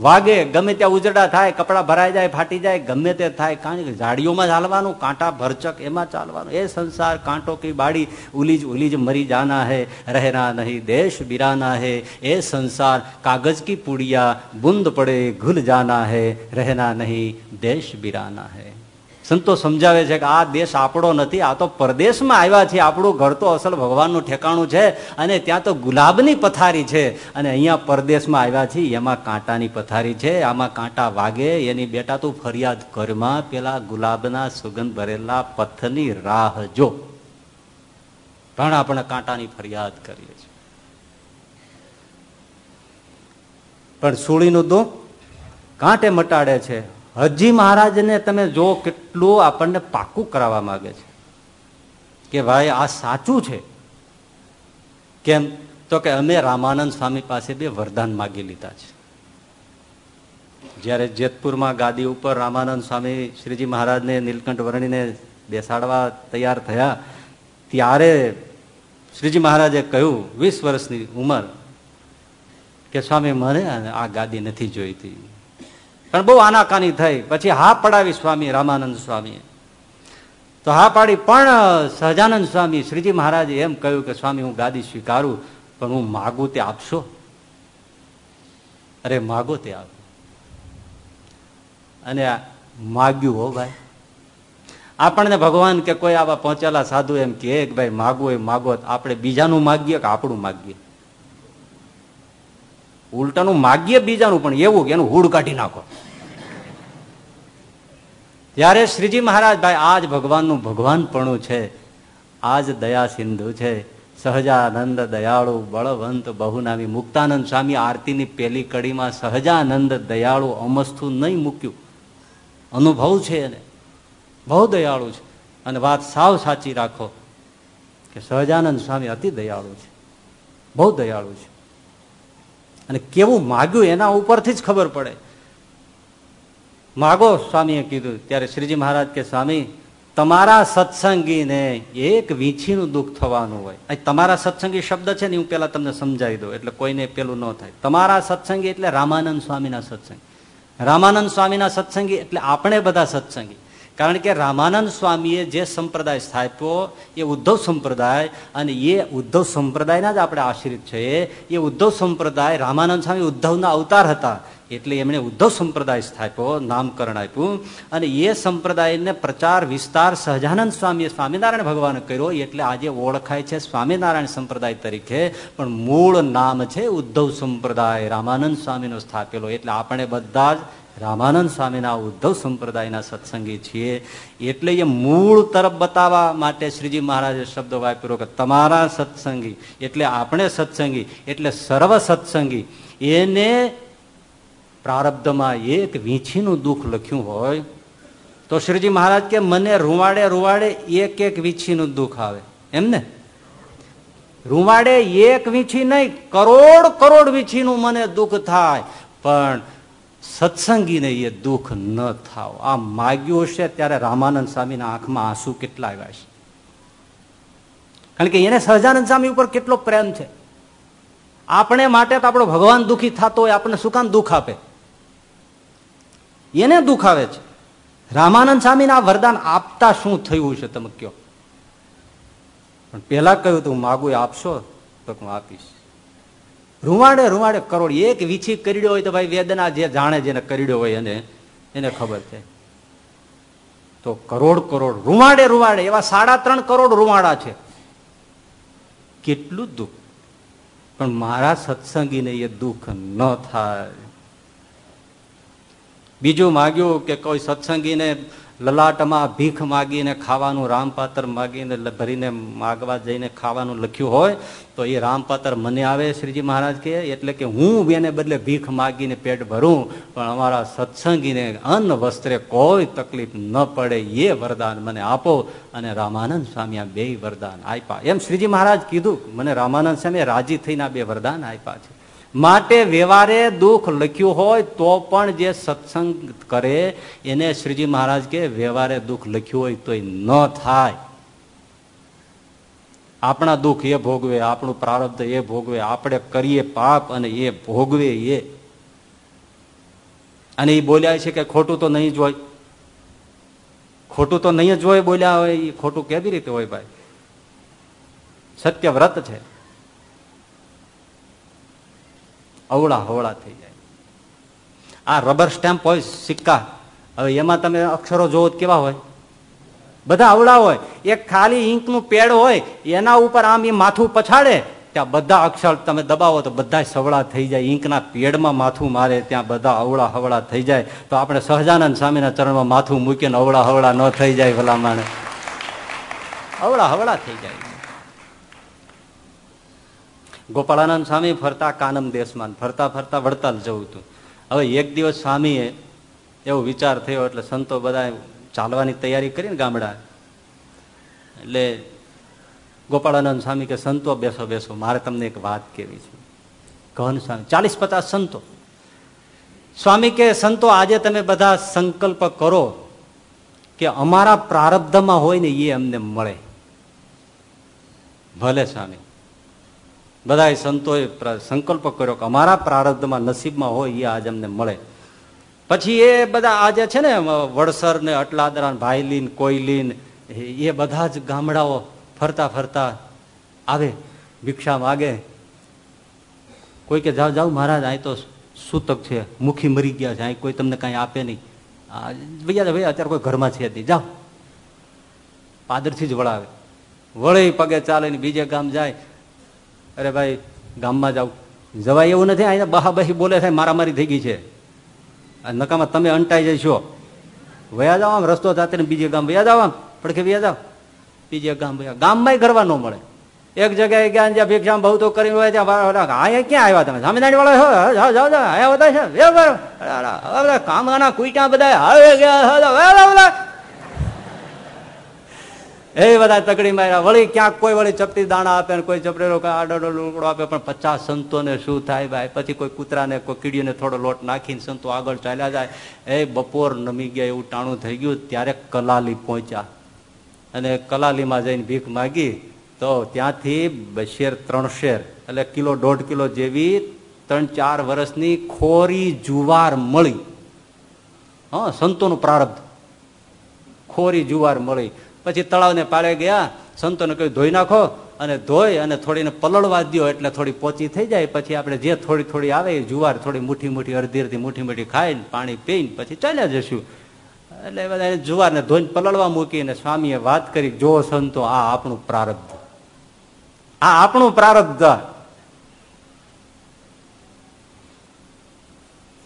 વાગે, ગમે ત્યાં ઉજડા થાય, કપડા ભરાઈ જાય, ફાટી જાય, ગમે તે થાય, કારણ કે ઝાડીઓમાં ચાલવાનું, કાંટા ભરચક એમાં ચાલવાનું. એ સંસાર, કાંટો કી બાડી, ઉલીજ ઉલીજ મરી જાના હે, રહેના નહીં, દેશ બિરાના હે. એ સંસાર, કાગજ કી પુડિયા, બુંદ પડે, ઘુલ જાના હે, રહેના નહીં, દેશ બિરાના હે. સંતો સમજાવે છે કે આ દેશ આપણો નથી, આ તો પરદેશમાં આવ્યા છીએ. આપણું ઘર તો અસલ ભગવાનનું ઠેકાણું છે અને ત્યાં તો ગુલાબની પથારી છે. અને અહીંયા પરદેશમાં આવ્યા છીએ, એમાં કાંટાની પથારી છે, આમાં કાંટા વાગે, એની બેટા તું ફરિયાદ ઘરમાં પેલા ગુલાબના સુગંધ ભરેલા પથની રાહ જો. પણ આપણે કાંટાની ફરિયાદ કરીએ છીએ. પણ સુળીનું દુઃખ કાંટે મટાડે છે. હજી મહારાજને તમે જો કેટલું આપણને પાકું કરાવવા માંગે છે, કે ભાઈ આ સાચું છે, કેમ? તો કે અમે રામાનંદ સ્વામી પાસે બે વરદાન માગી લીધા છે. જ્યારે જેતપુરમાં ગાદી ઉપર રામાનંદ સ્વામી શ્રીજી મહારાજને નીલકંઠ વર્ણીને બેસાડવા તૈયાર થયા, ત્યારે શ્રીજી મહારાજે કહ્યું, વીસ વર્ષની ઉંમર. કે સ્વામી, મને આ ગાદી નથી જોઈતી. પણ બહુ આનાકાની થઈ. પછી હા પડાવી સ્વામી રામાનંદ સ્વામી તો હા પાડી પણ સહજાનંદ સ્વામી, શ્રીજી મહારાજે એમ કહ્યું કે, સ્વામી, હું ગાદી સ્વીકારું, પણ હું માગું તે આપશો? અરે, માગો તે આપ. અને માગ્યું હો ભાઈ. આપણને ભગવાન કે કોઈ આવા પહોંચેલા સાધુ એમ કે, ભાઈ માગવું એ માગો આપણે બીજાનું માગીએ કે આપણું માગીએ? ઉલટાનું માગીએ બીજાનું, પણ એવું કે એનું હુડ કાઢી નાખો. ત્યારે શ્રીજી મહારાજ, ભાઈ, આજ ભગવાનનું ભગવાનપણું છે. આજ દયા સિંધુ છે. સહજાનંદ દયાળુ, બળવંત, બહુનામી, મુક્તાનંદ સ્વામી આરતીની પેલી કડીમાં સહજાનંદ દયાળુ અમસ્થુ નહીં મૂક્યું. અનુભવ છે એને. બહુ દયાળુ છે. અને વાત સાવ સાચી રાખો કે સહજાનંદ સ્વામી અતિ દયાળુ છે. બહુ દયાળુ છે. અને કેવું માગ્યું એના ઉપરથી જ ખબર પડે. માગો સ્વામીએ કીધું, ત્યારે શ્રીજી મહારાજ કે, સ્વામી, તમારા સત્સંગીને એક વીંછીનું દુઃખ થવાનું હોય. તમારા સત્સંગી શબ્દ છે ને, હું પેલા તમને સમજાવી દઉં, એટલે કોઈને પેલું ન થાય. તમારા સત્સંગી એટલે રામાનંદ સ્વામીના સત્સંગી. રામાનંદ સ્વામીના સત્સંગી એટલે આપણે બધા સત્સંગી. કારણ કે રામાનંદ સ્વામીએ જે સંપ્રદાય સ્થાપ્યો, એ ઉદ્ધવ સંપ્રદાય, અને એ ઉદ્ધવ સંપ્રદાયના જ આપણે આશ્રિત છે. એ ઉદ્ધવ સંપ્રદાય રામાનંદ સ્વામી ઉદ્ધવના અવતાર હતા. એટલે એમણે ઉદ્ધવ સંપ્રદાય સ્થાપ્યો, નામકરણ આપ્યું, અને એ સંપ્રદાયને પ્રચાર, વિસ્તાર સહજાનંદ સ્વામીએ સ્વામિનારાયણ ભગવાન કર્યો, એટલે આજે ઓળખાય છે સ્વામિનારાયણ સંપ્રદાય તરીકે, પણ મૂળ નામ છે ઉદ્ધવ સંપ્રદાય રામાનંદ સ્વામીનો સ્થાપેલો. એટલે આપણે બધા જ રામાનંદ સ્વામીના ઉદ્ધવ સંપ્રદાયના સત્સંગી છીએ. એટલે એ મૂળ તરફ બતાવવા માટે શ્રીજી મહારાજે શબ્દ વાપર્યો કે તમારા સત્સંગી, એટલે આપણે સત્સંગી, એટલે સર્વ સત્સંગી. એને પ્રારબ્ધમાં એક વીંછીનું દુઃખ લખ્યું હોય, તો શ્રીજી મહારાજ કે મને રૂવાડે રૂવાડે એક એક વીંછીનું દુઃખ આવે. એમ ને? રૂવાડે એક વીંછી નહીં, કરોડ કરોડ વીંછીનું મને દુઃખ થાય. પણ સત્સંગીને એ દુઃખ ન થાવ. આ માગ્યું હશે ત્યારે રામાનંદ સ્વામીના આંખમાં આંસુ કેટલા આવ્યા છે? કારણ કે એને સહજાનંદ સ્વામી ઉપર કેટલો પ્રેમ છે. આપણે માટે તો આપણો ભગવાન દુઃખી થતો હોય, આપણને શું કામ દુઃખ આપે? એને દુઃખ આવે છે. રામાનંદ સ્વામીના વરદાન આપતા શું થયું છે તમે કયો પણ પેલા કહ્યું તું માગું આપશો તો હું આપીશ. રૂવાડે રૂવાડે કરોડ એક વીછી કરડ્યો હોય તો ભાઈ વેદના જે જાણે જેને કરડ્યો હોય એને એને ખબર છે. તો કરોડ કરોડ રૂવાડે રૂવાડે, એવા સાડા ત્રણ કરોડ રૂવાડા છે. કેટલું દુઃખ. પણ મારા સત્સંગીને એ દુઃખ ન થાય. બીજું માગ્યું કે કોઈ સત્સંગીને લલાટમાં ભીખ માગીને ખાવાનું, રામપાત્ર માગીને ભરીને માગવા જઈને ખાવાનું લખ્યું હોય, તો એ રામપાત્ર મને આવે શ્રીજી મહારાજ કે એટલે કે હું એને બદલે ભીખ માગીને પેટ ભરું, પણ અમારા સત્સંગીને અન્ન વસ્ત્રે કોઈ તકલીફ ન પડે, એ વરદાન મને આપો. અને રામાનંદ સ્વામી આ બે વરદાન આપ્યા. એમ શ્રીજી મહારાજ કીધું, મને રામાનંદ સ્વામી રાજી થઈને બે વરદાન આપ્યા છે. માટે વ્યવહારે દુઃખ લખ્યું હોય તો પણ જે સત્સંગ કરે, એને શ્રીજી મહારાજ કે વ્યવહારે દુઃખ લખ્યું હોય તો ન થાય. આપણા દુઃખ એ ભોગવે, આપણું પ્રારબ્ધ એ ભોગવે, આપણે કરીએ પાપ અને એ ભોગવે એ. અને એ બોલ્યા છે કે ખોટું તો નહીં જ ખોટું તો નહીં જ બોલ્યા હોય એ ખોટું કેવી રીતે હોય ભાઈ? સત્ય વ્રત છે. અવળા હવળા થઈ જાય. આ રબર સ્ટેમ્પ હોય, સિક્કા. હવે એમાં તમે અક્ષરો જોવો કેવા હોય? બધા અવળા હોય. એક ખાલી ઇંકનું પેડ હોય, એના ઉપર આમ એ માથું પછાડે, ત્યાં બધા અક્ષર તમે દબાવો તો બધા સવળા થઈ જાય. ઇંકના પેડમાં માથું મારે, ત્યાં બધા અવળા હવળા થઈ જાય. તો આપણે સહજાનંદ સ્વામીના ચરણમાં માથું મૂકીને અવળા હવળા ન થઈ જાય ભલા માણે અવળા હવળા થઈ જાય. ગોપાળાનંદ સ્વામી ફરતા કાનમ દેશમાં, ફરતા ફરતા વડતાલ જવું હતું. હવે એક દિવસ સ્વામીએ એવો વિચાર થયો, એટલે સંતો બધા ચાલવાની તૈયારી કરીને ગામડા એટલે ગોપાળાનંદ સ્વામી કે, સંતો, બેસો બેસો, મારે તમને એક વાત કેવી છે. ઘન સ્વામી, ચાલીસ પચાસ સંતો. સ્વામી કે, સંતો, આજે તમે બધા સંકલ્પ કરો કે અમારા પ્રારબ્ધમાં હોય ને એ અમને મળે. ભલે સ્વામી બધા સંતોએ સંકલ્પ કર્યો કે અમારા પ્રારબ્ધમાં નસીબમાં હોય એ આજ અમને મળે. પછી એ બધા આજે છે ને વડસર ને અટલાદરા ભાઈલીન કોઈલીન એ બધા જ ગામડાઓ ફરતા ફરતા આવે, ભિક્ષા માગે. કોઈ કે, જાઓ જાઓ, મહારાજ અહીં તો સૂતક છે, મુખી મરી ગયા છે અહીં કોઈ તમને કાંઈ આપે નહીં. ભૈયા ભાઈ અત્યારે કોઈ ઘરમાં છે નહીં. જાઓ. પાદરથી જ વળાવે. વળે પગે ચાલે ને બીજે ગામ જાય. અરે ભાઈ, ગામમાં જાવ જવાય એવું નથી, અહીંયા બહા બહી બોલે થાય મારામારી થઈ ગઈ છે. નકામાં તમે અંટાઈ જશો. વયા જાવ આમ, રસ્તો જાતે બીજે ગામ વયા જાવ આમ. પડખે વયા જાવ બીજે ગામ વયા. ગામમાં ગરવા ન મળે. એક જગ્યાએ ગયા જ્યાં ભિક્ષામ બહુ તો કરી હોય ત્યાં અહીંયા ક્યાં આવ્યા તમે? સ્વામિનારાયણ વાળા જાઓ જાઓ જાઓ આયા બધા છે. કામ કામના કુઈટા બધા હવે ગયા એ બધા તકડી માર્યા. વળી ક્યાંક કોઈ વળી ચપટી દાણા આપે કોઈ ચપડેલો આડો લુકડો આપે, પણ પચાસ સંતોને શું થાય ભાઈ? પછી કોઈ કૂતરાને, કોઈ કીડીને થોડો લોટ નાખીને સંતો આગળ ચાલ્યા જાય. એ બપોર નમી ગયા એવું ટાણું થઈ ગયું. ત્યારે કલાલી પહોંચ્યા. અને કલાલીમાં જઈને ભીખ માગી. તો ત્યાંથી બશેર ત્રણ શેર, એટલે કિલો દોઢ કિલો જેવી ત્રણ ચાર વર્ષની ખોરી જુવાર મળી. હા, સંતોનું પ્રારબ્ધ. ખોરી જુવાર મળી. પછી તળાવને પાળે ગયા, સંતોને કહ્યું, ધોઈ નાખો અને ધોઈ અને થોડીને પલળવા દો એટલે થોડી પોચી થઈ જાય. પછી આપણે જે થોડી થોડી આવે એ જુવાર થોડી મુઠ્ઠી મુઠ્ઠી અડધી અડધી મુઠ્ઠી મુઠ્ઠી ખાઈને પાણી પીને પછી ચાલ્યા જશું. એટલે બધા જુવારને ધોઈને પલળવા મૂકીને સ્વામીએ વાત કરી, જો સંતો, આ આપણું પ્રારબ્ધ. આ આપણું પ્રારબ્ધ.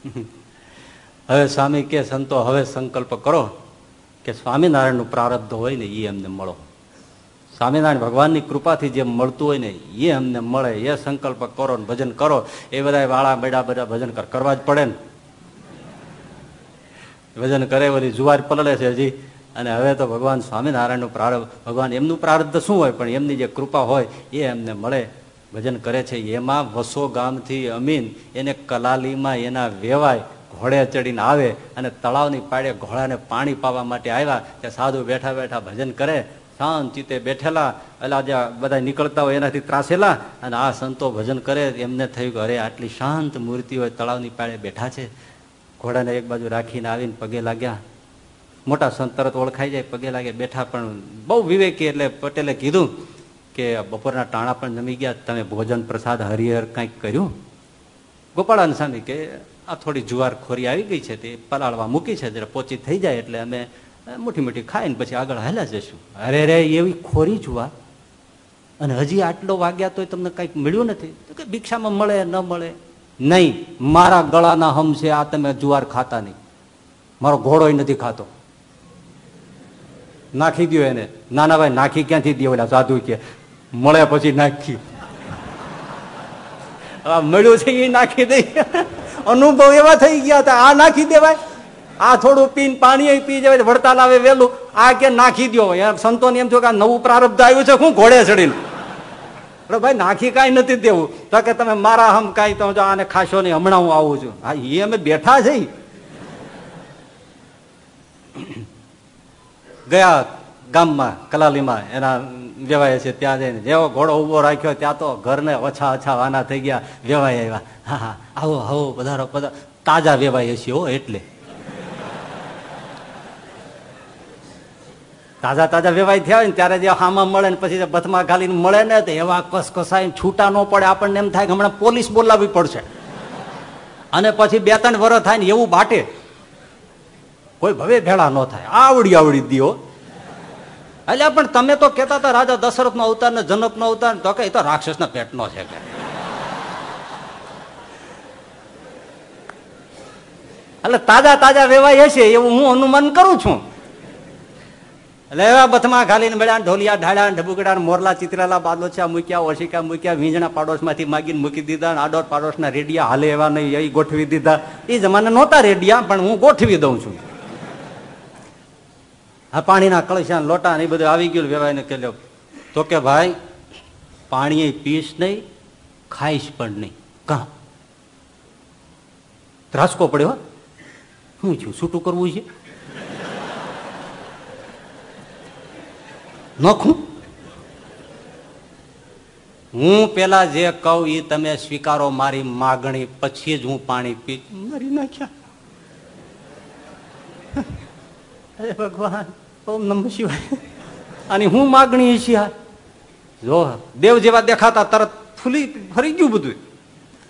<laughs> હવે સ્વામી કે સંતો, હવે સંકલ્પ કરો. કે સ્વામિનારાયણનું પ્રારબ્ધ હોય ને એ અમને મળો. સ્વામિનારાયણ ભગવાનની કૃપાથી જે મળતું હોય ને એ અમને મળે. એ સંકલ્પ કરો ને ભજન કરો. એ બધા વાળા બેડા બધા ભજન કરવા જ પડે ને. ભજન કરે બધી જુવાર પલળે છે હજી. અને હવે તો ભગવાન સ્વામિનારાયણનું પ્રારબ્ધ ભગવાન એમનું પ્રારબ્ધ શું હોય? પણ એમની જે કૃપા હોય એ એમને મળે. ભજન કરે છે. એમાં વસો ગામથી અમીન. એને કલાલીમાં એના વેવાય. ઘોડે ચડીને આવે અને તળાવની પાડે ઘોડાને પાણી પાવા માટે આવ્યા તે સાધુ બેઠા બેઠા ભજન કરે શાંતિતે બેઠેલા એટલે આજે બધા નીકળતા હોય એનાથી ત્રાસેલા, અને આ સંતો ભજન કરે, એમને થયું કે અરે આટલી શાંત મૂર્તિ હોય, તળાવની પાડે બેઠા છે. ઘોડાને એક બાજુ રાખીને આવીને પગે લાગ્યા. મોટા સંત તરત ઓળખાઈ જાય, પગે લાગે બેઠા પણ બહુ વિવેકી એટલે પટેલે કીધું કે બપોરના ટાણા પણ જમી ગયા, તમે ભોજન પ્રસાદ હરિહર કંઈક કર્યું? ગોપાળાન સ્વામી કે આ થોડી જુવારખોરી આવી ગઈ છે તે પલાળવા મૂકી છે, જરા પોચી થઈ જાય એટલે અમે મોટી મોટી ખાઈને પછી આગળ હાલ્યા જશું. અરે રે, એવી ખોરી જુવાર. અને હજી આટલો વાગ્યા તો તમને કંઈક મળ્યું નથી. તો કે ભિક્ષામાં મળે ન મળે? નહીં, મારા ગળાના હમ છે, આ તમે જુવાર ખાતા નહીં. મારો ઘોડો નથી ખાતો. નાખી દો એને. નાના ભાઈ, નાખી ક્યાંથી દે ઓલા સાધુ કે મળે પછી નાખી. મળ્યું છે એ નાખી દઈ અનુભવ એવા થઈ ગયા હતા, આ નાખી દેવાય. આ થોડું પીને પાણી પી જવાય, વડતાલ આવે વહેલું. આ કે નાખી દો સંતોને એમ થયું કે નવું પ્રારબ્ધ આવ્યું છે, હું ઘોડે ચડીને. ભાઈ, નાખી કાંઈ નથી દેવું. તો કે તમે મારા હમ કાંઈ તો આને ખાશો નહીં, હમણાં હું આવું છું. હા એ અમે બેઠા છે ગયા ગામમાં, કલાલીમાં એના વેવાય છે, ત્યાં જઈને જેવો ઘોડો ઊભો રાખ્યો, ત્યાં તો ઘરને ઓછા ઓછા વાના થઈ ગયા વેવાય આવ્યા. હા હા, આવો આવો, પધારો પધારો. તાજા વેવાય છીએ, હો, એટલે. તાજા તાજા વેવાય થયા હોય ને, ત્યારે જે હામાં મળે ને પછી બથમાં ખાલીને મળે ને, તો એવા કસકસાઈ છૂટા ન પડે. આપણને એમ થાય કે હમણાં પોલીસ બોલાવવી પડશે. અને પછી બે ત્રણ વર્ષ થાય ને એવું બાટે. કોઈ ભવે ભેળા ન થાય. આવડી આવડી દિયો એટલે પણ તમે તો કેતા હતા રાજા દશરથ નો અવતાર ને જનક નો. અવતાર તો કે એ તો રાક્ષસ ના પેટ નો છે કે. એટલે તાજા તાજા વેવાય હશે એવું હું અનુમાન કરું છું. એટલે એવા બથમાં ખાલીને મળ્યા ઢોલિયા ઢાળ્યા ઢબુકડા મોરલા ચિત્રેલા બાદોચા મૂક્યા, ઓશિકા મૂક્યા વીંજણા પાડોશમાંથી માગીને મૂકી દીધા આડોર પાડોશના રેડિયા હાલે એવા નહીં, એ ગોઠવી દીધા. એ જમાને નહોતા રેડિયા, પણ હું ગોઠવી દઉં છું. આ પાણીના કળશા લોટા ને બધું આવી ગયું વેવાય ને કહ્યું તો કે ભાઈ પાણી પીશ નહીં, ખાઈશ પણ નહીં. કા? ત્રાસકો પડ્યો શું છું, છૂટું કરવું છે? નખું? હું પેલા જે કહું એ તમે સ્વીકારો મારી માગણી, પછી જ હું પાણી પી મારી નાખ્યા. અરે ભગવાન, ઓમ નમ શિવાય. અને હું માગણી છીએ જો દેવ જેવા દેખાતા તરત ફૂલી ફરી ગયું બધું.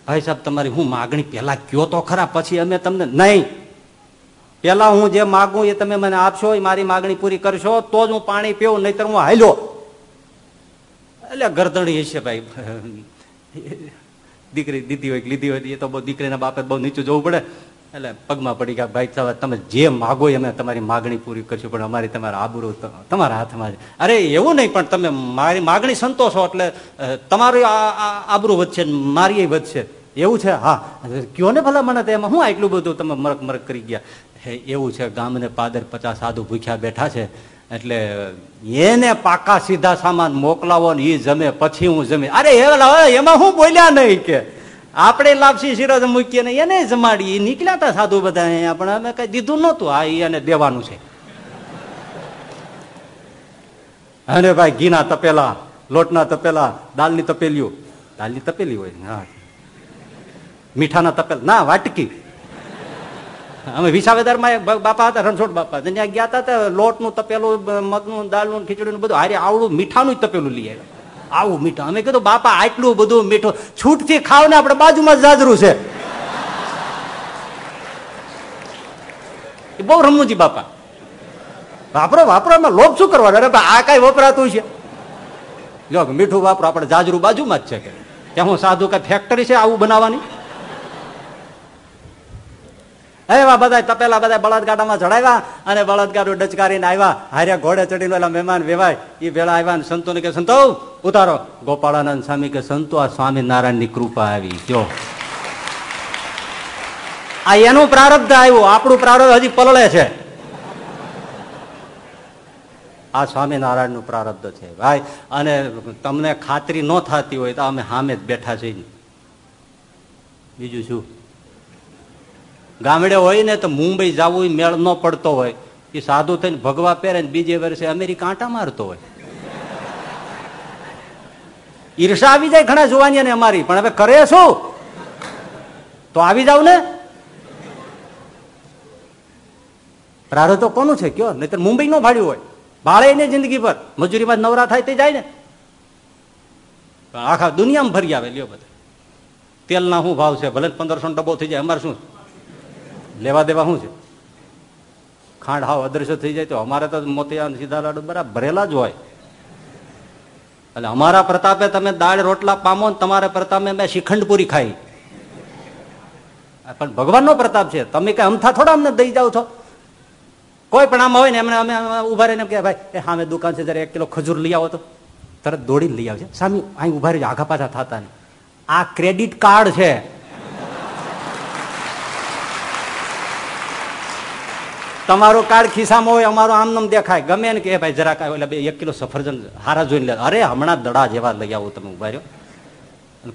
ભાઈ સાહેબ, તમારી હું માગણી પેલા કયો તો ખરા, પછી અમે તમને નહીં. પેલા હું જે માગું એ તમે મને આપશો, એ મારી માગણી પૂરી કરશો, તો જ હું પાણી પીવું નહીતર હું હાલ્યો. એટલે ગરદણી હશે ભાઈ. દીકરી દીધી હોય લીધી હોય, એ તો બહુ દીકરીના બાપે બહુ નીચું જવું પડે. એટલે પગમાં પડી ગયા ભાઈ, સાહેબ, તમે જે માગો અમે તમારી માગણી પૂરી કરશું, પણ અમારી તમારા આબરૂ તમારા હાથમાં છે. અરે, એવું નહીં, પણ તમે મારી માગણી સંતોષો, એટલે તમારું આબરૂ વધશે મારી વધશે. એવું છે? હા. કયો ને ભલા મને એમાં હું આટલું બધું તમે મરક મરક કરી ગયા? એવું છે, ગામને પાદર પચાસ સાધુ ભૂખ્યા બેઠા છે, એટલે એને પાકા સીધા સામાન મોકલાવો ને એ જમે, પછી હું જમે. અરે એમાં હું બોલ્યા નહીં કે આપણે લાપસી શિરોજ મૂકીએ ને એને જમાડી નીકળ્યા હતા સાધુ બધા અહીંયા. પણ અમે કઈ દીધું નહોતું. આ એને દેવાનું છે. અને ભાઈ ઘીના તપેલા, લોટના તપેલા, દાળની તપેલીઓ. દાળની તપેલી હોય? હા મીઠાના તપેલા. ના, વાટકી. અમે વિસાવેદારમાં બાપા હતા, રણછોડ બાપા. ત્યાં ગયા હતા લોટનું તપેલું, મગનું, દાળનું, ખીચડીનું બધું. હારે આવડું મીઠાનું જ તપેલું લઈ આવ્યા. આવું મીઠું. અમે કીધું, બાપા, આટલું બધું મીઠું છૂટથી ખાવ ને આપણે બાજુમાં જાજરું છે. એ બહુ રમૂજી બાપા. વાપરો વાપરો, એમાં લોભ શું કરવાનો? અરે આ કઈ વપરાતું છે. જો મીઠું વાપરો, આપણે જાજરું બાજુમાં જ છે કે. ત્યાં હું સાધુ કઈ ફેક્ટરી છે આવું બનાવવાની? એવા બધા તપેલા બધા બળદગાડામાં ચડાવ્યા અને બળદગાડું ડચકારીને આવ્યા. હાર્યા ઘોડે ચડીને ઓલા મહેમાન વેવાય. એ વેળા આવ્યા ને સંતોને કે, સંતો, ઉતારો. ગોપાળાનંદ સ્વામી કે, સંતો, આ સ્વામિનારાયણની કૃપા આવી. જો. આ એનું પ્રારબ્ધ આવ્યું. આપણું પ્રારબ્ધ હજી પલળે છે. આ સ્વામિનારાયણનું પ્રારબ્ધ છે. ભાઈ, અને તમને ખાતરી ન થતી હોય તો અમે સામે જ બેઠા છીએ. બીજું શું? ગામડે હોય ને તો મુંબઈ જવું મેળ ન પડતો હોય. એ સાધુ થઈને ભગવા પહેરે ને બીજે વર્ષે અમેરિકા આંટા મારતો હોય. ઈર્ષા આવી જાય ઘણા જોવાની ને અમારી, પણ હવે કરે શું? તો આવી જાવ ને? પ્રારો તો કોનું છે? કયો? નહીતર મુંબઈ નો ભાડ્યું હોય. ભાડે ને જિંદગી પર. મજૂરીમાં નવરા થાય તે જાય ને. આખા દુનિયામાં ભરી આવે લ્યો બધા. તેલના શું ભાવ છે? ભલે પંદરસો ડબ્બો થઈ જાય, અમારે શું? લેવા દેવા શું છે? ખાંડ હાવ અદ્રશ્ય થઈ જાય તો અમારે તો મોતિયા સીધા લાડુ ભરેલા જ હોય. એટલે અમારા પ્રતાપે તમે દાળ રોટલા પામો ને પ્રતાપે મેં શિખંડ પૂરી ખાઈ. પણ ભગવાનનો પ્રતાપ છે. તમે કઈ અમથા થોડા અમને દઈ જાઓ છો? કોઈ પણ આમ હોય ને એમને અમે ઊભા રહીને કે ભાઈ, એ સામે દુકાન છે જયારે એક કિલો ખજૂર લઈ આવો તો. તરત દોડીને લઈ આવજે. સામે, અહીં ઊભા રહી આઘા પાછા થતા નહીં. આ ક્રેડિટ કાર્ડ છે. તમારું કાર્ડ ખિસ્સામાં હોય, અમારો આમનામ દેખાય. ગમે ને કે ભાઈ, જરાક એટલે એક કિલો સફરજન હારા જોઈને લે. અરે, હમણાં દડા જેવા લઈ આવો તમે, ઊભા રહ્યો.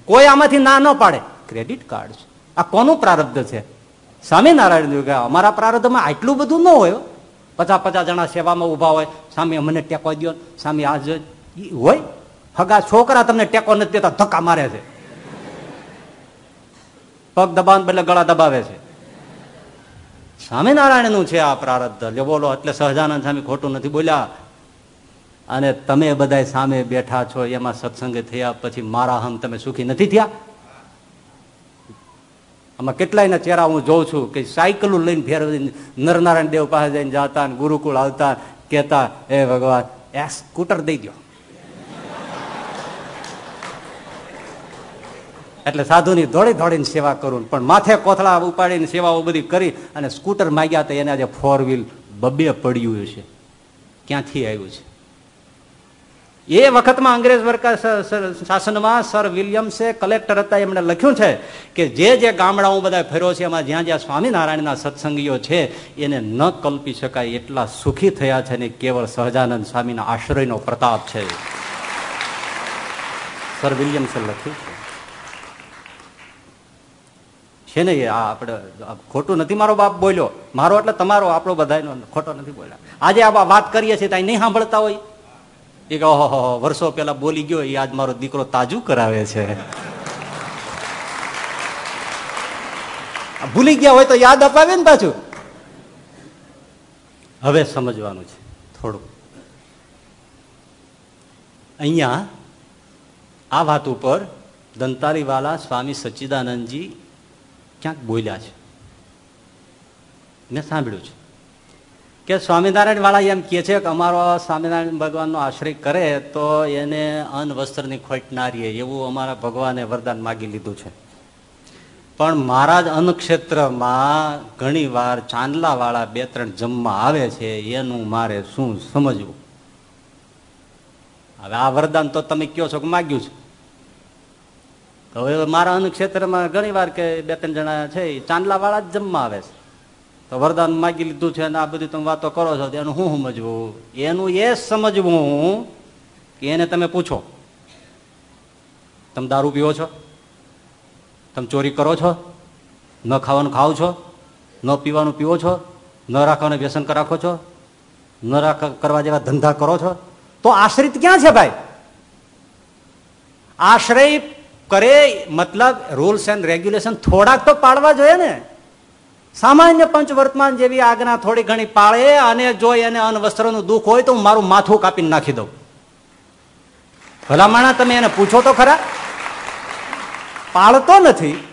કોઈ આમાંથી ના ન પાડે. ક્રેડિટ કાર્ડ આ કોનું પ્રારબ્ધ છે? સ્વામિનારાયણ કે અમારા પ્રારબ્ધમાં આટલું બધું ન હોય પચાસ પચાસ જણા સેવામાં ઊભા હોય. સામે અમને ટેકો દો સામે આ હોય. હગા છોકરા તમને ટેકો નથી દેતા, ધક્કા મારે છે. પગ દબાવ બદલે ગળા દબાવે છે. સ્વામિનારાયણનું છે આ પ્રારબ્ધ. લે બોલો, એટલે સહજાનંદ સ્વામી ખોટું નથી બોલ્યા. અને તમે બધા સામે બેઠા છો, એમાં સત્સંગ થયા પછી મારા હમ તમે સુખી નથી થયા? આમાં કેટલાયના ચહેરા હું જોઉં છું કે સાયકલો લઈને ફેર નરનારાયણ દેવ પાસે જઈને જતા ગુરુકુળ આવતા કહેતા એ ભગવાન એ સ્કૂટર દઈ દો એટલે સાધુની દોડી દોડીને સેવા કરું પણ માથે કોથળા ઉપાડીને સેવાઓ બધી કરી અને સ્કૂટર માગ્યા તો એને આજે ફોર વ્હીલ બબે પડ્યું છે. ક્યાંથી આવ્યું છે? એ વખતમાં અંગ્રેજ વર્કર શાસનમાં સર વિલિયમ્સે કલેક્ટર હતા, એમણે લખ્યું છે કે જે જે ગામડાઓ બધા ફેરો છે, એમાં જ્યાં જ્યાં સ્વામિનારાયણના સત્સંગીઓ છે, એને ન કલ્પી શકાય એટલા સુખી થયા છે ને કેવળ સહજાનંદ સ્વામીના આશ્રયનો પ્રતાપ છે. સર વિલિયમ્સે લખ્યું છે. છે ને આ આપણે ખોટું નથી, મારો બાપ બોલ્યો. મારો એટલે તમારો, આપણો બધાનો ખોટો નથી બોલ્યા. આજે આ વાત કરીએ છીએ ત્યાં નહીં સાંભળતા હોય. એ કે ઓહો વર્ષો પેલા બોલી ગયો, એ આજ મારો દીકરો તાજુ કરાવે છે. ભૂલી ગયા હોય તો યાદ અપાવે ને પાછું. હવે સમજવાનું છે, થોડું. અહીંયા આ વાત ઉપર દંતાલીવાલા સ્વામી સચ્ચિદાનંદજી ક્યાંક બોલ્યા છે. મેં સાંભળ્યું છે. કે સ્વામિનારાયણ વાળા એમ કે છે કે અમારો સ્વામિનારાયણ ભગવાનનો આશ્રય કરે તો એને અન્ન વસ્ત્રની ખોટ ના રહીએ એવું અમારા ભગવાને વરદાન માગી લીધું છે. પણ મારા જ અન્નક્ષેત્રમાં ઘણી વાર ચાંદલાવાળા બે ત્રણ જમવા આવે છે, એનું મારે શું સમજવું? હવે આ વરદાન તો તમે કયો છો કે માગ્યું છે. હવે મારા અન્નક્ષેત્રમાં ઘણી વાર કે બે ત્રણ જણા છે એ ચાંદલાવાળા જ જમવા આવે છે. તો વરદાન માગી લીધું છે અને આ બધી તમે વાતો કરો છો એનું શું સમજવું? એનું એ સમજવું કે એને તમે પૂછો. તમે દારૂ પીવો છો? તમે ચોરી કરો છો? ન ખાવાનું ખાવ છો? ન પીવાનું પીવો છો? ન રાખવાનું વ્યસન રાખો છો? ન રાખ, કરવા જેવા ધંધા કરો છો? તો આશ્રિત ક્યાં છે ભાઈ? આશ્રય કરે મતલબ રૂલ્સ એન્ડ રેગ્યુલેશન થોડાક તો પાડવા જોઈએ ને. સામાન્ય પંચ વર્તમાન જેવી આજ્ઞા થોડી ઘણી પાળે અને જો એને અનવસ્ત્રનું દુઃખ હોય તો હું મારું માથું કાપીને નાખી દઉં. ભલામણા તમે એને પૂછો તો ખરા. પાળતો નથી.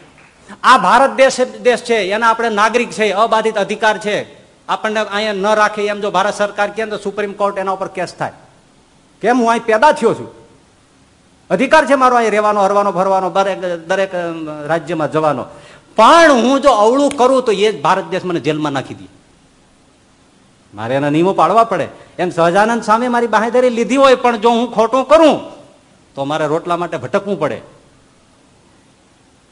આ ભારત દેશ દેશ છે, એના આપણે નાગરિક છે, અબાધિત અધિકાર છે. આપણને અહીંયા ન રાખે એમ જો ભારત સરકાર કે તો સુપ્રીમ કોર્ટ એના ઉપર કેસ થાય. કેમ? હું અહીં પેદા થયો છું. અધિકાર છે મારો, અહીં રહેવાનો, હરવાનો, ફરવાનો, દરેક દરેક રાજ્યમાં જવાનો. પણ હું જો અવળું કરું તો એ ભારત દેશ મને જેલમાં નાખી દે. મારે એના નિયમો પાડવા પડે. એમ સહજાનંદ સામે મારી બાહેધરી લીધી હોય, પણ જો હું ખોટું કરું, તો મારે રોટલા માટે ભટકવું પડે.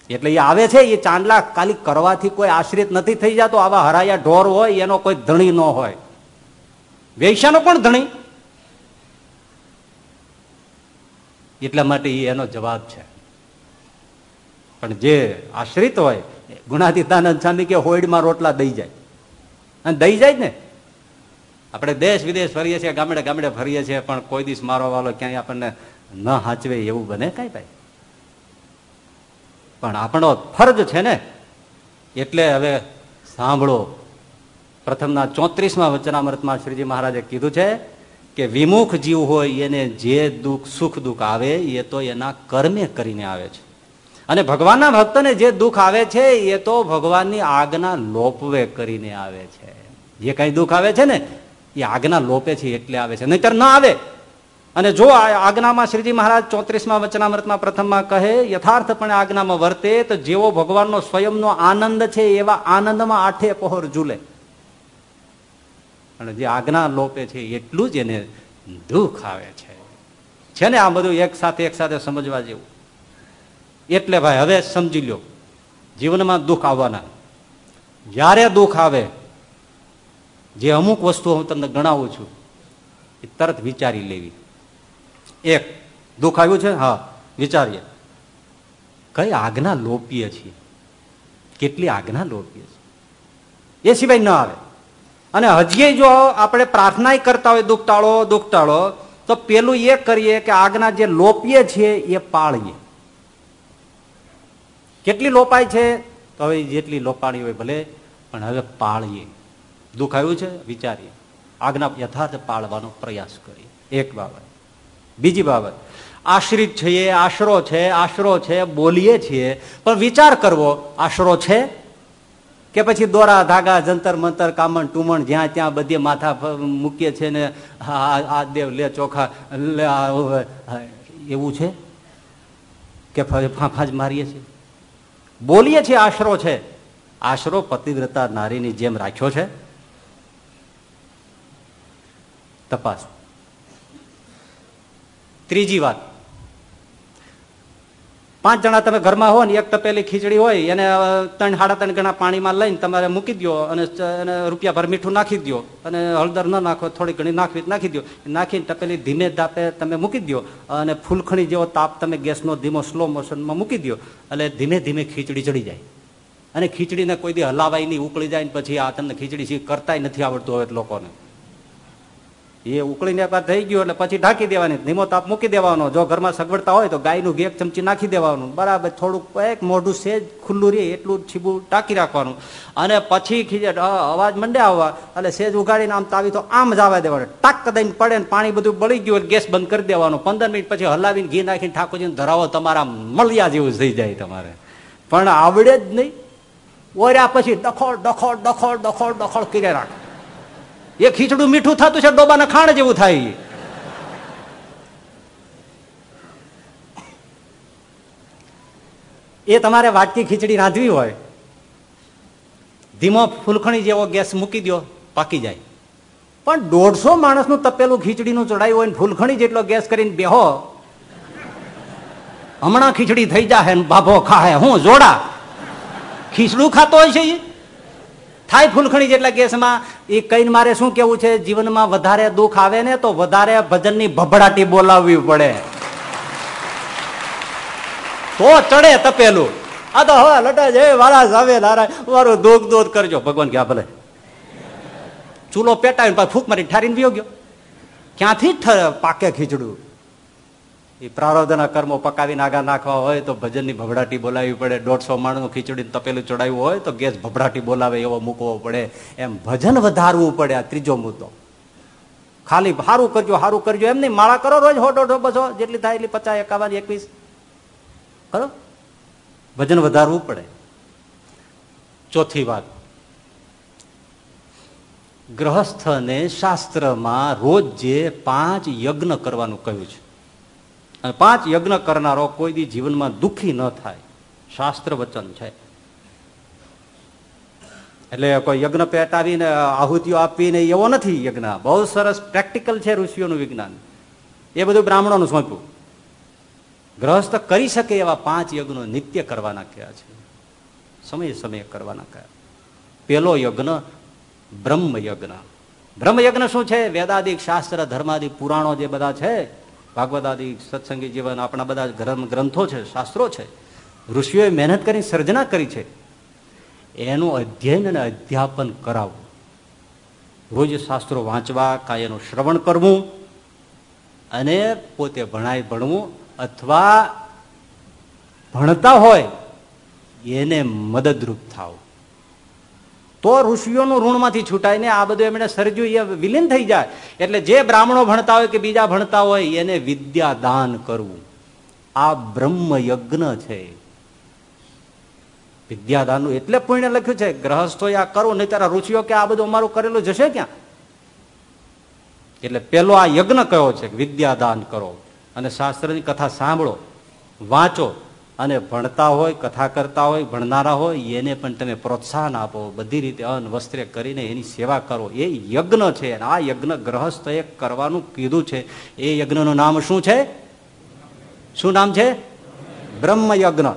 એટલે એ આવે છે, એ ચાંદલા ખાલી કરવાથી કોઈ આશ્રિત નથી થઈ જતો. આવા હરાયા ઢોર હોય, એનો કોઈ ધણી ન હોય. વેશ્યાનો પણ ધણી. એટલા માટે એ એનો જવાબ છે. પણ જે આશ્રિત હોય ગુણાતીતાનંદ સ્વામી કે હોઈડમાં રોટલા દઈ જાય. અને દઈ જાય ને. આપણે દેશ વિદેશ ફરીએ છીએ, ગામડે ગામડે ફરીએ છીએ, પણ કોઈ દિવસ મારો વાલો ક્યાંય આપણને ન હાચવે એવું બને કઈ ભાઈ. પણ આપણો ફરજ છે ને. એટલે હવે સાંભળો. પ્રથમના ચોત્રીસમાં વચનામૃતમાં શ્રીજી મહારાજે કીધું છે કે વિમુખ જીવ હોય, એને જે દુઃખ, સુખ દુઃખ આવે, એ તો એના કર્મે કરીને આવે છે. અને ભગવાનના ભક્તને જે દુઃખ આવે છે, એ તો ભગવાનની આજ્ઞા લોપવે કરીને આવે છે. જે કઈ દુઃખ આવે છે ને, એ આજ્ઞા લોપે છે એટલે આવે છે. નહીતર ના આવે. અને જો આજ્ઞામાં શ્રીજી મહારાજ ચોત્રીસમાં વચનામૃતમાં પ્રથમમાં કહે, યથાર્થપણે આજ્ઞામાં વર્તે તો જેવો ભગવાનનો સ્વયંનો આનંદ છે, એવા આનંદમાં આઠે પહોર ઝૂલે. અને જે આજ્ઞા લોપે છે એટલું જ એને દુઃખ આવે છે. છે ને આ બધું એક સાથે એક સાથે સમજવા જેવું. એટલે ભાઈ હવે સમજી લો જીવનમાં દુઃખ આવવાના. જ્યારે દુઃખ આવે, જે અમુક વસ્તુઓ હું તમને ગણાવું છું, એ તરત વિચારી લેવી. એક, દુઃખ આવ્યું છે? હા, વિચારીએ. કઈ આજ્ઞા લોપીએ છીએ? કેટલી આજ્ઞા લોપીએ છીએ? એ સિવાય ન આવે. અને હજી જો આપણે પ્રાર્થના કરતા હોય દુઃખ ટાળો દુઃખ ટાળો તો પેલું એ કરીએ કે આગના જે લોપીએ છીએ એ પાળીએ. કેટલી લોપાય છે? તો હવે જેટલી લોપાણી હોય ભલે, પણ હવે પાળીએ. દુઃખ આવ્યું છે? વિચારીએ. આગના યથાર્થ પાળવાનો પ્રયાસ કરીએ. એક બાબત. બીજી બાબત. આશ્રિત છીએ, આશરો છે આશરો છે, બોલીએ છીએ, પણ વિચાર કરવો, આશરો છે? કે પછી દોરા, ધાગા, જંતર, મંતર, કામણ, ટુમણ, જ્યાં ત્યાં બધી માથા મૂકીએ છે ને આ દેવ, લે, ચોખા, લે એવું છે? કે ફાંફા જ મારીએ છીએ? બોલીએ છીએ આશરો છે. આશરો પતિવ્રતા નારીની જેમ રાખ્યો છે. તપાસ. ત્રીજી વાત. પાંચ જણા તમે ઘરમાં હો ને એક તપેલી ખીચડી હોય, એને ત્રણ સાડા ત્રણ ગણા પાણીમાં લઈને તમારે મૂકી દો અને રૂપિયા ભર મીઠું નાખી દો અને હળદર ન નાખો, થોડી ઘણી નાખવી, નાખી દો નાખીને તપેલી ધીમે તાપે તમે મૂકી દો અને ફૂલખણી જેવો તાપ તમે ગેસનો ધીમો સ્લો મોશનમાં મૂકી દો એટલે ધીમે ધીમે ખીચડી ચડી જાય. અને ખીચડીને કોઈ દી હલાવાય નહીં, ઉકળી જાય ને પછી આ તમને ખીચડી કરતાય નથી આવડતું હવે લોકોને. એ ઉકળીને બાદ થઈ ગયું એટલે પછી ઢાંકી દેવાની. ધીમો તાપ મૂકી દેવાનો. જો ઘરમાં સગવડતા હોય તો ગાયનું ઘી એક ચમચી નાખી દેવાનું. બરાબર, થોડુંક એક મોઢું સેજ ખુલ્લું રહે એટલું છીબું ટાંકી રાખવાનું. અને પછી ખીજે અવાજ મંડે આવવા એટલે સેજ ઉગાડીને આમ તાવી તો આમ જ આવવા દેવાનું. ટાક દઈને પડે ને પાણી બધું બળી ગયું એટલે ગેસ બંધ કરી દેવાનું. પંદર મિનિટ પછી હલાવીને ઘી નાખીને ઠાકોરજીને ધરાવો, તમારા મળ્યા જેવું થઈ જાય તમારે. પણ આવડે જ નહીં. ઓર્યા પછી ડખોળ ડખોળ ડખોળ ડખોળ ડખોળ કરી રાખે. એ ખીચડું મીઠું થતું છે, ડોબાના ખાણ જેવું થાય. એ તમારે વાટકી ખીચડી રાંધવી હોય, ધીમો ફૂલખણી જેવો ગેસ મૂકી દો પાકી જાય. પણ દોઢસો માણસનું તપેલું ખીચડીનું ચડાયું હોય ફૂલખણી જેટલો ગેસ કરીને બેહો, હમણાં ખીચડી થઈ જાય બાભો ખાહે, હું જોડા. ખીચડું ખાતો હોય છે થાય ફૂલખણી જેટલા કેસમાં એ કઈ મારે શું કેવું છે, જીવનમાં વધારે દુઃખ આવે ને તો વધારે ભજનની ભભડાટી બોલાવવી પડે. તો ચડે તપેલું. આ તો હવે લટા જય વાળા આવે નારાય, મારું દુઃખ દોધ કરજો. ભગવાન ક્યાં ભલે. ચૂલો પેટાવીને ફૂક મારી ઠારીને વિયો ગયો. ક્યાંથી પાકે ખીચડું? એ પ્રારબ્ધના કર્મો પકાવીને આગા નાખવા હોય તો ભજનની ભભડાટી બોલાવી પડે. દોઢસો માણનું ખીચડી તપેલું ચડાવ્યું હોય તો ગેસ ભભડાટી બોલાવે એવો મૂકવો પડે. એમ ભજન વધારવું પડે આ ત્રીજો મુદ્દો. ખાલી સારું કરજો સારું કરજો. એમ નહીં, માળા કરો રોજ હો દોઢો બસો, જેટલી થાય એટલી પચાસ, એકાવન, એકવીસ. કરો ભજન વધારવું પડે. ચોથી વાત. ગ્રહસ્થને શાસ્ત્રમાં રોજ જે પાંચ યજ્ઞ કરવાનું કહ્યું છે. અને પાંચ યજ્ઞ કરનારો કોઈ દી જીવનમાં દુઃખી ન થાય. શાસ્ત્ર વચન છે. એટલે કોઈ યજ્ઞ પેટાવીને, આહુતિઓ આપીને, એવો નથી યજ્ઞ. બહુ સરસ પ્રેક્ટિકલ છે ઋષિઓનું વિજ્ઞાન. એ બધું બ્રાહ્મણોનું સોંપ્યું ગ્રહસ્થ કરી શકે એવા પાંચ યજ્ઞો નિત્ય કરવાના કયા છે. સમય સમયે કરવાના કયા. પેલો યજ્ઞ બ્રહ્મ યજ્ઞ બ્રહ્મ યજ્ઞ શું છે? વેદાદિક શાસ્ત્ર, ધર્માદિક પુરાણો જે બધા છે ભાગવદાદિક સત્સંગી જીવન આપણા બધા ગ્રંથો છે, શાસ્ત્રો છે. ઋષિઓએ મહેનત કરી, સર્જના કરી છે. એનું અધ્યયન અને અધ્યાપન કરાવવું રોજ શાસ્ત્રો વાંચવા કાંઈ શ્રવણ કરવું અને પોતે ભણાય ભણવું અથવા ભણતા હોય, એને મદદરૂપ થાવ. તો ઋષિઓનું ઋણમાંથી છૂટાય ને આ બધું એમણે સર્જ્યું, એ વિલીન થઈ જાય. એટલે જે બ્રાહ્મણો ભણતા હોય કે બીજા ભણતા હોય, એને વિદ્યાદાન કરવું. આ બ્રહ્મ યજ્ઞ છે. વિદ્યાદાનનું એટલે પુણ્ય લખ્યું છે, ગ્રહસ્થો આ કરો નહીં તારા ઋષિઓ કે આ બધું અમારું કરેલું જશે ક્યાં? એટલે પેલો આ યજ્ઞ કયો છે, વિદ્યાદાન કરો. અને શાસ્ત્રની કથા સાંભળો, વાંચો. અને ભણતા હોય, કથા કરતા હોય, ભણનારા હોય, એને પણ તમે પ્રોત્સાહન આપો. બધી રીતે અન્ન વસ્ત્રે કરીને એની સેવા કરો. એ યજ્ઞ છે આ યજ્ઞ ગ્રહસ્થએ કરવાનું કીધું છે. એ યજ્ઞનું નામ શું છે? શું નામ છે? બ્રહ્મ યજ્ઞ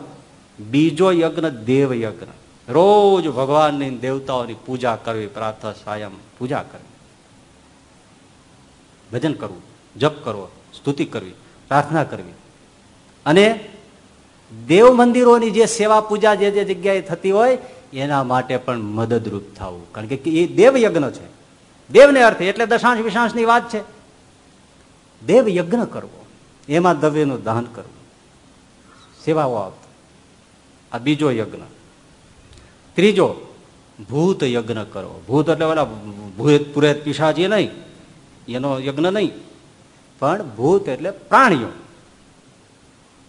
બીજો યજ્ઞ દેવ યજ્ઞ રોજ ભગવાનની દેવતાઓની પૂજા કરવી પ્રાર્થ સાયમ પૂજા કરવી. ભજન કરવું, જપ કરવો, સ્તુતિ કરવી, પ્રાર્થના કરવી. અને દેવ મંદિરોની જે સેવા પૂજા જે જે જગ્યાએ થતી હોય, એના માટે પણ મદદરૂપ થવું. કારણ કે એ દેવ છે. દેવને અર્થે એટલે દશાંશ વિશાંશની વાત છે. દેવ કરવો. એમાં દ્રવ્યનું દાન કરવું. સેવાઓ આપતો આ બીજો યજ્ઞ. ત્રીજો, ભૂત યજ્ઞ કરો ભૂત એટલે ઓલા ભૂત, પુરેત પિશાચી નહીં. એનો યજ્ઞ નહીં. પણ ભૂત એટલે પ્રાણીઓ.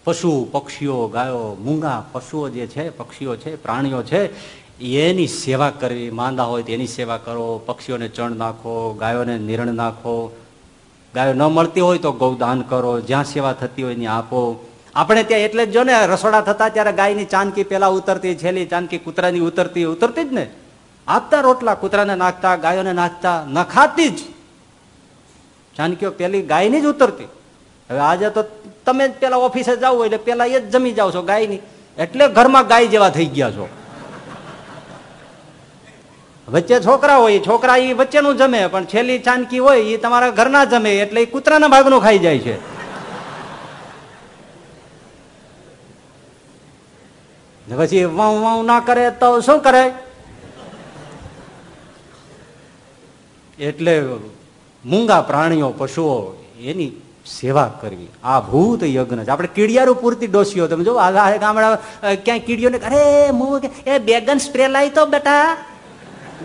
પશુ, પક્ષીઓ ગાયો, મૂંગા, પશુઓ જે છે, પક્ષીઓ છે, પ્રાણીઓ છે, એની સેવા કરવી, માંદા હોય તો એની સેવા કરો, પક્ષીઓને ચણ નાખો, ગાયોને નિરણ નાખો. ગાયો ન મળતી હોય તો ગૌદાન કરો, જ્યાં સેવા થતી હોય ત્યાં આપો. આપણે ત્યાં એટલે જ જો ને, રસોડા થતા ત્યારે ગાયની ચાંદકી પેલા ઉતરતી, છેલ્લી ચાંદકી કૂતરાની ઉતરતી ઉતરતી જ ને. આપતા રોટલા કૂતરાને નાખતા, ગાયોને નાખતા, નખાતી જ. ચાંદકીઓ પેલી ગાયની જ ઉતરતી. હવે આજે તો તમે જ પેલા ઓફિસે જાવ એટલે પેલા એ જ જમી જાવ છો, ગાયની. એટલે ઘરમાં ગાય જેવા થઈ ગયા છો. વચ્ચે છોકરા હોય, છોકરા એ વચ્ચેનું જમે, પણ છેલ્લી ચાંદકી હોય એ તમારા ઘરના જમે, એટલે એ કૂતરાના ભાગનું ખાઈ જાય છે. પછી વાવ વાવ ના કરે તો શું કરે? એટલે મૂંગા પ્રાણીઓ, પશુઓ, એની સેવા કરવી. આ ભૂત યજ્ઞ છે. આપણે કીડિયારું પૂરતી ડોસીઓ તમે જો ગામડા ક્યાંય કીડીઓને અરે હું એ બેગન સ્પ્રે લાવી તો બેટા.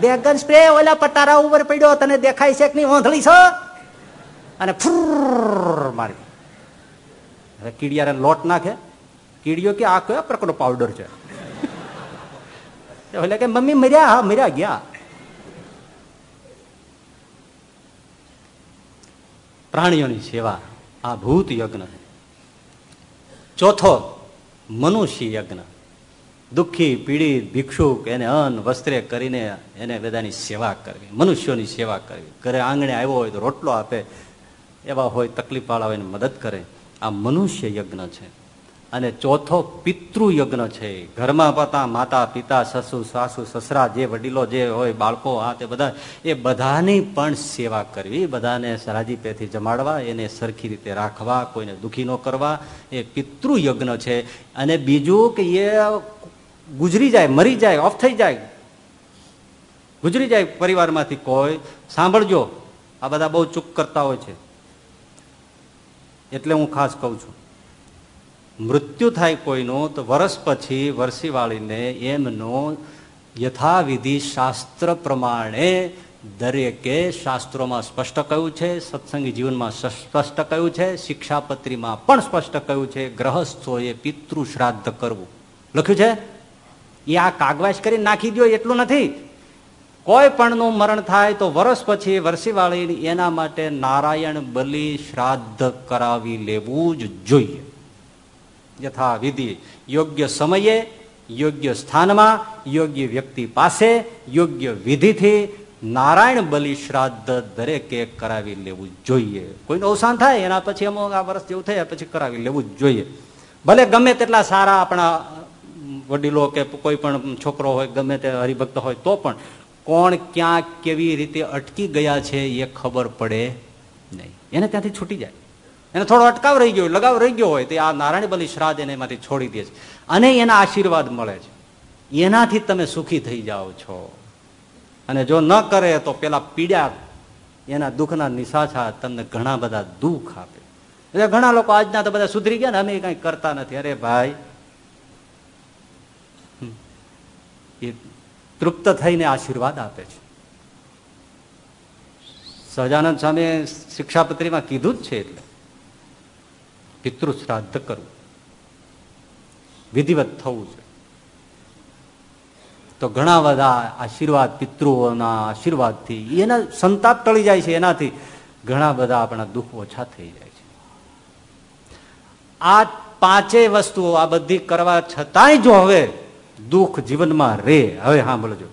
બેગન સ્પ્રે ઓલા પટારા ઉપર પડ્યો. તને દેખાય છે કે નહીં? ઓંધળી છો? અને ફૂર મારી. હવે કીડિયાને લોટ નાખે. કીડીઓ કે, આ કયો પ્રકારનો પાવડર છે? એટલે કે, મમ્મી, મર્યા, હા, મર્યા ગયા. પ્રાણીઓની સેવા. આ ભૂત યજ્ઞ ચોથો, મનુષ્ય યજ્ઞ. દુઃખી, પીડિત, ભિક્ષુક એને અન્ન, વસ્ત્રે કરીને એને બધાની સેવા કરવી, મનુષ્યોની સેવા કરવી. ઘરે આંગણે આવ્યો હોય તો રોટલો આપે, એવા હોય તકલીફવાળા હોય મદદ કરે. આ મનુષ્ય યજ્ઞ છે. અને ચોથો પિતૃયજ્ઞ છે. ઘરમાં પોતા માતા, પિતા, સસુ, સાસુ, સસરા, જે વડીલો જે હોય, બાળકો, આ તે બધા, એ બધાની પણ સેવા કરવી. બધાને રાજીપેથી જમાડવા, એને સરખી રીતે રાખવા, કોઈને દુઃખી ન કરવા. એ પિતૃયજ્ઞ છે. અને બીજું કે એ ગુજરી જાય, મરી જાય, ઓફ થઈ જાય. ગુજરી જાય પરિવારમાંથી કોઈ. સાંભળજો, આ બધા બહુ ચૂક કરતા હોય છે. એટલે હું ખાસ કહું છું. મૃત્યુ થાય કોઈનું તો વર્ષ પછી વરસીવાળીને એમનો યથાવિધિ શાસ્ત્ર પ્રમાણે દરેકે શાસ્ત્રોમાં સ્પષ્ટ કહ્યું છે, સત્સંગી જીવનમાં સ્પષ્ટ કહ્યું છે, શિક્ષાપત્રીમાં પણ સ્પષ્ટ કહ્યું છે, ગ્રહસ્થોએ પિતૃ શ્રાદ્ધ કરવું. લખ્યું છે? એ આ કાગવાશ કરી નાખી દો એટલું નથી. કોઈ પણનું મરણ થાય તો વર્ષ પછી વરસીવાળી એના માટે નારાયણ બલિ શ્રાદ્ધ કરાવી લેવું જ જોઈએ. યથા વિધિ યોગ્ય સમયે, યોગ્ય સ્થાનમાં, યોગ્ય વ્યક્તિ પાસે, યોગ્ય વિધિથી નારાયણ બલિ શ્રાદ્ધ દરેકે કરાવી લેવું જોઈએ. કોઈનું અવસાન થાય, એના પછી અમુક આ વર્ષ જેવું થયા પછી કરાવી લેવું જ જોઈએ. ભલે ગમે તેટલા સારા આપણા વડીલો કે કોઈ પણ છોકરો હોય, ગમે તે હરિભક્ત હોય, તો પણ કોણ ક્યાં કેવી રીતે અટકી ગયા છે એ ખબર પડે નહીં. એને ત્યાંથી છૂટી જાય. એને થોડો અટકાવ રહી ગયો, લગાવ રહી ગયો હોય તો આ નારાયણ બલી શ્રાદ્ધ એને એમાંથી છોડી દે છે. અને એના આશીર્વાદ મળે છે. એનાથી તમે સુખી થઈ જાઓ છો. અને જો ન કરે તો પેલા પીડા એના દુઃખના નિશાછા તમને ઘણા બધા દુઃખ આપે. એટલે ઘણા લોકો આજના તો બધા સુધરી ગયા ને અમે કઈ કરતા નથી. અરે ભાઈ એ તૃપ્ત થઈને આશીર્વાદ આપે છે. સહજાનંદ સ્વામી શિક્ષાપત્રીમાં કીધું જ છે એટલે. પિતૃ શ્રાદ્ધ કરવું. વિધિવત થવું છે. તો ઘણા બધા આશીર્વાદ, પિતૃઓના આશીર્વાદથી, એના સંતાપ ટળી જાય છે, એનાથી ઘણા બધા આપણા દુઃખ ઓછા થઈ જાય છે. આ પાંચેય વસ્તુઓ આ બધી કરવા છતાંય જો હવે દુઃખ જીવનમાં રે, હવે સાંભળજો.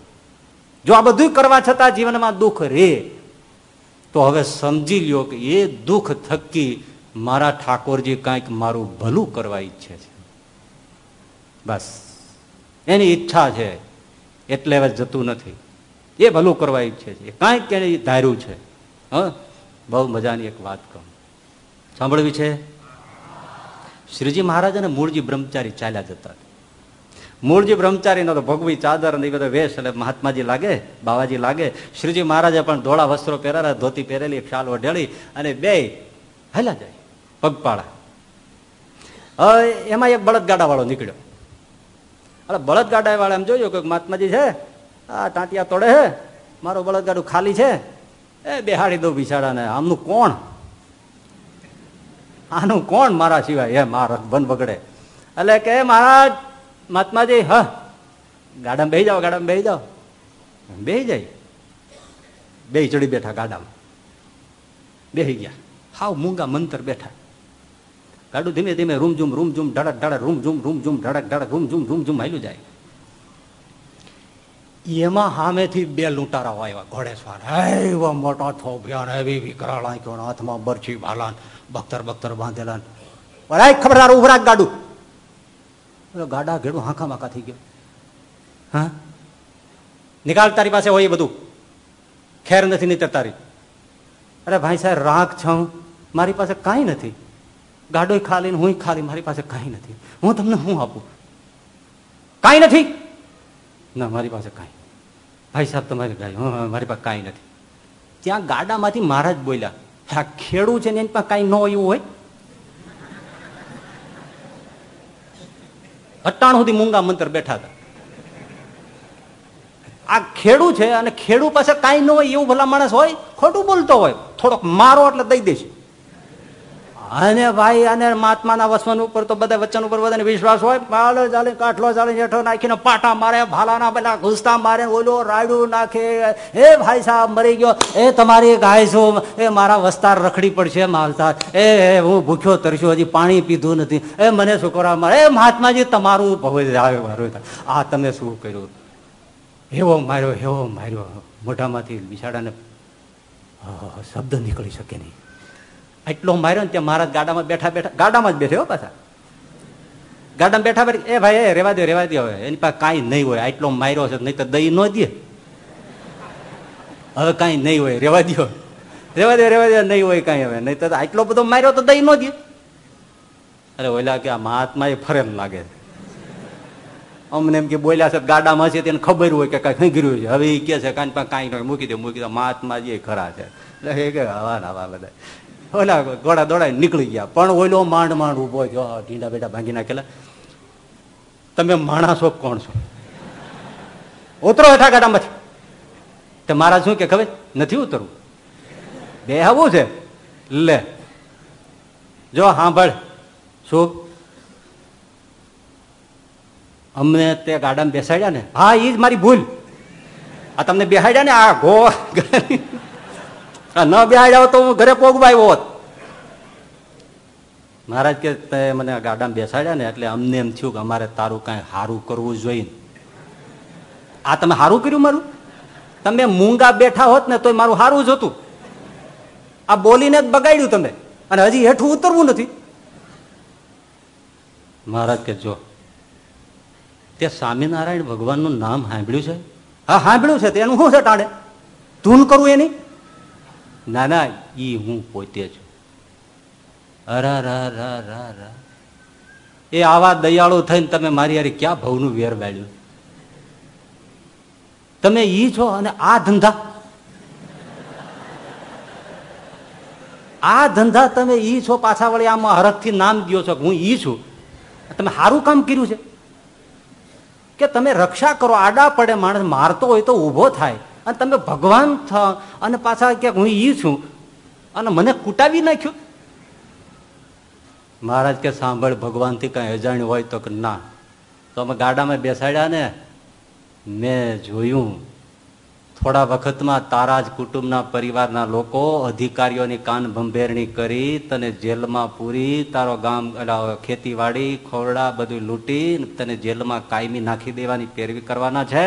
જો આ બધું કરવા છતાં જીવનમાં દુઃખ રે, તો હવે સમજી લ્યો કે એ દુઃખ થકી મારા ઠાકોરજી કાંઈક મારું ભલું કરવા ઈચ્છે છે. બસ. એની ઈચ્છા છે, એટલે હવે જતું નથી. એ ભલું કરવા ઈચ્છે છે. કાંઈક એને ધાર્યું છે. હ? બહુ મજાની એક વાત કહું. સાંભળવી છે? શ્રીજી મહારાજ અને મૂળજી બ્રહ્મચારી ચાલ્યા જતા. મૂળજી બ્રહ્મચારીનો તો ભગવી ચાદર ને એ બધા વેશ એટલે મહાત્માજી લાગે, બાવાજી લાગે. શ્રીજી મહારાજે પણ ધોળા વસ્ત્રો પહેરેલા ધોતી પહેરેલી, શાલ ઓઢેલી અને બે હેલા જાય. પગપાળા. હવે એમાં એક બળદગાડા વાળો નીકળ્યો. અરે બળદગાડા વાળા એમ જોયું કે મહાત્માજી છે, આ ટાંટિયા તોડે છે, મારું બળદગાડું ખાલી છે. એ બેહાડી દઉં બિચારાને, આમનું કોણ? આનું કોણ મારા સિવાય? એમ આ બન બગડે. એટલે કે મહારાજ, મહાત્માજી, હ, ગાડામાં બેસી જાઓ, ગાડામાં બેસી જાઓ. બેસી જાય. બે ચડી બેઠા ગાડામાં. બેસી ગયા. હાવ મૂંગા મંતર બેઠા. ગાડું ધીમે ધીમે રૂમ ઝૂમ રૂમ ઝૂમ ધડક ધડક રૂમ ઝૂમ રૂમ ઝૂમ ધડક ધડક રૂમ ઝૂમ રૂમ ઝૂમ હાલ્યું જાય. એમાં સામેથી બે લૂંટારા આવ્યા ઘોડે સ્વાર મોટો મોટા થોભિયા એવી વિકરાળ આંખ્યો હાથમાં બરછી ભાલાન બખ્તર બખ્તર બાંધેલા બરાય ખબરદાર ઉભરા ગાડું. ગાડા ઘેડું હાંખા માખા થઈ ગયો. હા? નિકાલ તારી પાસે હોય એ બધું. ખેર નથી, નીતર તારી. અરે ભાઈ સાહેબ, રાખ છું મારી પાસે કાંઈ નથી. ગાડો ખાલી હું ખાલી, મારી પાસે કાંઈ નથી. હું તમને શું આપું? કાંઈ નથી? ના, મારી પાસે કાંઈ ભાઈ સાહેબ, તમારી હા મારી પાસે કાંઈ નથી. ત્યાં ગાડામાંથી મહારાજ બોલ્યા, આ ખેડૂ છે ને એની પાસે કાંઈ ન એવું હોય? અટાણ સુધી મૂંગા મંતર બેઠા હતા. આ ખેડૂ છે અને ખેડૂ પાસે કાંઈ ન હોય એવું ભલા માણસ હોય? ખોટું બોલતો હોય. થોડોક મારો એટલે દઈ દેશે. અને ભાઈ અને મહાત્માના વસવન ઉપર તો બધા વચન ઉપર બધાને વિશ્વાસ હોય. પાલો ચાલે કાઠલો ચાલે જેઠો નાખીને પાટા મારે, ભાલાના બધા ઘૂસતા મારે, ઓલો રાયડું નાખે. એ ભાઈ સાહેબ મરી ગયો. એ તમારી ગાય છું. એ મારા વસ્તાર રખડી પડશે માલતાર એ હું ભૂખ્યો તરસ્યો, હજી પાણી પીધું નથી. એ મને શું કરવા મારે? એ મહાત્માજી, તમારું ભવે આ તમે શું કર્યું? હેવો માર્યો હેવો માર્યો. મોઢામાંથી બિછાડાને શબ્દ નીકળી શકે નહીં. એટલો માર્યો ને ત્યાં મહારાજ ગાડામાં બેઠા બેઠા ગાડામાં જ બેઠે હો પાછા. ગાડામાં બેઠા બેઠા એ ભાઈ, એ રેવા દે રેવા દે હવે. એની પાસે કાંઈ નહીં હોય. આટલો માર્યો છે, નહીં તો દહીં ન દે. હવે કાંઈ નહીં હોય. રેવા દો રેવા દે રેવા દે નહીં હોય કાંઈ હવે. નહીં તો આટલો બધો માર્યો તો દહીં ન દે. અરે ઓલા કે આ મહાત્મા એ ફરેલ લાગે અમને એમ કે બોલ્યા છે, ગાડામાં છે તેને ખબર હોય કે કાંઈ ગયું છે. હવે એ કે છે, કાંઈ કાંઈ નહીં. મૂકી દે મૂકી દે મહાત્માજી ખરા છે. એટલે કે, હવા હવા બધા. ઓલા ગોળા દોડાય નીકળી ગયા. પણ ઓલો માંડ માંડ ઊભો થયો. ઢીંડા બેડા ભાંગી નાખેલા. તમે માણસો કોણ છો? ઉતરો હેઠા ગાડામાંથી તો મારા શું કે ખબર? નથી ઉતરવું બે આવું છે? લે. જો સાંભળ શું? અમને તે ગાડામાં બેસાડ્યા ને. હા એ જ મારી ભૂલ. આ તમને બેસાડ્યા ને? આ ગો ન બેહાડ્યા તો હું ઘરે પોગવાયો હોત. મહારાજ કે, તે મને ગાડામાં બેસાડ્યા ને એટલે અમને એમ થયું કે અમારે તારું કાંઈ સારું કરવું જોઈએ. આ તમે સારું કર્યું મારું? તમે મૂંગા બેઠા હોત ને તો મારું સારું જ હતું. આ બોલીને જ બગાડ્યું તમે. અને હજી હેઠું ઉતરવું નથી. મહારાજ કે, જો, તે સ્વામિનારાયણ ભગવાનનું નામ સાંભળ્યું છે? હા, સાંભળ્યું છે તેનું શું છે ટાણે? ધૂન કરવું એની? ના ના ઈ હું પોતે છું. અરા, રા એ આવા દયાળુ થઈને તમે મારી યારે ક્યાં ભવનું વેર વાળ્યું? તમે ઈ છો અને આ ધંધા? આ ધંધા તમે ઈ છો પાછા વળી આમાં હરખથી નામ દો છો હું ઈ છું. તમે સારું કામ કર્યું છે? કે તમે રક્ષા કરો, આડા પડે માણસ મારતો હોય તો ઊભો થાય. અને તમે ભગવાન થ અને પાછા ક્યાંક હું ઈ છું અને મને કૂટાવી નાખ્યું? મહારાજ કે સાંભળ, ભગવાનથી કઈ અજાણ્યું હોય તો કે ના. તો અમે ગાડામાં બેસાડ્યા ને, મેં જોયું થોડા વખતમાં તારા જ કુટુંબના પરિવારના લોકો અધિકારીઓની કાન ભંભેરણી કરી તને જેલમાં પૂરી, તારો ગામ ખેતીવાડી, ખોરડા બધું લૂંટી તને જેલમાં કાયમી નાખી દેવાની પેરવી કરવાના છે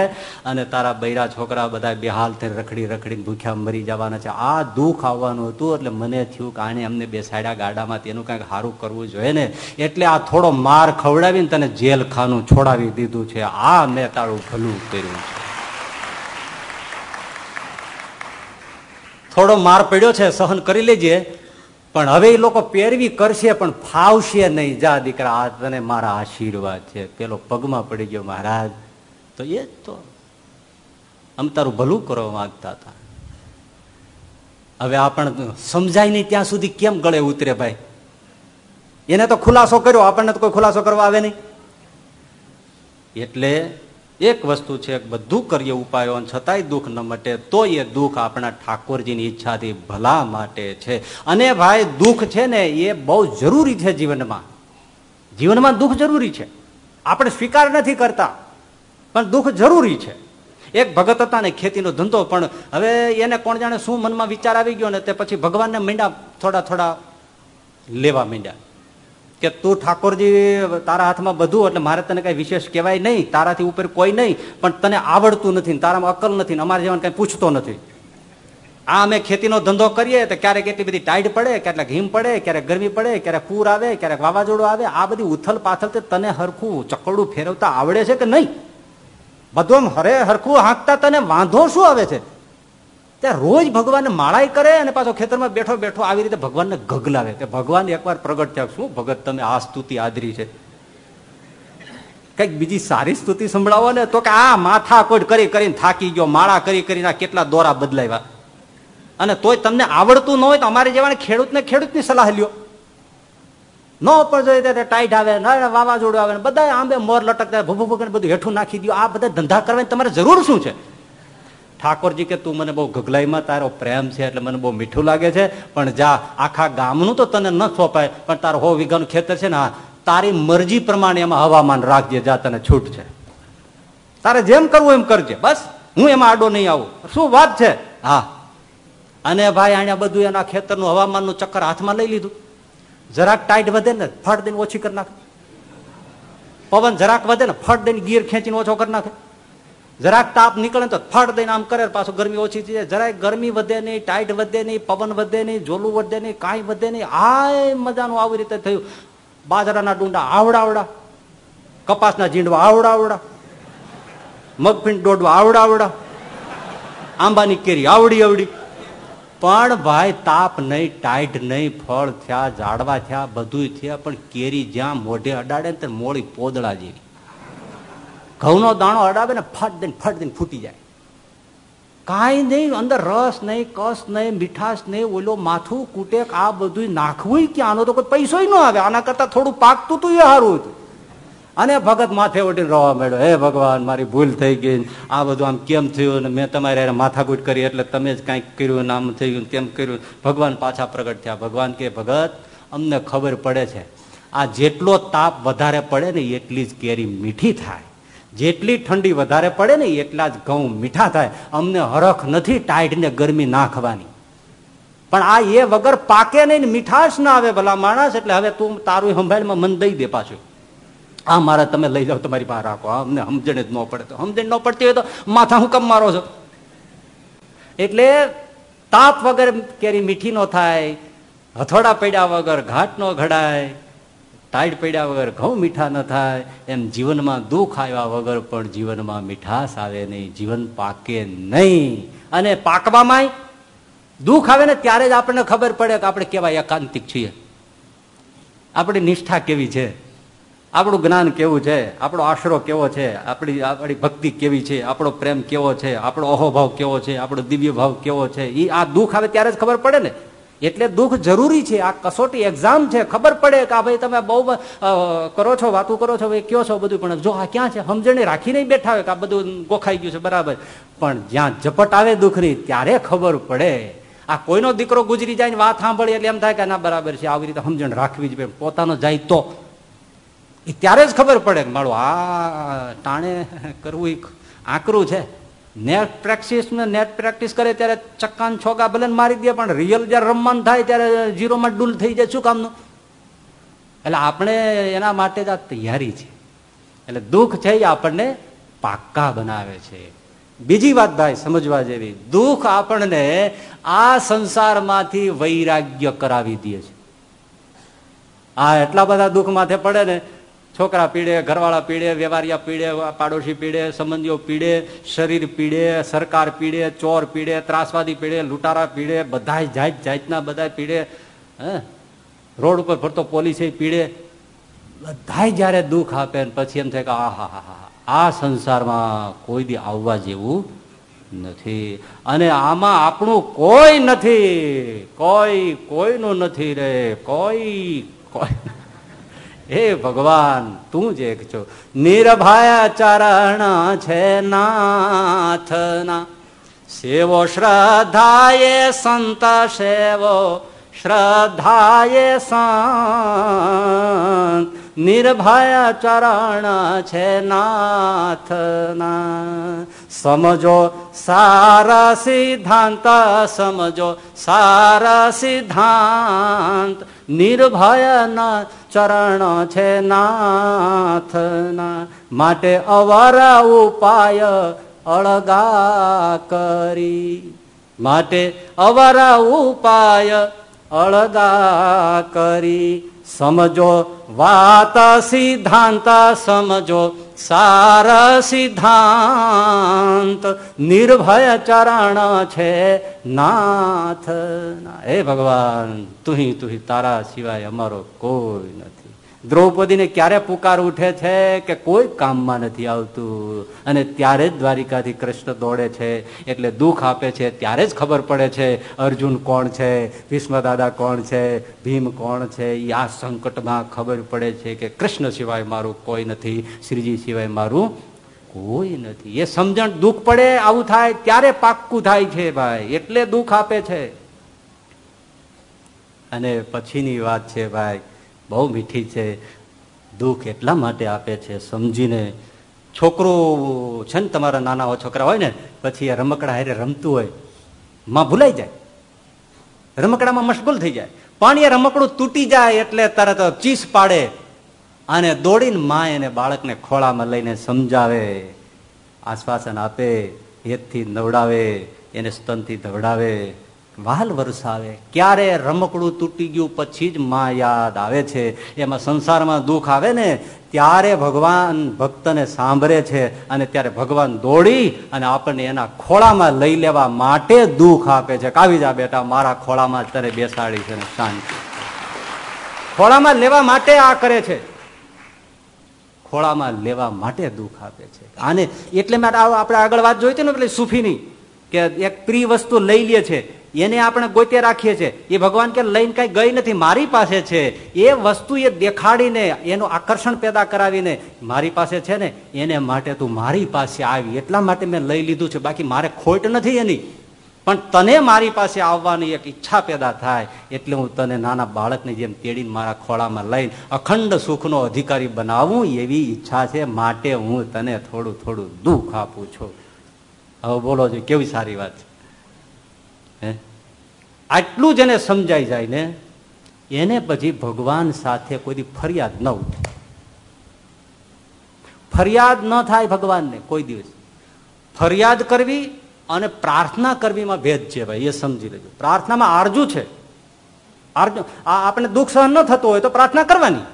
અને તારા બૈરા છોકરા બધા બેહાલ થઈને રખડી રખડીને ભૂખ્યા મરી જવાના છે. આ દુઃખ આવવાનું હતું એટલે મને થયું કે આને અમને બેસાડ્યા ગાડામાં તેનું કંઈક સારું કરવું જોઈએ ને. એટલે આ થોડો માર ખવડાવીને તને જેલ ખાનું છોડાવી દીધું છે. આ મેં તારું ભલું કર્યું છે. થોડો માર પડ્યો છે, સહન કરી લેજે. પણ હવે એ લોકો પહેરવી કરશે, પણ ફાવશે નહીં. જા દીકરા, આ તને મારા આશીર્વાદ છે. પેલો પગમાં પડી ગયો મહારાજ. તો એ જ તો. આમ તારું ભલું કરવા માંગતા હતા. હવે આપણને સમજાય નહીં ત્યાં સુધી કેમ ગળે ઉતરે ભાઈ? એને તો ખુલાસો કર્યો, આપણને તો કોઈ ખુલાસો કરવા આવે નહીં. એટલે એક વસ્તુ છે, બધું કરીએ ઉપાયો છતાંય દુઃખ ન મટે તો એ દુઃખ આપણા ઠાકોરજીની ઈચ્છાથી ભલા માટે છે. અને ભાઈ, દુઃખ છે ને એ બહુ જરૂરી છે જીવનમાં. જીવનમાં દુઃખ જરૂરી છે. આપણે સ્વીકાર નથી કરતા, પણ દુઃખ જરૂરી છે. એક ભગત હતા ને ખેતીનો ધંધો, પણ હવે એને કોણ જાણે શું મનમાં વિચાર આવી ગયો ને તે પછી ભગવાનને મીંડા થોડા થોડા લેવા માંડ્યા કે તું ઠાકોરજી, તારા હાથમાં બધું એટલે મારે તને કઈ વિશેષ કહેવાય નહીં, તારાથી ઉપર કોઈ નહીં, પણ તને આવડતું નથી તારામાં અકલ નથી અમારે જેવાને કઈ પૂછતો નથી. આ અમે ખેતીનો ધંધો કરીએ તો ક્યારેક એટલી બધી ટાઈડ પડે, ક્યારેક હિમ પડે, ક્યારેક ગરમી પડે, ક્યારેક પૂર આવે, ક્યારેક વાવાઝોડું આવે. આ બધી ઉથલ પાથલ તને હરખું ચકડું ફેરવતા આવડે છે કે નહીં? બધું હરે હરખું હાંકતા તને વાંધો શું આવે છે? ત્યાં રોજ ભગવાન માળાઈ કરે અને પાછો ખેતરમાં બેઠો બેઠો આવી રીતે ભગવાનને ગગલાવે કે ભગવાન એકવાર પ્રગટ થયા, શું ભગત તમે આ સ્તુતિ આદરી છે? કંઈક બીજી સારી સ્તુતિ સંભળાવો ને તો કે આ માથા કોટ કરી કરીને થાકી ગયો, માળા કરી કરીને કેટલા દોરા બદલાવ્યા. અને તોય તમને આવડતું ન હોય તો અમારે જેવાને ખેડૂતને ખેડૂતની સલાહ લ્યો. ન પણ જોઈએ ત્યારે ટાઈટ આવે વાવાઝોડું આવે બધા આંબે મોર લટકતા ભૂભુ બધું હેઠું નાખી દો આ બધા ધંધા કરવાની તમારે જરૂર શું છે? ઠાકોરજી કે, તું મને બહુ ગગલાઈમાં, તારો પ્રેમ છે એટલે મને બહુ મીઠું લાગે છે, પણ જા, આખા ગામનું તો તને ન સોંપાય, પણ તારો હો વિઘન ખેતર છે ને તારી મરજી પ્રમાણે એમાં હવામાન રાખજે, જા, તને છૂટ છે. તારે જેમ કરવું એમ કરજે, બસ, હું એમાં આડો નહીં આવું. શું વાત છે? હા. અને ભાઈ અહીંયા બધું એના ખેતરનું હવામાનનું ચક્કર હાથમાં લઈ લીધું. જરાક ટાઈટ વધે ને ફટ દઈને ઓછી કરી નાખે. પવન જરાક વધે ને ફટ દઈને ગીર ખેંચીને ઓછો કરી નાખે. જરાક તાપ નીકળે તો ફટ દઈને આમ કરે, પાછું ગરમી ઓછી થઈ જાય. જરાક ગરમી વધે નહીં, ટાઈટ વધે નહીં, પવન વધે નહીં જોલું વધે નહીં, કાંઈ વધે નહીં. આ મજાનું આવી રીતે થયું. બાજરાના ડુંડા આવડા આવડા કપાસના ઝીંડવા આવડા આવડા મગફીણ દોડવા આવડા આવડા આંબાની કેરી આવડી આવડી. પણ ભાઈ, તાપ નહીં, ટાઈટ નહીં, ફળ થયા, ઝાડવા થયા બધું થયા, પણ કેરી જ્યાં મોઢે અડાડે ને તે મોળી પોદળા જેવી. ઘઉંનો દાણો અડાવે ને ફટ દઈને ફટ દઈને ફૂટી જાય. કાંઈ નહીં, અંદર રસ નહીં, કસ નહીં, મીઠાશ નહીં, ઓલો માથું કુટેક આ બધું નાખવું કે આનો તો કોઈ પૈસો ન આવે. આના કરતા થોડું પાકતું તું એ સારું હતું. અને ભગત માથે ઉઠીને રવા માંડ્યો. હે ભગવાન, મારી ભૂલ થઈ ગઈ આ બધું આમ કેમ થયું? ને મેં તમારે માથાકૂટ કરી, એટલે તમે જ કાંઈક કર્યું આમ થયું તેમ કર્યું. ભગવાન પાછા પ્રગટ થયા. ભગવાન કે ભગત, અમને ખબર પડે છે. આ જેટલો તાપ વધારે પડે ને એટલી જ કેરી મીઠી થાય. જેટલી ઠંડી વધારે પડે ને એટલા જ ઘઉં મીઠા થાય. અમને હરખ નથી ટાઈટ ને ગરમી નાખવાની. પણ આ એ વગર પાકે નહીં મીઠાશ ના આવે ભલા માણસ, એટલે હવે તું તારું સંભાળમાં મન દઈ દે પાછું. આ મારા તમે લઈ જાઓ તમારી પાસે રાખો. અમને સમજણ જ ન પડે તો. સમજણ ન પડતી હોય તો માથા હું કમ મારો છો? એટલે તાપ વગર કેરી મીઠી નો થાય, હથોડા પડ્યા વગર ઘાટ નો ઘડાય ટાઈટ પડ્યા વગર ઘઉં મીઠા ન થાય, એમ જીવનમાં દુઃખ આવ્યા વગર પણ જીવનમાં મીઠાશ આવે નહીં, જીવન પાકે નહીં. અને પાકવામાં દુઃખ આવે ને ત્યારે જ આપણને ખબર પડે કે આપણે કેવા એકાંતિક છીએ. આપણી નિષ્ઠા કેવી છે? આપણું જ્ઞાન કેવું છે? આપણો આશરો કેવો છે? આપણી આપણી ભક્તિ કેવી છે? આપણો પ્રેમ કેવો છે? આપણો અહોભાવ કેવો છે? આપણો દિવ્ય ભાવ કેવો છે? એ આ દુઃખ આવે ત્યારે જ ખબર પડે ને. એટલે દુઃખ જરૂરી છે. આ કસોટી એક્ઝામ છે. ખબર પડે કે આ ભાઈ તમે બહુ કરો છો, વાતું કરો છો કયો છો બધું. પણ જો આ ક્યાં છે? સમજણે રાખીને બેઠા હોય કે આ બધું ગોખાઈ ગયું છે. બરાબર. પણ જ્યાં ઝપટ આવે દુઃખની, ત્યારે ખબર પડે. આ કોઈનો દીકરો ગુજરી જાય ને વાત સાંભળી એટલે એમ થાય કે ના, બરાબર છે. આવી રીતે સમજણ રાખવી જ પોતાનો જાય તો. એ ત્યારે જ ખબર પડે મારું આ ટાણે કરવું આકરું છે. નેટ પ્રેક્ટિસ નેટ પ્રેક્ટિસ કરે ત્યારે ચક્કાન છોકા ભલે મારી દે, પણ રિયલ જયારે રમવાનું થાય ત્યારે જીરોમાં ડૂલ થઈ જાય શું કામનું? એટલે આપણે એના માટે જ આ તૈયારી છે. એટલે દુઃખ છે આપણને પાક્કા બનાવે છે. બીજી વાત ભાઈ, સમજવા જેવી, દુઃખ આપણને આ સંસારમાંથી વૈરાગ્ય કરાવી દે છે. આ એટલા બધા દુઃખ માથે પડે ને છોકરા પીડે, ઘરવાળા પીડે, વ્યવહારિયા પીડે, પાડોશી પીડે, સંબંધીઓ પીડે, શરીર પીડે, સરકાર પીડે, ચોર પીડે, ત્રાસવાદી પીડે, લૂંટારા પીડે બધા જાત જાતના બધા પીડે, હે? રોડ ઉપર ફરતો પોલીસ પીડે. બધા જયારે દુઃખ આપે પછી એમ થાય કે આ હા હા હા. આ સંસારમાં કોઈ દી આવવા જેવું નથી. અને આમાં આપણું કોઈ નથી. કોઈ, કોઈનું નથી રે. કોઈ કોઈ હે ભગવાન, તું જ એક છો. નિર્ભયા ચરણ છે નાથના. સેવો શ્રદ્ધાએ સંત સેવો, શ્રદ્ધાએ સંત. નિર્ભય ચરણ છે નાથના. સમજો સારા સિદ્ધાંત, સમજો સારા સિદ્ધાંત. નિર્ભયના ચરણ છે નાથના. માટે અવારા ઉપાય અળગા કરી. માટે અવારા ઉપાય અળગા કરી. સમજો વાત સિદ્ધાંત, સમજો સાર સિદ્ધાંત. નિર્ભય ચરણ છે નાથ. હે ભગવાન તુહી તુહી તારા સિવાય અમારો કોઈ નથી. દ્રૌપદીને ક્યારે પુકાર ઉઠે છે કે કોઈ કામમાં નથી આવતું? અને ત્યારે જ દ્વારિકાથી કૃષ્ણ દોડે છે, એટલે દુઃખ આપે છે, ત્યારે જ ખબર પડે છે, અર્જુન કોણ છે ભીષ્મ દાદા કોણ છે, ભીમ કોણ છે એ આ સંકટમાં ખબર પડે છે કે કૃષ્ણ સિવાય મારું કોઈ નથી, શ્રીજી સિવાય મારું કોઈ નથી. એ સમજણ દુઃખ પડે, આવું થાય, ત્યારે પાક્કું થાય છે ભાઈ, એટલે દુઃખ આપે છે. અને પછીની વાત છે ભાઈ બહુ મીઠી છે, દુઃખ એટલા માટે આપે છે, સમજીને છોકરો છે ને તમારા નાના છોકરા હોય ને, પછી એ રમકડા હારે રમતું હોય, માં ભૂલાઈ જાય. રમકડામાં મશગુલ થઈ જાય. પણ રમકડું તૂટી જાય એટલે તરત ચીસ પાડે. અને દોડીને માં એને બાળકને ખોળામાં લઈને સમજાવે. આશ્વાસન આપે, હેતથી નવડાવે, એને સ્તનથી ધવડાવે. વાલ વરસાવે, ક્યારે રમકડું તૂટી ગયું પછી જ માં યાદ આવે છે. એમાં સંસારમાં દુઃખ આવે ને, ત્યારે ભગવાન ભક્તને સાંભળે છે અને ત્યારે ભગવાન દોડી અને આપણને એના ખોળામાં લઈ લેવા માટે દુઃખ આપે છે. કાવી જા બેટા, મારા ખોળામાં તને બેસાડી છે શાંતિ ખોળામાં લેવા માટે આ કરે છે. ખોળામાં લેવા માટે દુઃખ આપે છે. આને એટલે માટે આપણે આગળ વાત જોઈ હતી ને એટલે સુફીની, કે એક પ્રિય વસ્તુ લઈ લે છે. એને આપણે ગોતે રાખીએ છીએ. એ ભગવાન કે લઈને કઈ ગઈ નથી, મારી પાસે છે. એ વસ્તુ એ દેખાડીને, એનું આકર્ષણ પેદા કરાવીને મારી પાસે છે ને, એને માટે તું મારી પાસે આવી. એટલા માટે મેં લઈ લીધું છે. બાકી મારે ખોટ નથી એની. પણ તને મારી પાસે આવવાની એક ઈચ્છા પેદા થાય. એટલે હું તને નાના બાળકની જેમ તેડીને મારા ખોળામાં લઈને અખંડ સુખનો અધિકારી બનાવું એવી ઈચ્છા છે. માટે હું તને થોડું થોડું દુઃખ આપું છું. હવે બોલો છો, કેવી સારી વાત છે? આટલું જ એને સમજાઈ જાય ને, એને પછી ભગવાન સાથે કોઈ ફરિયાદ ન ઉઠે. ફરિયાદ ન થાય ભગવાનને કોઈ દિવસ. ફરિયાદ કરવી અને પ્રાર્થના કરવીમાં ભેદ છે ભાઈ, એ સમજી લેજો. પ્રાર્થનામાં આરજુ છે. આરજુ આપણે દુઃખ સહન ન થતું હોય તો પ્રાર્થના કરવાની.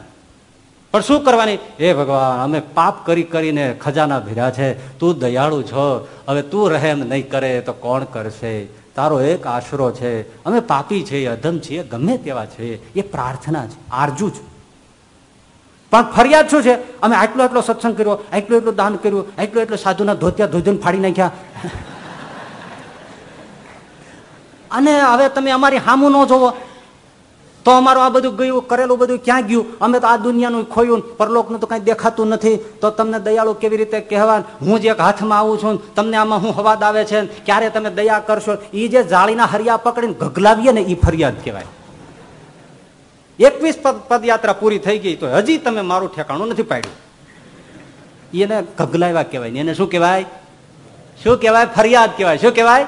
પણ શું કરવાની? હે ભગવાન, અમે પાપ કરી કરીને ખજાના ભીરા છે. તું દયાળુ છો. હવે તું રહેમ નહીં કરે તો કોણ કરશે? તારો એક આશરો છે, અમે પાપી છે અધમ છીએ, ગમે તેવા છે એ પ્રાર્થના છે, આરજુ છે. પણ ફરિયાદ શું છે? અમે આટલો એટલો સત્સંગ કર્યો, આટલું એટલું દાન કર્યું, આટલું એટલું સાધુના ધોત્યા ધોધન ફાડી નાખ્યા. <laughs> અને હવે તમે અમારી હામું ન જોવો. તો અમારું આ બધું ગયું, કરેલું બધું ક્યાં ગયું? અમે તો આ દુનિયાનું ખોયું પરલોકનું તો કઈ દેખાતું નથી. તો તમને દયાળુ કેવી રીતે કહેવા હું જે હાથમાં આવું છું તમને આમાં હું હવાદ આવે છે ક્યારે તમે દયા કરશો? એ જે જાળીના હરિયા પકડીને ગગલાવીએ ને એ ફરિયાદ કહેવાય. એકવીસ પદયાત્રા પૂરી થઈ ગઈ તો હજી તમે મારું ઠેકાણું નથી પાડ્યું. એને ગગલાવ્યા કહેવાય એને શું કહેવાય? શું કહેવાય? ફરિયાદ કહેવાય. શું કહેવાય?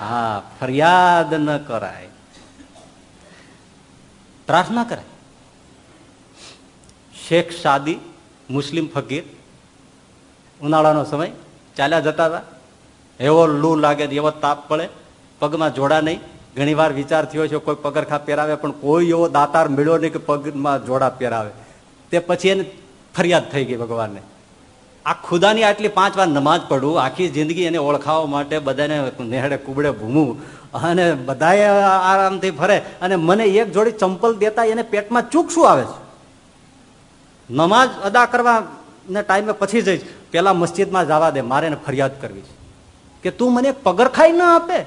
હા, ફરિયાદ ન કરાય. પ્રાર્થના કરે. શેખ સાદી, મુસ્લિમ ફકીર, ઉનાળાનો સમય, ચાલ્યા જતા હતા. એવો લૂ લાગે એવો તાપ પડે. પગમાં જોડા નહીં. ઘણી વિચાર થયો છે, કોઈ પગરખા પહેરાવે, પણ કોઈ એવો દાતાર મળ્યો નહીં કે પગમાં જોડા પહેરાવે. તે પછી એને ફરિયાદ થઈ ગઈ ભગવાનને. આ ખુદાની આટલી પાંચ વાર નમાજ પડવું આખી જિંદગી એને ઓળખાવવા માટે બધાને નેહડે કુબડે ભૂમવું અને બધાએ આરામથી ફરે. અને મને એક જોડી ચંપલ દેતા એને પેટમાં ચૂક શું આવે છે. નમાજ અદા કરવા ને ટાઈમે પછી જઈશ. પેલા મસ્જિદમાં જવા દે, મારે એને ફરિયાદ કરવી છે. કે તું મને પગરખાઈ ન આપે.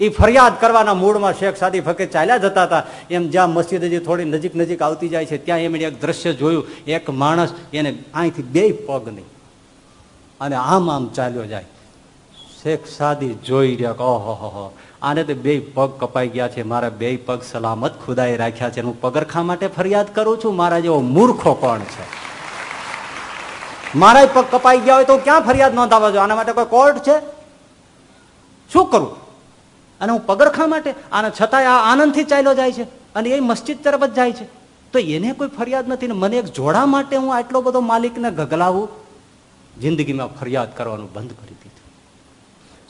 એ ફરિયાદ કરવાના મૂળમાં શેખ સાદી ફકે ચાલ્યા જતા હતા. એમ જ્યાં મસ્જિદ હજી થોડી નજીક નજીક આવતી જાય છે, ત્યાં એમણે એક દ્રશ્ય જોયું. એક માણસ એને અહીંથી બે પગ નહીં. અને આમ આમ ચાલ્યો જાય. શેખ સાદી જોઈ રહ્યા ઓહો આને તો બે પગ કપાઈ ગયા છે. મારા બે પગ સલામત ખુદાએ રાખ્યા છે. હું પગરખા માટે ફરિયાદ કરું છું. મારા જેવો મૂર્ખો કોણ છે? મારા પગ કપાઈ ગયા હોય તો ક્યાં ફરિયાદ નોંધાવા જો આના માટે કોઈ કોર્ટ છે? શું કરું? અને હું પગરખા માટે આના છતાંય આ આનંદથી ચાલ્યો જાય છે અને એ મસ્જિદ તરફ જ જાય છે. તો એને કોઈ ફરિયાદ નથી ને મને એક જોડા માટે હું આટલો બધો માલિકને ગગલાવું. જિંદગીમાં ફરિયાદ કરવાનું બંધ કરી દીધું.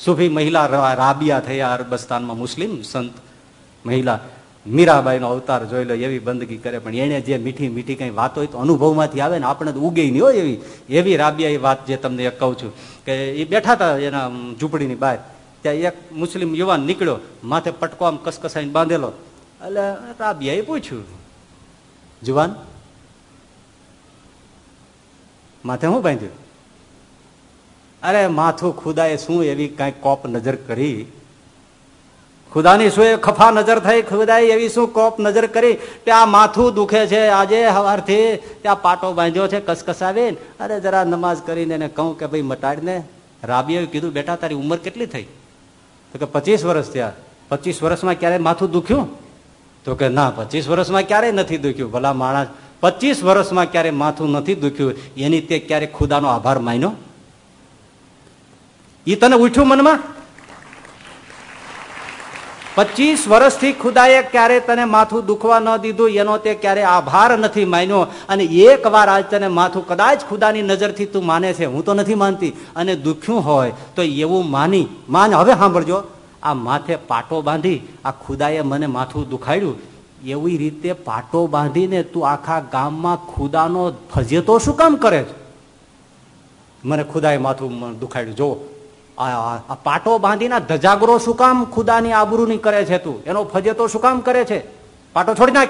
સુફી મહિલા રાબિયા થયા અરબસ્તાનમાં મુસ્લિમ સંત મહિલા મીરાબાઈનો અવતાર જોઈ લો એવી બંદગી કરે, પણ એને જે મીઠી મીઠી કઈ વાત હોય તો અનુભવમાંથી આવે ને આપણે તો ઉગે નહીં હોય એવી. એવી રાબિયા એ વાત જે તમને કહું છું કે એ બેઠા હતા એના ઝૂંપડીની બહાર. ત્યાં એક મુસ્લિમ યુવાન નીકળ્યો, માથે પટકો આમ કસકસાઈને બાંધેલો. એટલે રાબિયાએ પૂછ્યું, જુવાન, માથે શું બાંધ્યું? અરે, માથું ખુદાએ શું એવી કાંઈ કોપ નજર કરી? ખુદાની શું ખફા નજર થઈ? ખુદાએ એવી શું કોપ નજર કરી? કે આ માથું દુખે છે, આજે સવારથી ત્યાં પાટો બાંધ્યો છે કસકસાવી અરે, જરા નમાઝ કરીને એને કહું કે ભાઈ, મટાડીને. રાબીએ કીધું, બેટા, તારી ઉંમર કેટલી થઈ? તો કે પચીસ વર્ષ થયા. પચીસ વર્ષમાં ક્યારે માથું દુખ્યું? તો કે ના, પચીસ વર્ષમાં ક્યારેય નથી દુખ્યું? ભલા માણસ પચીસ વર્ષમાં ક્યારે માથું નથી દુખ્યું? એની તે ક્યારે ખુદાનો આભાર માન્યો? એ તને ઉઠ્યું મનમાં? પચીસ વર્ષથી ખુદાએ ક્યારે તને માથું દુખવા ન દીધું? એનો તે ક્યારે આભાર નથી માન્યો? અને એક વાર આજ તને માથું કદાચ ખુદાની નજરથી તું માને છે. હું તો નથી માનતી. અને દુખ્યું હોય તો એવું માની. માન. હવે સાંભળજો. આ માથે પાટો બાંધી આ ખુદાએ મને માથું દુખાડ્યું. એવી રીતે પાટો બાંધીને તું આખા ગામમાં ખુદાનો ફજેતો શું કામ કરે છે? મને ખુદાએ માથું દુખાડ્યું. જો આ પાટો બાંધીને ધજાગરો શું કામ ખુદાની આબરૂની કરે છે તું? એનો ફજેતો શું કામ કરે છે? પાટો છોડી નાખ.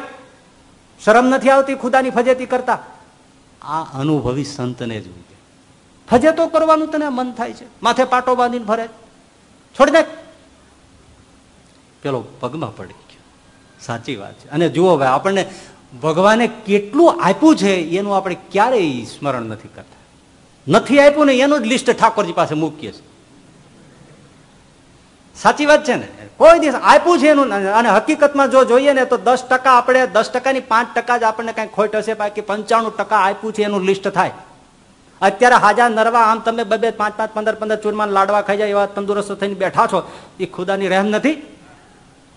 શરમ નથી આવતી ખુદાની ફજેતી કરતા? આ અનુભવી સંતને જ ફજેતો કરવાનું તને મન થાય છે. માથે પાટો બાંધીને ફરે છોડી નાખ. પેલો પગમાં પડી ગયો. સાચી વાત છે. અને જુઓ ભાઈ આપણને ભગવાને કેટલું આપ્યું છે એનું આપણે ક્યારેય સ્મરણ નથી કરતા. નથી આપ્યું ને એનું જ લિસ્ટ ઠાકોરજી પાસે મૂકીએ છીએ. સાચી વાત છે ને? કોઈ દિવસ આપ્યું છે એનું અને હકીકતમાં જો જોઈએ ને, તો દસ ટકા આપણે, દસ ટકાની પાંચ ટકા જ આપણને કઈ ખોટ હશે, બાકી પંચાણું ટકા આપ્યું છે એનું લિસ્ટ થાય. અત્યારે હાજા નરવા, આમ તમે બે પાંચ પાંચ, પંદર પંદર ચૂરમાન લાડવા ખાઈ જાય, એવા તંદુરસ્ત થઈને બેઠા છો. એ ખુદાની રહેમ નથી.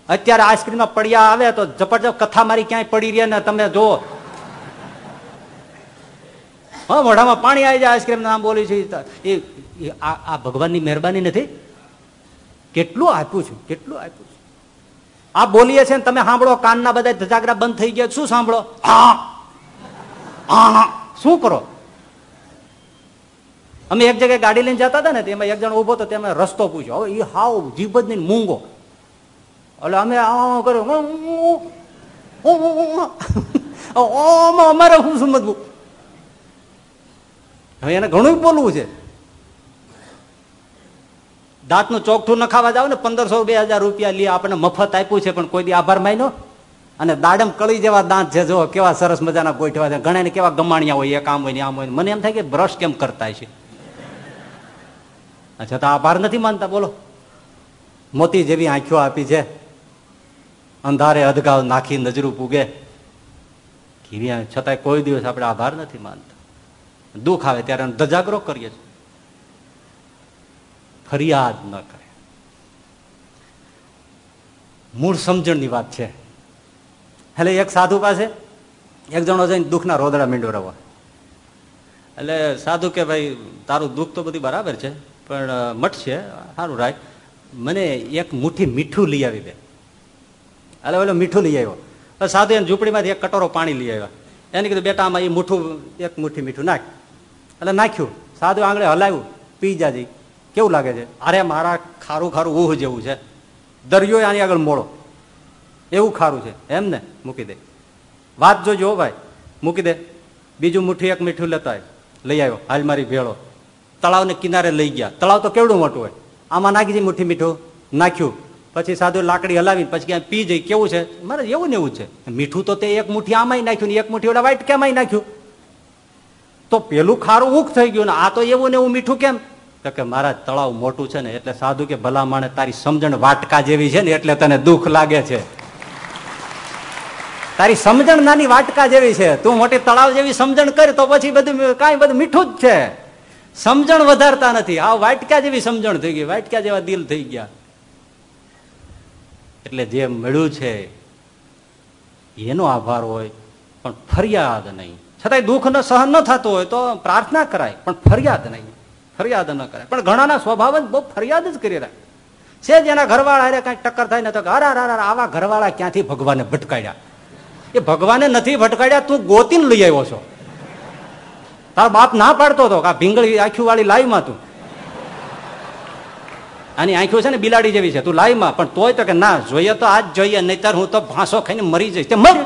અત્યારે આઈસ્ક્રીમમાં પડ્યા આવે, તો જબરજસ્ત કથા મારી ક્યાંય પડી રહી ને, તમે જો હા, મોઢામાં પાણી આવી જાય, આઈસ્ક્રીમ નામ બોલી છે એ આ ભગવાનની મહેરબાની નથી? કેટલું આપ્યું છે? કેટલું આપ્યું છે? આ બોલીએ છે ને તમે સાંભળો, કાનના બધા ધજાગરા બંધ થઈ ગયા શું સાંભળો? હા. હા શું કરો? અમે એક જગ્યાએ ગાડી લઈને જતા હતા ને તેમાં એક જણ ઊભો તો તેમાં રસ્તો પૂછ્યો. એ હાવ જીભ જ નહીં મૂંગો. એટલે અમે કર્યું. અમારે શું સમજવું? હવે એને ઘણું બોલવું છે. દાંતનું ચોકઠું ન ખાવા જાવ ને પંદરસો બે હજાર રૂપિયા લઈએ આપણે મફત આપ્યું છે, પણ કોઈ દી આભાર માન્યો? અને દાડમ કળી જેવા દાંત છે જો કેવા સરસ મજાના ગોઠવા છે. ઘણા કેવા ગમાણિયા હોય, એક આમ હોય ને આમ હોય મને એમ થાય કે બ્રશ કેમ કરતા છે અચ્છા તો આભાર નથી માનતા, બોલો. મોતી જેવી આંખીઓ આપી છે. અંધારે અધગાવ નાખી નજરું પૂગે. છતાંય કોઈ દિવસ આપણે આભાર નથી માનતા. દુઃખ આવે ત્યારે ધજાગરો કરીએ છીએ. ફરિયાદ ન કરે. મૂળ સમજણની વાત છે. એટલે એક સાધુ પાસે એક જણો જઈને દુઃખના રોદડા મીંડો રવા. એટલે સાધુ કે ભાઈ, તારું દુઃખ તો બધી બરાબર છે, પણ મટશે સારું રાખ મને એક મુઠ્ઠી મીઠું લઈ આવી દે એટલે ઓલો મીઠું લઈ આવ્યો. સાધુ એને ઝૂંપડીમાંથી એક કટોરો પાણી લઈ આવ્યા. એને કીધું, બેટા, આમાં એ મુઠ્ઠું, એક મુઠ્ઠી મીઠું નાખ. એટલે નાખ્યું. સાધુ આંગળે હલાવ્યું, પી જાજી. કેવું લાગે છે? અરે, મારા ખારું ખારું ઊહ જેવું છે. દરિયો આની આગળ મોડો. એવું ખારું છે. એમ ને? મૂકી દે. વાત જોજો ભાઈ, મૂકી દે. બીજું મુઠ્ઠી એક મીઠું લેતા લઈ આવ્યો. હાલ મારી ભેળો. તળાવને કિનારે લઈ ગયા. તળાવ તો કેવડું મોટું હોય? આમાં નાખી દે મુઠ્ઠી મીઠું. નાખ્યું. પછી સાધુ લાકડી હલાવી પછી ક્યાં પી જઈ. કેવું છે? મારે એવું ને એવું છે. મીઠું તો તે એક મુઠ્ઠી આમાંય નાખ્યું ને એક મુઠ્ઠી ઓલા વાઈટ કેમાંય નાખ્યું. તો પેલું ખારું ઉખ થઈ ગયું ને આ તો એવું ને એવું મીઠું કેમ? તો કે મારા તળાવ મોટું છે ને, એટલે સાધુ કે ભલા માણે તારી સમજણ વાટકા જેવી છે ને, એટલે તને દુઃખ લાગે છે. તારી સમજણ નાની વાટકા જેવી છે. તું મોટી તળાવ જેવી સમજણ કર, તો પછી બધું કાંઈ બધું મીઠું જ છે. સમજણ વધારતા નથી. આ વાટકા જેવી સમજણ થઈ ગઈ. વાટકા જેવા દિલ થઈ ગયા. એટલે જે મળ્યું છે, એનો આભાર હોય, પણ ફરિયાદ નહીં. છતાંય દુઃખ સહન ન થતું હોય તો પ્રાર્થના કરાય, પણ ફરિયાદ નહીં. ફરિયાદ ન કરે. પણ ઘણાના સ્વભાવ જ બહુ ફરિયાદ જ કરી રહ્યા છે જેના ઘરવાળા હારે કઈ ટક્કર થાય ને તો અરે અરે આવા ઘરવાળા ક્યાંથી ભગવાને ભટકાડ્યા? એ ભગવાને નથી ભટકાડ્યા, તું ગોતીને લઈ આવ્યો છો. તારો બાપ ના પાડતો હતો કે ભીંગળી આંખી વાળી લાઈમાં તું. આની આંખીઓ છે ને બિલાડી જેવી છે, તું લાઈમાં, પણ તોય તો કે ના, જોઈએ તો આજ જોઈએ, નહીતર હું તો ભાંસો ખાઈને મરી જઈશ. તે મર!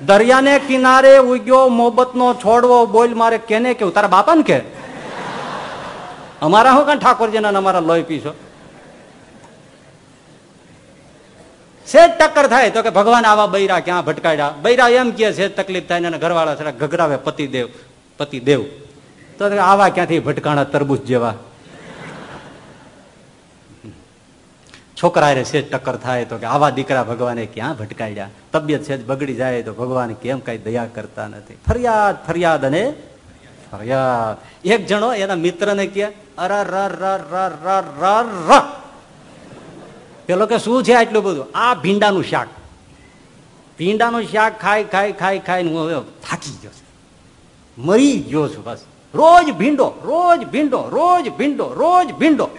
દરિયાને કિનારે ઉગ્યો મોહબતનો છોડવો, બોલ મારે કેને કેવું? તારા બાપા ને કે? અમારા હું કાંઈ ઠાકોરજીના અમારા લોહી પીશો? સેજ ટક્કર થાય તો કે ભગવાન આવા બૈરા ક્યાં ભટકાયડા? બૈરા એમ કે છે, તકલીફ થાય ને ઘરવાળા ઘઘરાવે પતિ દેવ તો આવા ક્યાંથી ભટકાણા તરબૂચ જેવા? છોકરા સેજ ટક્કર થાય તો કે આવા દીકરા ભગવાને ક્યાં ભટકાયા તબિયત છે બગડી જાય તો ભગવાન કેમ કઈ દયા કરતા નથી? ફરિયાદ ફરિયાદ અને ફરિયાદ. એક જણો એના મિત્રને કહે, અર પેલો કે, શું છે આટલું બધું? આ ભીંડાનું શાક. ભીંડાનું શાક ખાઈ ખાઈ ખાઈ ખાઈ હું હવે થાકી ગયો છું. મરી ગયો છું બસ. રોજ ભીંડો રોજ ભીંડો રોજ ભીંડો રોજ ભીંડો.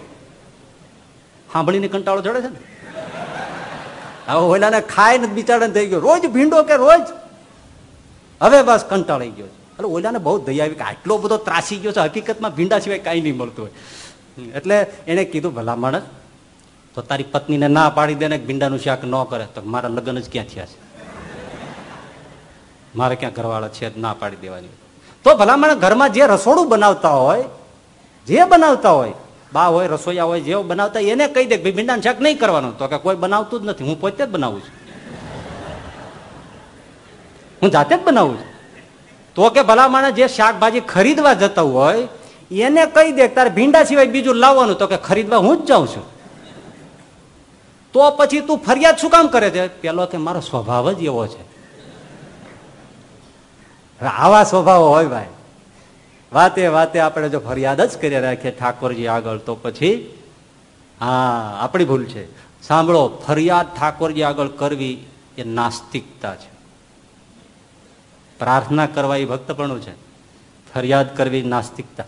સાંભળીને કંટાળો ચડે છે ને? હવે ઓલાને ખાય ને બિચારા થઈ ગયો. રોજ ભીંડો કે રોજ? હવે બસ કંટાળી ગયો છે. એટલે ઓલાને બહુ દયા આવી કે આટલો બધો ત્રાસી ગયો છે. હકીકતમાં ભીંડા સિવાય કાંઈ નહીં મળતું હોય. એટલે એને કીધું, ભલા માણસ, તો તારી પત્નીને ના પાડી દે ને ભીંડાનું શાક ન કરે તો મારા લગ્ન જ ક્યાં થયા છે? મારે ક્યાં ઘરવાળા છે ના પાડી દેવાની. તો ભલા માણસ ઘરમાં જે રસોડું બનાવતા હોય, જે બનાવતા હોય બા હોય, રસોઈયા હોય જેવો બનાવતા એને કહી દે ભાઈ, ભીંડાનું શાક નહીં કરવાનું. તો કે કોઈ બનાવતું જ નથી. હું પોતે જ બનાવું છું. હું જાતે જ બનાવું છું. તો કે ભલા માણસ જે શાકભાજી ખરીદવા જતા હોય, એને કહી દે તારે ભીંડા સિવાય બીજું લાવવાનું. તો કે ખરીદવા હું જ જાઉં છું. તો પછી તું ફરિયાદ શું કામ કરે છે? પેલો કે મારો સ્વભાવ જ એવો છે. આવા સ્વભાવ હોય ભાઈ. વાતે વાતે આપણે જો ફરિયાદ જ કરી રાખીએ ઠાકોરજી આગળ, તો પછી? હા, આપણી ભૂલ છે. સાંભળો, ફરિયાદ ઠાકોરજી આગળ કરવી એ નાસ્તિકતા છે. પ્રાર્થના કરવા એ ભક્તપણું છે. ફરિયાદ કરવી નાસ્તિકતા.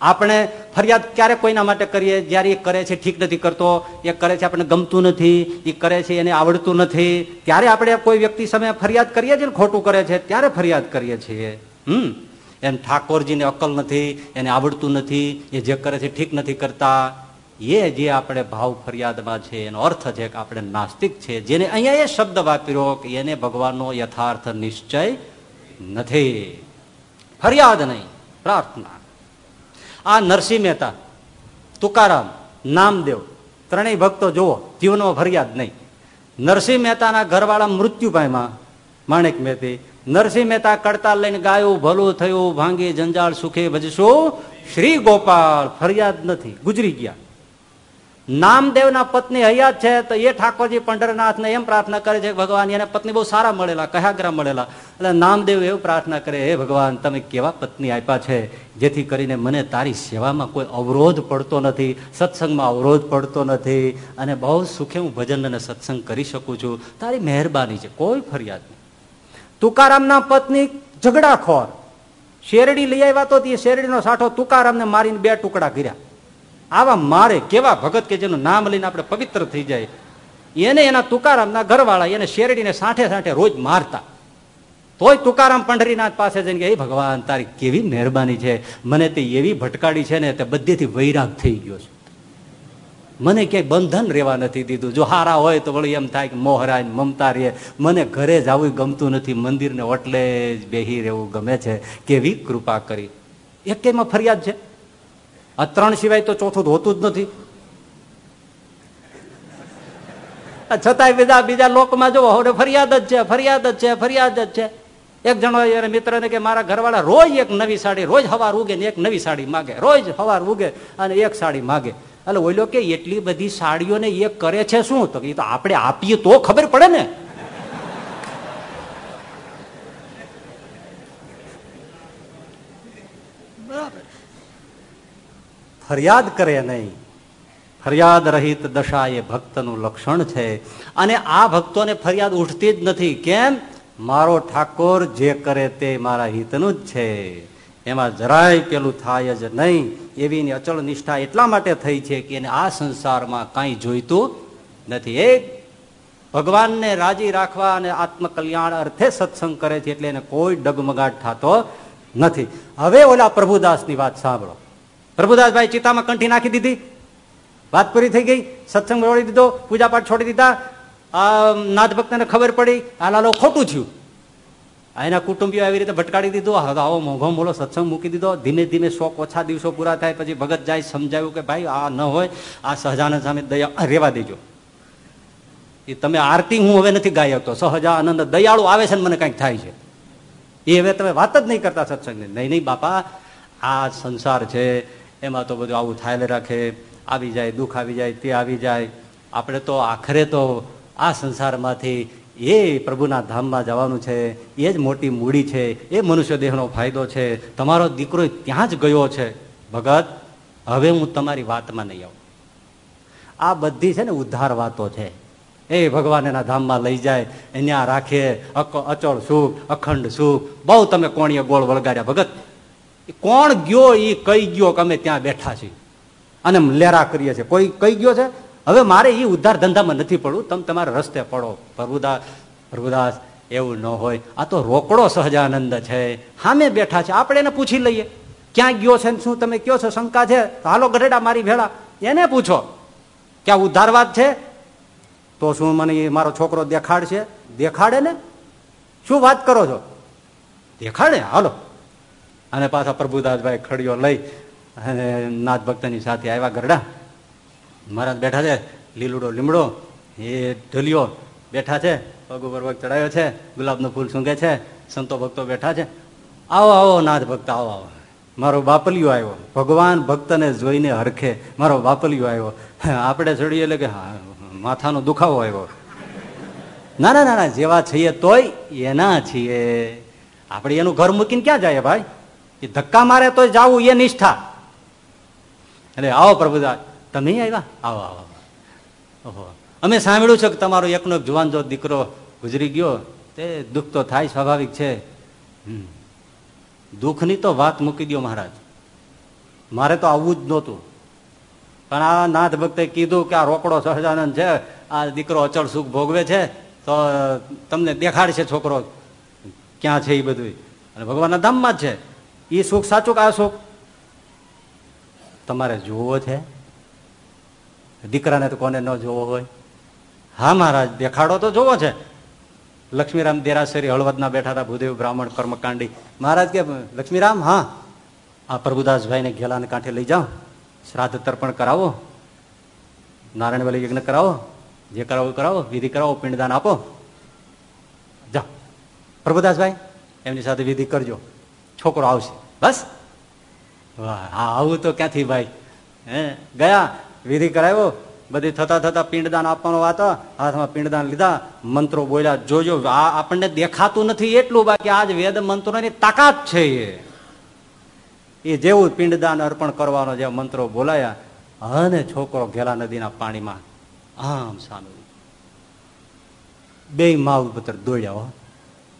આપણે ફરિયાદ ક્યારે કોઈના માટે કરીએ? જ્યારે એ કરે છે, ઠીક નથી કરતો, એ કરે છે, આપણને ગમતું નથી, એ કરે છે, એને આવડતું નથી, ત્યારે આપણે કોઈ વ્યક્તિ સામે ફરિયાદ કરીએ છીએ ખોટું કરે છે, ત્યારે ફરિયાદ કરીએ છીએ. હમ? એમ ઠાકોરજીને અકલ નથી, એને આવડતું નથી, એ જે કરે છે ઠીક નથી કરતા. એ જે આપણે ભાવ ફરિયાદમાં છે, એનો અર્થ છે કે આપણે નાસ્તિક છે, જેને અહીંયા એ શબ્દ વાપર્યો કે એને ભગવાનનો યથાર્થ નિશ્ચય નથી. ફરિયાદ નહીં, પ્રાર્થના. આ નરસિંહ મહેતા, તુકારામ, નામદેવ, ત્રણેય ભક્તો જુઓ, જીવનમાં ફરિયાદ નહીં. નરસિંહ મહેતાના ઘરવાળા મૃત્યુ પામ્યા માણેક મહેતી નરસિંહ મહેતા કડતાલ લઈને ગાયું, ભલું થયું, ભાંગી જંજાળ સુખે ભજશું. શ્રી ગોપાલ, ફરિયાદ નથી, ગુજરી ગયા. નામદેવના પત્ની હયાત છે, તો એ ઠાકોરજી પંઢરનાથને એમ પ્રાર્થના કરે છે, ભગવાન, એને પત્ની બહુ સારા મળેલા કયાગ્રા મળેલા. એટલે નામદેવ એવું પ્રાર્થના કરે, હે ભગવાન, તમે કેવા પત્ની આપ્યા છે, જેથી કરીને મને તારી સેવામાં કોઈ અવરોધ પડતો નથી, સત્સંગમાં અવરોધ પડતો નથી, અને બહુ સુખે હું ભજન અને સત્સંગ કરી શકું છું. તારી મહેરબાની છે, કોઈ ફરિયાદ નહીં. તુકારામના પત્ની ઝઘડાખોર. શેરડી લઈ આવ્યા તો તે શેરડીનો સાઠો તુકારામને મારીને બે ટુકડા કર્યા. આવા મારે કેવા ભગત કે જેનું નામ લઈને આપણે પવિત્ર થઈ જાય? એને એના તુકારામના ઘરવાળા એને શેરડીને સાઠે સાઠે રોજ મારતા. તોય તુકારામ પંઢરીનાથ પાસે જઈને કે ભગવાન, તારી કેવી મહેરબાની છે? મને તે એવી ભટકાડી છે ને, તે બધેથી વૈરાગ થઈ ગયો છે. મને ક્યાંય બંધન રહેવા નથી દીધું. જો હારા હોય તો વળી એમ થાય કે મોહરાય મમતા રે મને ઘરે જવું ગમતું નથી. મંદિરને ઓટલે જ બેહી રહેવું ગમે છે. કેવી કૃપા કરી. એક કેમાં ફરિયાદ છે? આ ત્રણ સિવાય તો ચોથું હોતું જ નથી. છતાંય બીજા બીજા લોકમાં જો હવે ફરિયાદ જ છે, ફરિયાદ જ છે, ફરિયાદ જ છે. એક જણો મિત્રને કે મારા ઘરવાળા રોજ એક નવી સાડી, રોજ હવાર ઉગે ને એક નવી સાડી માગે, રોજ હવાર ઉગે અને એક સાડી માગે. એટલે ઓઈલો કે એટલી બધી સાડીઓને એ કરે છે શું? તો એ તો આપણે આપીએ તો ખબર પડે ને. બરાબર. ફરિયાદ કરે નહીં. ફરિયાદ રહિત દશા એ ભક્તનું લક્ષણ છે. અને આ ભક્તોને ફરિયાદ ઉઠતી જ નથી. કેમ? મારો ઠાકોર જે કરે તે મારા હિતનું જ છે. એમાં જરાય પેલું થાય જ નહીં. એવી અચળ નિષ્ઠા એટલા માટે થઈ છે કે એને આ સંસારમાં કાંઈ જોઈતું નથી. એક ભગવાનને રાજી રાખવા અને આત્મકલ્યાણ અર્થે સત્સંગ કરે છે એટલે એને કોઈ ડગમગાટ થતો નથી. હવે ઓલા પ્રભુદાસની વાત સાંભળો. પ્રભુદાસભાઈ ચિતામાં કંઠી નાખી દીધી. વાત પૂરી થઈ ગઈ. સત્સંગ છોડી દીધો. પૂજાપાઠ છોડી દીધા. આ નાથ ભક્તને ખબર પડી. આ લાલો ખોટું થયું. એના કુટુંબીઓ આવી રીતે ભટકાડી દીધો આવો મોઘો મોલો સત્સંગ મૂકી દીધો. ધીમે ધીમે શોખ ઓછા દિવસો પૂરા થાય, પછી ભગત જાય સમજાવ્યું કે ભાઈ આ ન હોય, આ સહજાનંદ સામે દયા રેવા દેજો. એ તમે આરતી હું હવે નથી ગાઈ શકતો સહજાનંદ દયાળુ આવે છે ને મને કંઈક થાય છે. એ હવે તમે વાત જ નહીં કરતા સત્સંગની. નહીં નહીં, બાપા, આ સંસાર છે, એમાં તો બધું આવું થાય રાખે, આવી જાય, દુઃખ આવી જાય, તે આવી જાય. આપણે તો આખરે તો આ સંસારમાંથી એ પ્રભુના ધામમાં જવાનું છે, એ જ મોટી મૂડી છે, એ મનુષ્ય દેહનો ફાયદો છે, તમારો દીકરો ત્યાં જ ગયો છે. ભગત, હવે હું તમારી વાતમાં નહીં આવું. આ બધી છે ને ઉદ્ધાર વાતો છે. એ ભગવાન એના ધામમાં લઈ જાય અહીંયા રાખે અચળ સુખ, અખંડ સુખ, બહુ તમે કોણીએ ગોળ વળગાડ્યા. ભગત કોણ ગયો એ કઈ ગયો કે અમે ત્યાં બેઠા છીએ? અને લેરા કરીએ છીએ. કોઈ કઈ ગયો છે? હવે મારે એ ઉદ્ધાર ધંધામાં નથી પડવું. તમે તમારા રસ્તે પડો. પ્રભુદાસ પ્રભુદાસ એવું ન હોય. આ તો રોકડો સહજાનંદ છે. સામે બેઠા છે. આપણે એને પૂછી લઈએ. ક્યાં ગયો છે શું? તમે કયો છો? શંકા છે? હાલો ગઢેડા મારી ભેળા. એને પૂછો. ક્યાં ઉદ્ધારવાદ છે? તો શું મને મારો છોકરો દેખાડશે? દેખાડે ને? શું વાત કરો છો? દેખાડે? હાલો. અને પાછા પ્રભુદાસભાઈ ખડીઓ લઈ અને નાથ ભક્તની સાથે આવ્યા ગરડા મહારાજ બેઠા છે, લીલુડો લીમડો, એ ઢોલિયો બેઠા છે, પગ ઉપર પગ ચડાયો છે, ગુલાબનું ફૂલ સૂંઘે છે, સંતો ભક્તો બેઠા છે. આવો આવો નાથ ભક્ત, આવો આવો. મારો બાપલિયો આવ્યો. ભગવાન ભક્તને જોઈને હરખે મારો બાપલિયો આવ્યો. આપણે ચડીએ એટલે કે માથાનો દુખાવો આવ્યો. ના ના ના જેવા છીએ તોય એના છીએ. આપણે એનું ઘર મૂકીને ક્યાં જાય ભાઈ? એ ધક્કા મારે તો જવું, એ નિષ્ઠા. એટલે આવો પ્રભુદાસ તમે આવ્યા? આવો આવો ઓહો. અમે સાંભળ્યું છે કે તમારો એકનો એક જુવાન જો દીકરો ગુજરી ગયો, તે દુઃખ તો થાય, સ્વાભાવિક છે. દુઃખની તો વાત મૂકી દો મહારાજ. મારે તો આવવું જ નહોતું. પણ આ નાથ ભક્તે કીધું કે આ રોકડો સહજાનંદ છે, આ દીકરો અચળ સુખ ભોગવે છે, તો તમને દેખાડશે છોકરો. ક્યાં છે એ બધું અને ભગવાનના ધામમાં જ છે. એ સુખ સાચું કે આ સુખ તમારે જોવો છે? દીકરાને તો કોને ન જોવો હોય? હા મહારાજ, દેખાડો તો જોવો છે. લક્ષ્મીરામ દેરાસરી હળવદના બેઠા હતા, ભૂદેવ બ્રાહ્મણ કર્મકાંડી. મહારાજ કે, લક્ષ્મીરામ, હા, આ પ્રભુદાસભાઈને ઘેલાને કાંઠે લઈ જાઓ. શ્રાદ્ધ તર્પણ કરાવો. નારાયણવાલી યજ્ઞ કરાવો. જે કરાવો કરાવો. વિધિ કરાવો, પિંડદાન આપો. જાઓ. પ્રભુદાસભાઈ, એમની સાથે વિધિ કરજો. છોકરો આવશે. બસ? વાહ આવું તો ક્યાંથી ભાઈ? હે, ગયા. વિધિ કરાવ્યો. બધી થતા થતા પિંડદાન આપવાનો વાત, હાથમાં પિંડદાન લીધા, મંત્રો બોલ્યા, જોજો, આ આપણને દેખાતું નથી એટલું, બાકી આજ વેદ મંત્રોની તાકાત છે એ. એ જેવું પિંડદાન અર્પણ કરવાનો જે મંત્રો બોલાયા, અને છોકરો ઘેલા નદીના પાણીમાં આમ સામે બે માવ પુત્ર દોડ્યા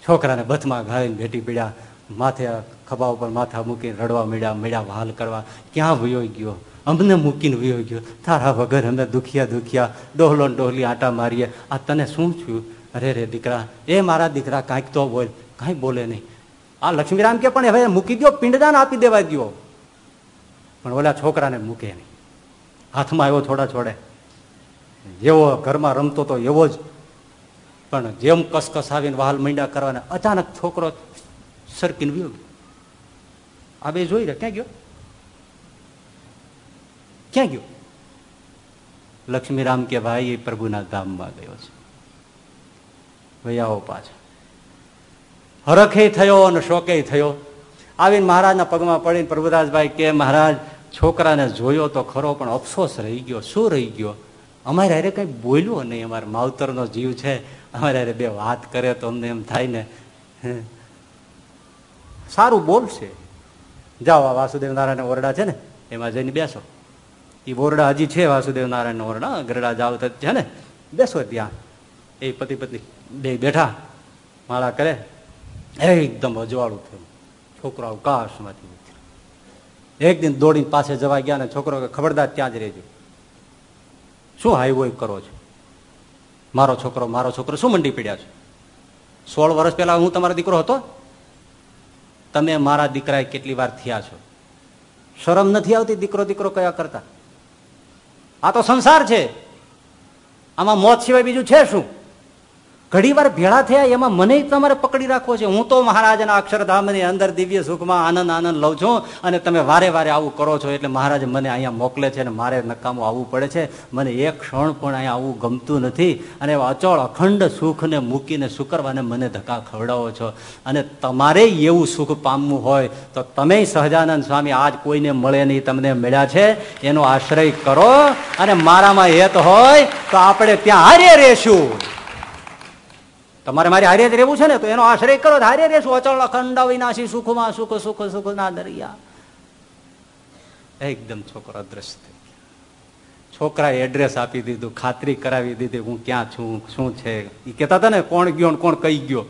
છોકરાને બથમાં ઘાલીને ભેટી પીડ્યા, માથે ખભા ઉપર માથા મૂકીને રડવા મળ્યા મળ્યા હાલ કરવા, ક્યાં ભયો ગયો? અમને મૂકીને વયો ગયો. તારા વગર અમે દુખિયા દુખિયા ડોહલો ડોહલી આટા મારીએ. આ તને શું થયું? અરે રે દીકરા, એ મારા દીકરા કાંઈક તો બોલ. કાંઈ બોલે નહીં. આ લક્ષ્મીરામ કે પણ હવે મૂકી દો પિંડદાન આપી દેવા દો પણ ઓલા છોકરાને મૂકે નહીં. હાથમાં આવ્યો થોડા છોડે. જેવો ઘરમાં રમતો તો એવો જ. પણ જેમ કસકસ આવીને વહાલ મીંડા કરવાના, અચાનક છોકરો સરકીને વ્યો આ બે જોઈ રહ્યા, ક્યાં ગયો? ક્યાં ગયો? લક્ષ્મીરામ કે ભાઈ, એ પ્રભુના ધામમાં ગયો છે. વૈયાઓ પાછો. હરખે થયો અને શોકે થયો. આવીને મહારાજના પગમાં પડીને પ્રભુદાસભાઈ કે, મહારાજ, છોકરાને જોયો તો ખરો, પણ અફસોસ રહી ગયો. શું રહી ગયો? અમારે અરે કંઈ બોલ્યો નહીં. અમારે માવતરનો જીવ છે. અમારે અરે બે વાત કરે તો અમને એમ થાય ને. સારું બોલશે. જાઓ વાસુદેવ નારાયણ ઓરડા છે ને, એમાં જઈને બેસો. એ ઓરડા હજી છે વાસુદેવ નારાયણ ઓરડા ગરડા જાવ છે ને? બેસો ત્યાં. એ પતિ પત્ની બે બેઠા, માળા કરે. એકદમ અજવાળું થયું. છોકરો અવકાશમાંથી એક દિન દોડીને પાસે જવા ગયા ને છોકરો ખબરદાર ત્યાં જ રહેજો. શું હાઈવો કરો છો? મારો છોકરો મારો છોકરો શું મંડી પીડ્યા છે? સોળ વર્ષ પહેલા હું તમારો દીકરો હતો? તમે મારા દીકરાએ કેટલી વાર થયા છો? શરમ નથી આવતી દીકરો દીકરો કયા કરતા? આ તો સંસાર છે. આમાં મોત સિવાય બીજું છે શું? ઘડી વાર ભેળા થયા, એમાં મને તમારે પકડી રાખવો છે. હું તો મહારાજના અક્ષરધામની અંદર દિવ્ય સુખમાં આનંદ આનંદ લઉં છું અને તમે વારે વારે આવું કરો છો એટલે મહારાજ મને અહીંયા મોકલે છે અને મારે નકામું આવવું પડે છે. મને એક ક્ષણ પણ અહીંયા આવવું ગમતું નથી અને અચળ અખંડ સુખને મૂકીને શુકરવાને મને ધક્કા ખવડાવો છો. અને તમારે એવું સુખ પામવું હોય તો તમે સહજાનંદ સ્વામી આજ કોઈને મળે નહીં, તમને મળ્યા છે. એનો આશ્રય કરો અને મારામાં હેત હોય તો આપણે ત્યાં હારે રહેશું તમારે મારી હારે જ રહેવું છે ને, તો એનો આશ્રય કરો હારે રહેશું. અચળ અખંડ વિનાશી સુખમાં સુખ સુખ સુખ ના દરિયા. એકદમ છોકરો અદ્રશ્ય થઈ ગયા છોકરાએ એડ્રેસ આપી દીધું, ખાતરી કરાવી દીધી, હું ક્યાં છું, શું છે? એ કહેતા હતા ને, કોણ ગયો કોણ કઈ ગયો?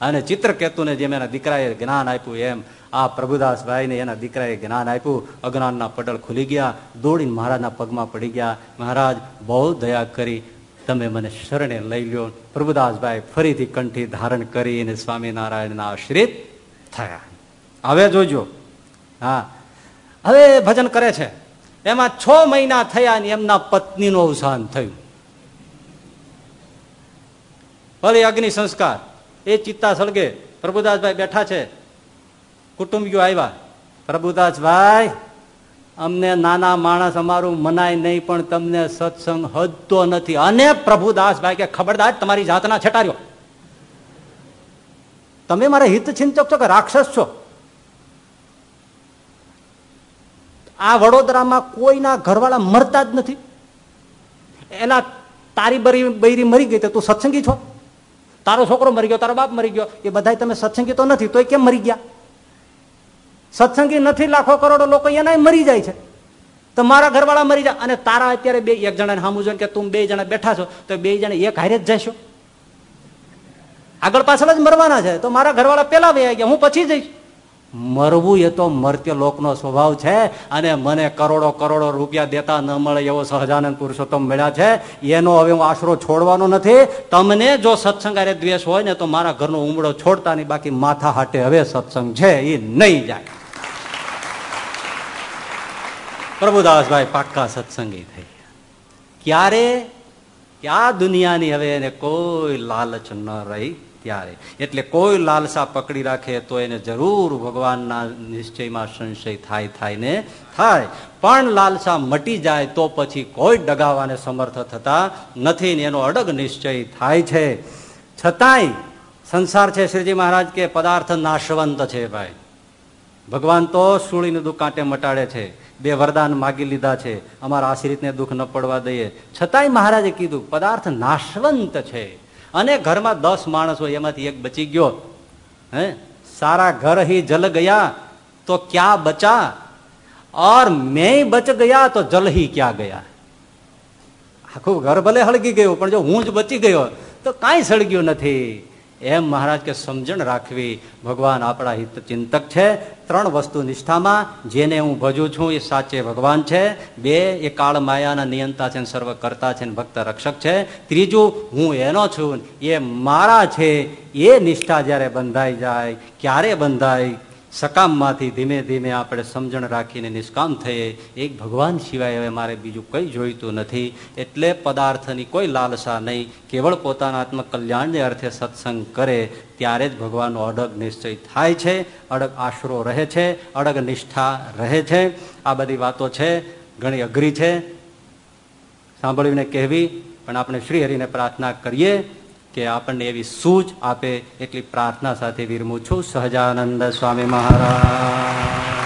અને ચિત્રકેતુને જેમ એના દીકરાએ જ્ઞાન આપ્યું એમ, આ પ્રભુદાસભાઈને એના દીકરાએ જ્ઞાન આપ્યું, અજ્ઞાનના પડળ ખુલી ગયા, દોડીને મહારાજના પગમાં પડી ગયા. મહારાજ, બહુ દયા કરી તમે મને શરણે લઈ લ્યો. પ્રભુદાસભાઈ ફરીથી કંઠી ધારણ કરીને સ્વામિનારાયણના આશ્રિત થયા. હવે જોજો. હા. હવે ભજન કરે છે. એમાં છ મહિના થયા ને એમના પત્નીનું અવસાન થયું. ભલે અગ્નિ સંસ્કાર. એ ચિત્તા સળગે પ્રભુદાસભાઈ બેઠા છે. કુટુંબીઓ આવ્યા. પ્રભુદાસભાઈ અમને નાના માણસ અમારું મનાય નહીં, પણ તમને સત્સંગ હદતો નથી. અને પ્રભુદાસભાઈ કે ખબરદાર, તમારી જાતના છટાર્યો તમે મારા હિત ચિંતક છો કે રાક્ષસ છો? આ વડોદરામાં કોઈના ઘરવાળા મરતા જ નથી. એના તારી બરી બૈરી મરી ગઈ તો તું સત્સંગી છો? તારો છોકરો મરી ગયો, તારો બાપ મરી ગયો, એ બધા તમે સત્સંગી તો નથી તો કેમ મરી ગયા? સત્સંગી નથી, લાખો કરોડો લોકો એના મરી જાય છે. તો મારા ઘરવાળા મરી જાય. અને તારા અત્યારે બે, એક જણાને સામું જો કે તું બે જણા બેઠા છો, તો બે જણા એક હારે જ જશો. આગળ પાછળ જ મરવાના છે. તો મારા ઘરવાળા પેલા વયા ગયા, હું પછી જઈશ. મરવું એ તો મર્ત્ય લોકનો સ્વભાવ છે. અને મને કરોડો કરોડો રૂપિયા દેતા ન મળે એવો સહજાનંદ પુરુષોત્તમ મળ્યા છે. એનો હવે હું આશરો છોડવાનો નથી. તમને જો સત્સંગારે દ્વેષ હોય ને, તો મારા ઘરનો ઉમળો છોડતા નહીં બાકી માથા હાટે હવે સત્સંગ છે. એ નહીં જાય. પ્રભુદાસભાઈ પાક્કા સત્સંગી થઈ ક્યારે? ક્યાં દુનિયાની હવે એને કોઈ લાલચ ન રહી? ત્યારે. એટલે કોઈ લાલસા પકડી રાખે તો એને જરૂર ભગવાનના નિશ્ચયમાં સંશય થાય થાય ને થાય. પણ લાલસા મટી જાય તો પછી કોઈ ડગાવાને સમર્થ થતા નથી ને એનો અડગ નિશ્ચય થાય છે. છતાંય સંસાર છે શ્રીજી મહારાજ કે પદાર્થ નાશવંત છે ભાઈ. ભગવાન તો સુળીને દુકાંટે મટાડે છે. બે વરદાન માગી લીધા છે. અમારા આશ્રિતને દુઃખ ન પડવા દઈએ. છતાંય મહારાજે કીધું, પદાર્થ નાશવંત છે. અને ઘરમાં દસ માણસ હોય એમાંથી એક બચી ગયો. હે? સારા ઘર હી જલ ગયા તો ક્યાં બચા? ઓર મેં બચ ગયા તો જલ હી ક્યાં ગયા? આખું ઘર ભલે હળગી ગયું, પણ જો હું જ બચી ગયો, તો કાંઈ સળગ્યું નથી. એમ મહારાજ કે સમજણ રાખવી ભગવાન આપણા હિત ચિંતક છે. ત્રણ વસ્તુ નિષ્ઠામાં, જેને હું ભજું છું એ સાચે ભગવાન છે. બે, એ કાળ માયાના નિયંતા છે સર્વ કરતા છે ભક્ત રક્ષક છે. ત્રીજું, હું એનો છું એ મારા છે. એ નિષ્ઠા જ્યારે બંધાઈ જાય, ક્યારે બંધાય? સકામમાંથી ધીમે ધીમે આપણે સમજણ રાખીને નિષ્કામ થઈએ. એક ભગવાન સિવાય હવે મારે બીજું કંઈ જોઈતું નથી. એટલે પદાર્થની કોઈ લાલસા નહીં. કેવળ પોતાના આત્મકલ્યાણને અર્થે સત્સંગ કરે ત્યારે જ ભગવાનનો અડગ નિશ્ચય થાય છે. અડગ આશરો રહે છે. અડગ નિષ્ઠા રહે છે. આ બધી વાતો છે. ઘણી અઘરી છે. સાંભળીને કહેવી. પણ આપણે શ્રી હરિને પ્રાર્થના કરીએ. કે આપણને એવી સૂચ આપે એટલી પ્રાર્થના સાથે વિરમું છું. સહજાનંદ સ્વામી મહારાજ.